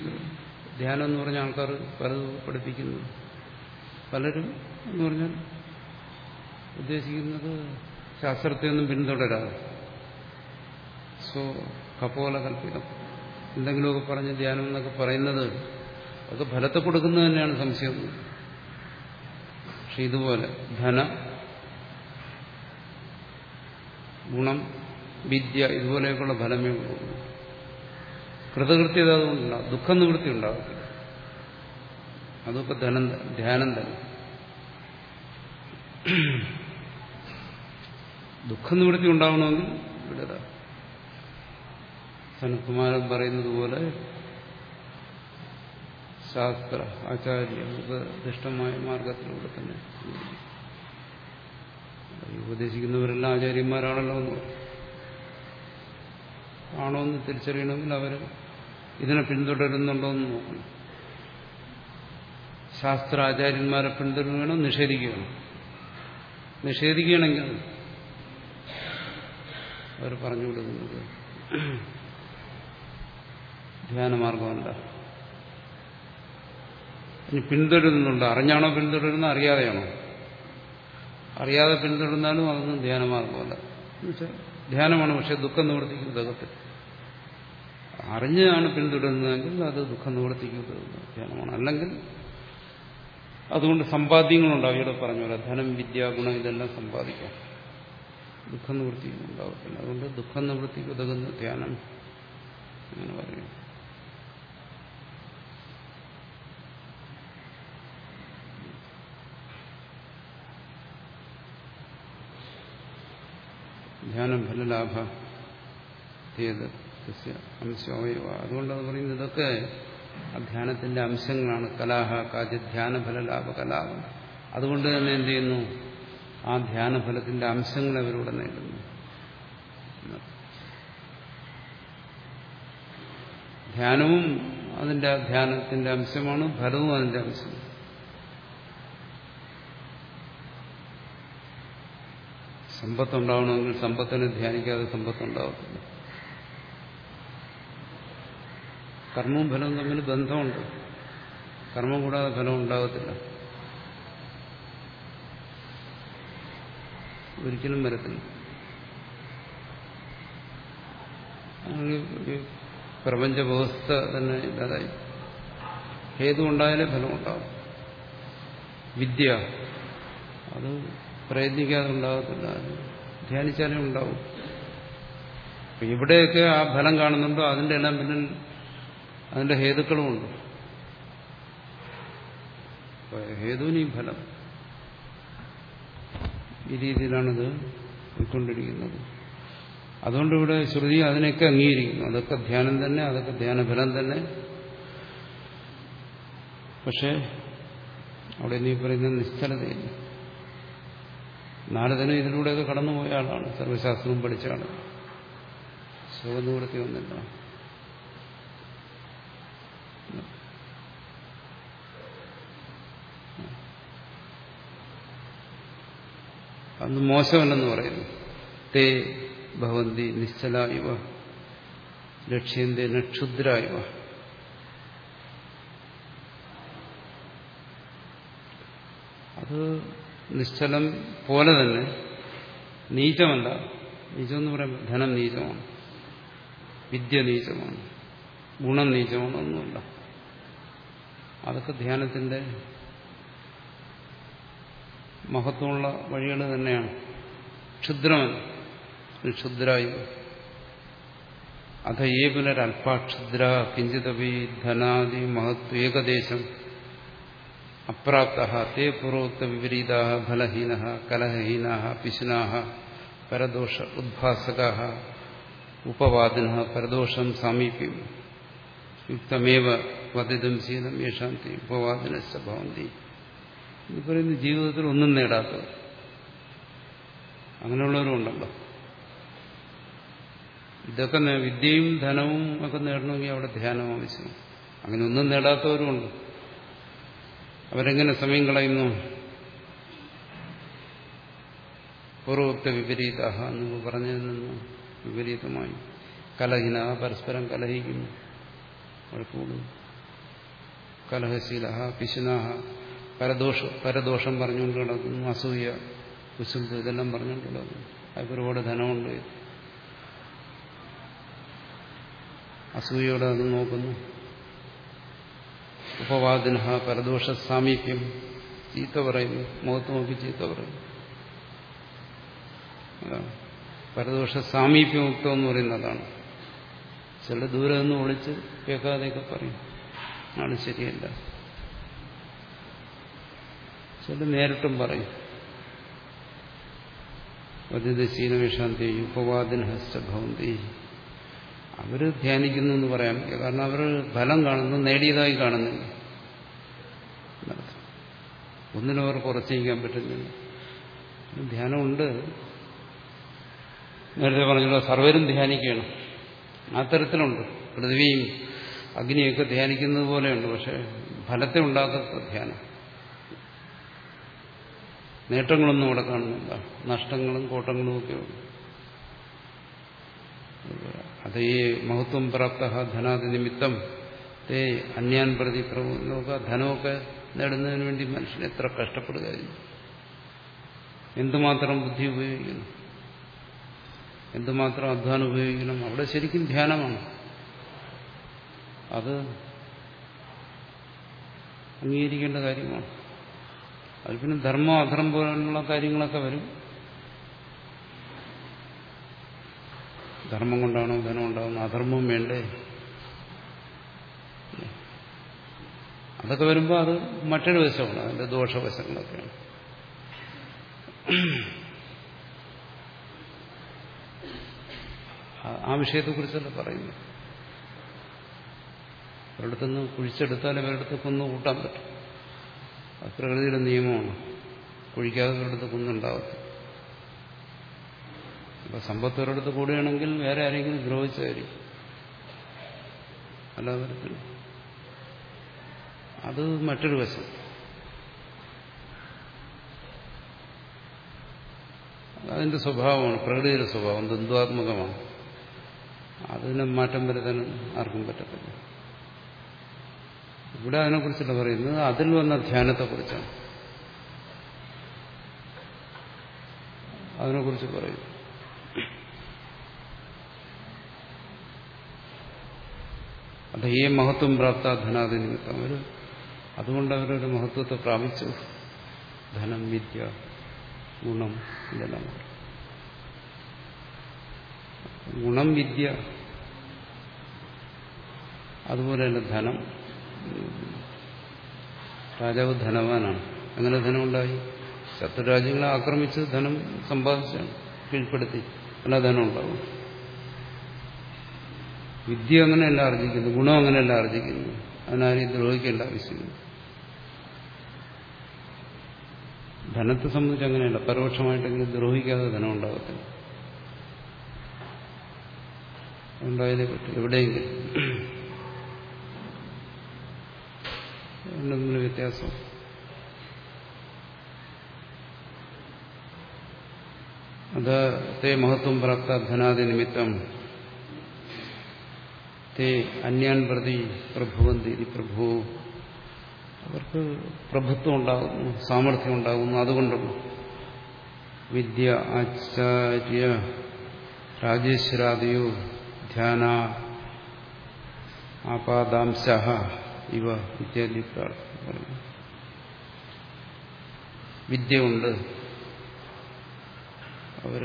ധ്യാനം എന്ന് പറഞ്ഞ ആൾക്കാർ പലതും പഠിപ്പിക്കുന്നു. പലരും എന്ന് പറഞ്ഞാൽ ഉദ്ദേശിക്കുന്നത് ശാസ്ത്രത്തെ ഒന്നും പിന്തുടരാതെ. സോ കപോല കൽപ്പിതം. എന്തെങ്കിലുമൊക്കെ പറഞ്ഞ് ധ്യാനം എന്നൊക്കെ പറയുന്നത് അതൊക്കെ ഫലത്തെ കൊടുക്കുന്നത് തന്നെയാണ് സംശയം. പക്ഷെ ഇതുപോലെ ധന ഗുണം വിദ്യ ഇതുപോലെയൊക്കെയുള്ള ഫലമേ ഉള്ളൂ കൃതകൃത്യത അതുകൊണ്ടുണ്ടാകും ദുഃഖം നിവൃത്തി ഉണ്ടാകത്തില്ല അതൊക്കെ ധനം ധ്യാനം തന്നെ. ദുഃഖ നിവൃത്തി ഉണ്ടാവണമെങ്കിൽ ഇവിടെ സനത്കുമാരൻ പറയുന്നത് പോലെ ശാസ്ത്ര ആചാര്യ ഉപദിഷ്ടമായ മാർഗത്തിലൂടെ തന്നെ. ഉപദേശിക്കുന്നവരെല്ലാം ആചാര്യന്മാരാണല്ലോ എന്ന്. ആണോ എന്ന് തിരിച്ചറിയണമെങ്കിൽ അവർ ഇതിനെ പിന്തുടരുന്നുണ്ടോ എന്ന് നോക്കണം. ശാസ്ത്രാചാര്യന്മാരെ പിന്തുടരുകയാണോ നിഷേധിക്കുകയാണ് നിഷേധിക്കുകയാണെങ്കിൽ അവർ പറഞ്ഞു കൊടുക്കുന്നത് ധ്യാനമാർഗമല്ല ഇനി പിന്തുടരുന്നുണ്ട്. അറിഞ്ഞാണോ പിന്തുടരുന്നത്? അറിയാതെയാണോ? അറിയാതെ പിന്തുടർന്നാലും അതൊന്നും ധ്യാനമാർഗമല്ല. ധ്യാനമാണ് പക്ഷെ ദുഃഖം നിവർത്തിക്കുന്ന അറിഞ്ഞാണ് പിന്തുടരുന്നതെങ്കിൽ അത് ദുഃഖം നിവർത്തിക്കുന്ന ധ്യാനമാണ്. അല്ലെങ്കിൽ അതുകൊണ്ട് സമ്പാദ്യങ്ങളുണ്ടാവും. ഇവിടെ പറഞ്ഞ പോലെ ധനം വിദ്യ ഗുണം ഇതെല്ലാം സമ്പാദിക്കാം. ദുഃഖ നിവൃത്തി ഉണ്ടാവത്തില്ല. അതുകൊണ്ട് ദുഃഖ നിവൃത്തിക്ക് ഉതകുന്ന ധ്യാനം അങ്ങനെ പറയും ധ്യാനം ഫലലാഭ. ഏത്? അംശമയവ അതുകൊണ്ടത് പറയുന്നത് ഇതൊക്കെ ധ്യാനത്തിന്റെ അംശങ്ങളാണ്. കലാഹ കാജ് ധ്യാനഫലലാഭ കലാപം അതുകൊണ്ട് തന്നെ എന്ത് ചെയ്യുന്നു? ആ ധ്യാനഫലത്തിന്റെ അംശങ്ങൾ അവരിവിടെ നേടുന്നു. ധ്യാനവും അതിന്റെ ധ്യാനത്തിന്റെ അംശമാണ് ഫലവും അതിന്റെ അംശമാണ് സമ്പത്തുണ്ടാവണമെങ്കിൽ സമ്പത്തിനെ ധ്യാനിക്കാതെ സമ്പത്തുണ്ടാവത്തില്ല. കർമ്മവും ഫലവും തമ്മിൽ ബന്ധമുണ്ട്. കർമ്മം കൂടാതെ ഫലം ഉണ്ടാകത്തില്ല ഒരിക്കലും വരത്തില്ല. പ്രപഞ്ച വ്യവസ്ഥ തന്നെ ഇല്ലാതായി. ഹേതു ഉണ്ടായാലേ ഫലമുണ്ടാകും വിദ്യ അത് പ്രയത്നിക്കാതെ ഉണ്ടാകത്തില്ല. ധ്യാനിച്ചാലേ ഉണ്ടാവും. അപ്പൊ എവിടെയൊക്കെ ആ ഫലം കാണുന്നുണ്ടോ അതിന്റെ എല്ലാം പിന്നിൽ അതിന്റെ ഹേതുക്കളുമുണ്ട്. ഹേതുവിന് ഈ ഫലം. ഈ രീതിയിലാണിത് ഉൾക്കൊണ്ടിരിക്കുന്നത്. അതുകൊണ്ട് ഇവിടെ ശ്രുതി അതിനെയൊക്കെ അംഗീകരിക്കുന്നു. അതൊക്കെ ധ്യാനം തന്നെ അതൊക്കെ ധ്യാനഫലം തന്നെ. പക്ഷെ അവിടെ നീ പറയുന്ന നിശ്ചലതയില്ല. നാരദന ഇതിലൂടെയൊക്കെ കടന്നുപോയ ആളാണ്. സർവശാസ്ത്രവും പഠിച്ച ആളാണ്. സുഖനിവൃത്തി അന്ന് മോശമല്ലെന്ന് പറയുന്നു. തേ ഭവന്തി നിശ്ചല ഇവ നക്ഷുദ്രായവ അത് നിശ്ചലം പോലെ തന്നെ നീചമല്ല. നീചം എന്ന് പറയുമ്പോൾ ധനം നീചമാണ്. വിദ്യ നീചമാണ്. ഗുണം നീചമാണ് ഒന്നുമില്ല അതൊക്കെ ധ്യാനത്തിന്റെ മഹത്വമുള്ള വഴികൾ തന്നെയാണ്. ക്ഷുദ്രമല്ല ക്ഷുദ്രായി. അഥ ഏ പുനരൽപാക്ഷുദ്ര കിഞ്ചിതപി ധനാദി മഹത്വ ഏകദേശം. അപ്രാപ്ത തേ പൂർവോക്ത വിപരീത ഫലഹീന കലഹഹീന പിശുനാ പരദോഷ ഉദ്ഭാസക ഉപവാദിന പരദോഷം സമീപ്യം. യുക്തമേവ വധിതം ശീലം യേശാന്തി ഉപവാദിനശ്ച ഇത് പറയുന്ന ജീവിതത്തിൽ ഒന്നും നേടാത്തത് അങ്ങനെയുള്ളവരും ഉണ്ടല്ലോ. ഇതൊക്കെ വിദ്യയും ധനവും ഒക്കെ നേടണമെങ്കിൽ അവിടെ ധ്യാനം ആവശ്യമാണ്. അങ്ങനെ ഒന്നും നേടാത്തവരുമുണ്ട് അവരെങ്ങനെ സമയം കളയുന്നു? പൂർവോക്ത വിപരീത എന്ന് പറഞ്ഞതിൽ നിന്ന് വിപരീതമായി. കലഹിന പരസ്പരം കലഹിക്കുന്നു. കലഹശീല പിശുനാഹ പരദോഷ പരദോഷം പറഞ്ഞുകൊണ്ട് കിടക്കുന്നു അസൂയ കുശുമ്പ് ഇതെല്ലാം പറഞ്ഞുകൊണ്ട് കിടക്കുന്നു. അവർക്ക് ഒരുപാട് ധനമുണ്ട്. അസൂയയോടെ അത് നോക്കുന്നു. ഉപവാദിന പരദോഷ സാമീപ്യം ചീത്ത പറയുന്നു. മുഖത്ത് നോക്കി ചീത്ത പറയുന്നു. പരദോഷ സാമീപ്യമുക്തം എന്ന് പറയുന്നതാണ് ചില ദൂരെ നിന്ന് വിളിച്ച് കേൾക്കാതെയൊക്കെ പറയും. ആണ് ശരിയല്ല. ചില നേരിട്ടും പറയും. വധിതശീലവിഷാന്തി ഉപവാദിന ഹസ്തഭവന്തി അവർ ധ്യാനിക്കുന്നു എന്ന് പറയാം. കാരണം അവർ ഫലം കാണുന്നു നേടിയതായി കാണുന്നില്ല. ഒന്നിനവർ ഒന്നിനും അവർ കുറച്ചിരിക്കാൻ പറ്റുന്നില്ല. ധ്യാനമുണ്ട്. നേരത്തെ പറഞ്ഞല്ലോ സർവരും ധ്യാനിക്കണം. ആ തരത്തിലുണ്ട്. പൃഥ്വിയും അഗ്നിയൊക്കെ ധ്യാനിക്കുന്നത് പോലെയുണ്ട്. പക്ഷെ ഫലത്തെ ഉണ്ടാക്കാത്ത ധ്യാനം. നേട്ടങ്ങളൊന്നും അവിടെ കാണുന്നില്ല. നഷ്ടങ്ങളും കോട്ടങ്ങളും ഒക്കെ അത് ഈ മഹത്വം പ്രാപ്ത ധനാദി നിമിത്തം തേ അന്യാൻ പ്രതി പ്രഭു ധനമൊക്കെ നേടുന്നതിന് വേണ്ടി മനുഷ്യൻ എത്ര കഷ്ടപ്പെടുകയായിരുന്നു. എന്തുമാത്രം ബുദ്ധി ഉപയോഗിക്കണം എന്തുമാത്രം അധ്വാനം ഉപയോഗിക്കണം അവിടെ ശരിക്കും ധ്യാനമാണ്. അത് അംഗീകരിക്കേണ്ട കാര്യമാണ്. അതിൽ പിന്നെ ധർമ്മം അധർമ്മം പോലുള്ള കാര്യങ്ങളൊക്കെ വരും. ധർമ്മം കൊണ്ടാണോ ധനം ഉണ്ടാകുന്നത് അധർമ്മം വേണ്ടേ? അതൊക്കെ വരുമ്പോൾ അത് മറ്റൊരു വശമാണ് അതിന്റെ ദോഷവശങ്ങളൊക്കെയാണ്. ആ- ആ വിഷയത്തെക്കുറിച്ചല്ല പറയുന്നത്? ഒരിടത്തുനിന്ന് കുഴിച്ചെടുത്താൽ ഇവരിടത്ത് കൊന്നു കൂട്ടാൻ പറ്റും. അത് പ്രകൃതിയുടെ നിയമമാണ്. കുഴിക്കാതെ ഒരിടത്ത് കുന്നുണ്ടാവത്തില്ല. അപ്പൊ സമ്പത്ത് ഒരിടത്ത് കൂടുകയാണെങ്കിൽ വേറെ ആരെങ്കിലും ദ്രോഹിച്ചായിരിക്കും അല്ലാതെ അത് മറ്റൊരു വശം. അതിന്റെ സ്വഭാവമാണ് പ്രകൃതിയുടെ സ്വഭാവം ദ്വന്ദ്വാത്മകമാണ് അതിന് മാറ്റം വരുത്താൻ ആർക്കും പറ്റത്തില്ല. ഇവിടെ അതിനെക്കുറിച്ചല്ല പറയുന്നത് അതിൽ വന്ന ധ്യാനത്തെക്കുറിച്ചാണ്. അതിനെക്കുറിച്ച് പറയും. അത് ഈ മഹത്വം പ്രാപ്ത ധനാദി നിമിത്തം അവർ അതുകൊണ്ട് അവരൊരു മഹത്വത്തെ പ്രാപിച്ചു. ധനം വിദ്യ ഗുണം ഇതെല്ലാം ഗുണം വിദ്യ അതുപോലെ തന്നെ ധനം രാജാവ് ധനവാനാണ്. അങ്ങനെ ധനം ഉണ്ടായി ശത്രുരാജ്യങ്ങളെ ആക്രമിച്ച് ധനം സമ്പാദിച്ചാണ്. കീഴ്പ്പെടുത്തി. അല്ല ധനം ഉണ്ടാവും വിദ്യ അങ്ങനെയല്ല ആർജിക്കുന്നു ഗുണം അങ്ങനെയല്ല ആർജിക്കുന്നു അതിനാരും ദ്രോഹിക്കേണ്ട ആവശ്യമില്ല. ധനത്തെ സംബന്ധിച്ച് അങ്ങനെയല്ല. പരോക്ഷമായിട്ടെങ്കിലും ദ്രോഹിക്കാതെ ധനം ഉണ്ടാകത്തില്ല ഉണ്ടായതിനെ പറ്റി എവിടെയെങ്കിലും എന്തെങ്കിലും വ്യത്യാസം. അത് തേ മഹത്വം പ്രാപ്ത ധനാദി നിമിത്തം തേ അന്യാൻ പ്രതി പ്രഭുവന്തി പ്രഭു. അവർക്ക് പ്രഭുത്വം ഉണ്ടാകുന്നു സാമർഥ്യം ഉണ്ടാകുന്നു. അതുകൊണ്ടുള്ള വിദ്യ ആചാര്യ രാജേശ്വരാദിയോ ധ്യാന ആപാദാംശ. ഇവ ഇത്യാദി വിദ്യ വിദ്യയുണ്ട്. അവർ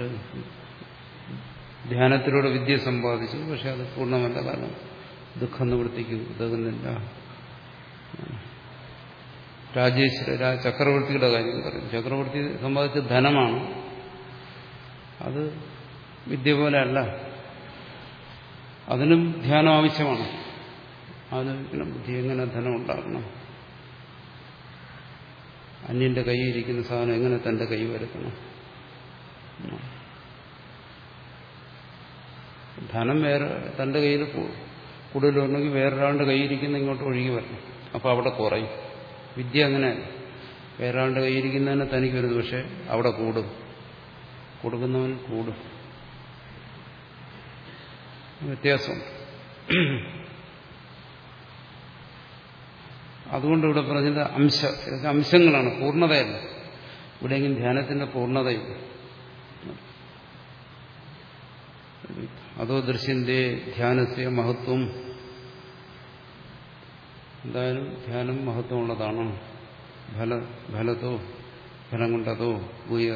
ധ്യാനത്തിലൂടെ വിദ്യ സമ്പാദിച്ചു പക്ഷെ അത് പൂർണമല്ല കാരണം ദുഃഖം നിവൃത്തിക്ക് ഉതകുന്നില്ല രാജേശ്വര ചക്രവർത്തിയുടെ കാര്യം പറയും. ചക്രവർത്തി സമ്പാദിച്ച ധനമാണ്. അത് വിദ്യ പോലെയല്ല അതിനും ധ്യാനം ആവശ്യമാണ്. ആലോചിക്കണം ബുദ്ധി എങ്ങനെ ധനം ഉണ്ടാക്കണം? അന്യന്റെ കൈയിരിക്കുന്ന സാധനം എങ്ങനെ തന്റെ കൈ വരുത്തണം ധനം വേറെ തന്റെ കയ്യിൽ കൂടുതലുണ്ടെങ്കിൽ വേറൊരാളുടെ കൈയിരിക്കുന്ന ഇങ്ങോട്ട് ഒഴുകി വരണം. അപ്പോൾ അവിടെ കുറയും. വിദ്യ അങ്ങനെ വേറൊരാളുടെ കൈയിരിക്കുന്നതിന് തനിക്ക് വരുന്നു. പക്ഷെ അവിടെ കൂടും. കൊടുക്കുന്നവൻ കൂടും. വ്യത്യാസമുണ്ട്. അതുകൊണ്ട് ഇവിടെ പറഞ്ഞത് അംശ ഇതൊക്കെ അംശങ്ങളാണ് പൂർണതയല്ല. ഇവിടെയെങ്കിലും ധ്യാനത്തിന്റെ പൂർണതയില്ല അതോ ദൃശ്യന്റെ ധ്യാനത്തെ മഹത്വം? എന്തായാലും ധ്യാനം മഹത്വമുള്ളതാണ്. ഫല ഫലത്തോ ഫലം കൊണ്ടതോ ഭൂയ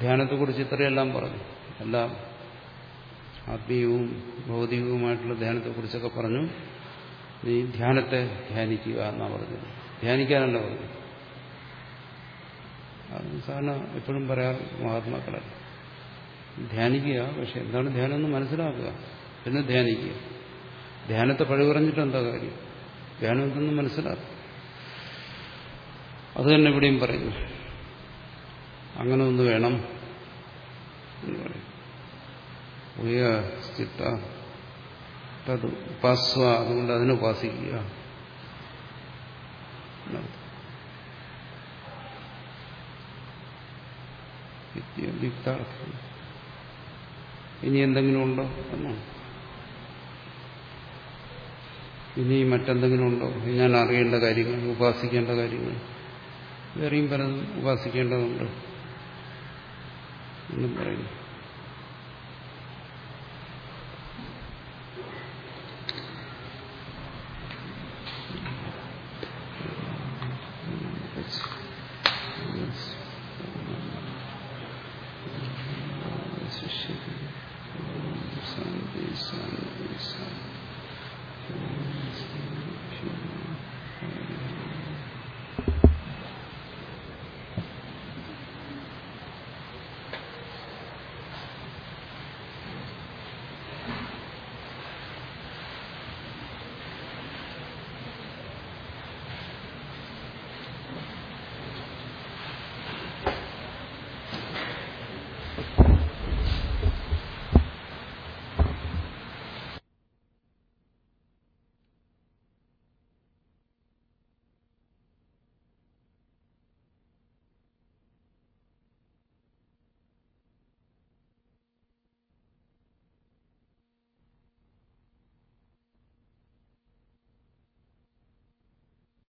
ധ്യാനത്തെക്കുറിച്ച് ഇത്രയെല്ലാം പറഞ്ഞു. എല്ലാം ആത്മീയവും ഭൗതികവുമായിട്ടുള്ള ധ്യാനത്തെക്കുറിച്ചൊക്കെ പറഞ്ഞു. നീ ധ്യാനത്തെ ധ്യാനിക്കുക എന്നാണ് പറഞ്ഞത്. ധ്യാനിക്കാനല്ല പറഞ്ഞു അത് സാധാരണ എപ്പോഴും പറയാറ് മഹാത്മാക്കളല്ല ധ്യാനിക്കുക പക്ഷെ എന്താണ് ധ്യാനം എന്ന് മനസ്സിലാക്കുക. പിന്നെ ധ്യാനിക്കുക. ധ്യാനത്തെ പഴി പറഞ്ഞിട്ട് എന്താ കാര്യം? ധ്യാനം എന്തെന്ന് മനസ്സിലാക്കുക. അത് തന്നെ ഇവിടെയും പറയുന്നു. അങ്ങനെ ഒന്ന് വേണം ചിത്ത തത് ഉപാസ്വ അതുകൊണ്ട് അതിനെ ഉപാസിക്കുക. ഇനി എന്തെങ്കിലും ഉണ്ടോ? എന്നാണ് ഇനി മറ്റെന്തെങ്കിലും ഉണ്ടോ? ഞാൻ അറിയേണ്ട കാര്യങ്ങൾ ഉപാസിക്കേണ്ട കാര്യങ്ങൾ. വേറെയും പലതും ഉപാസിക്കേണ്ടതുണ്ട്. എന്നും പറയുന്നു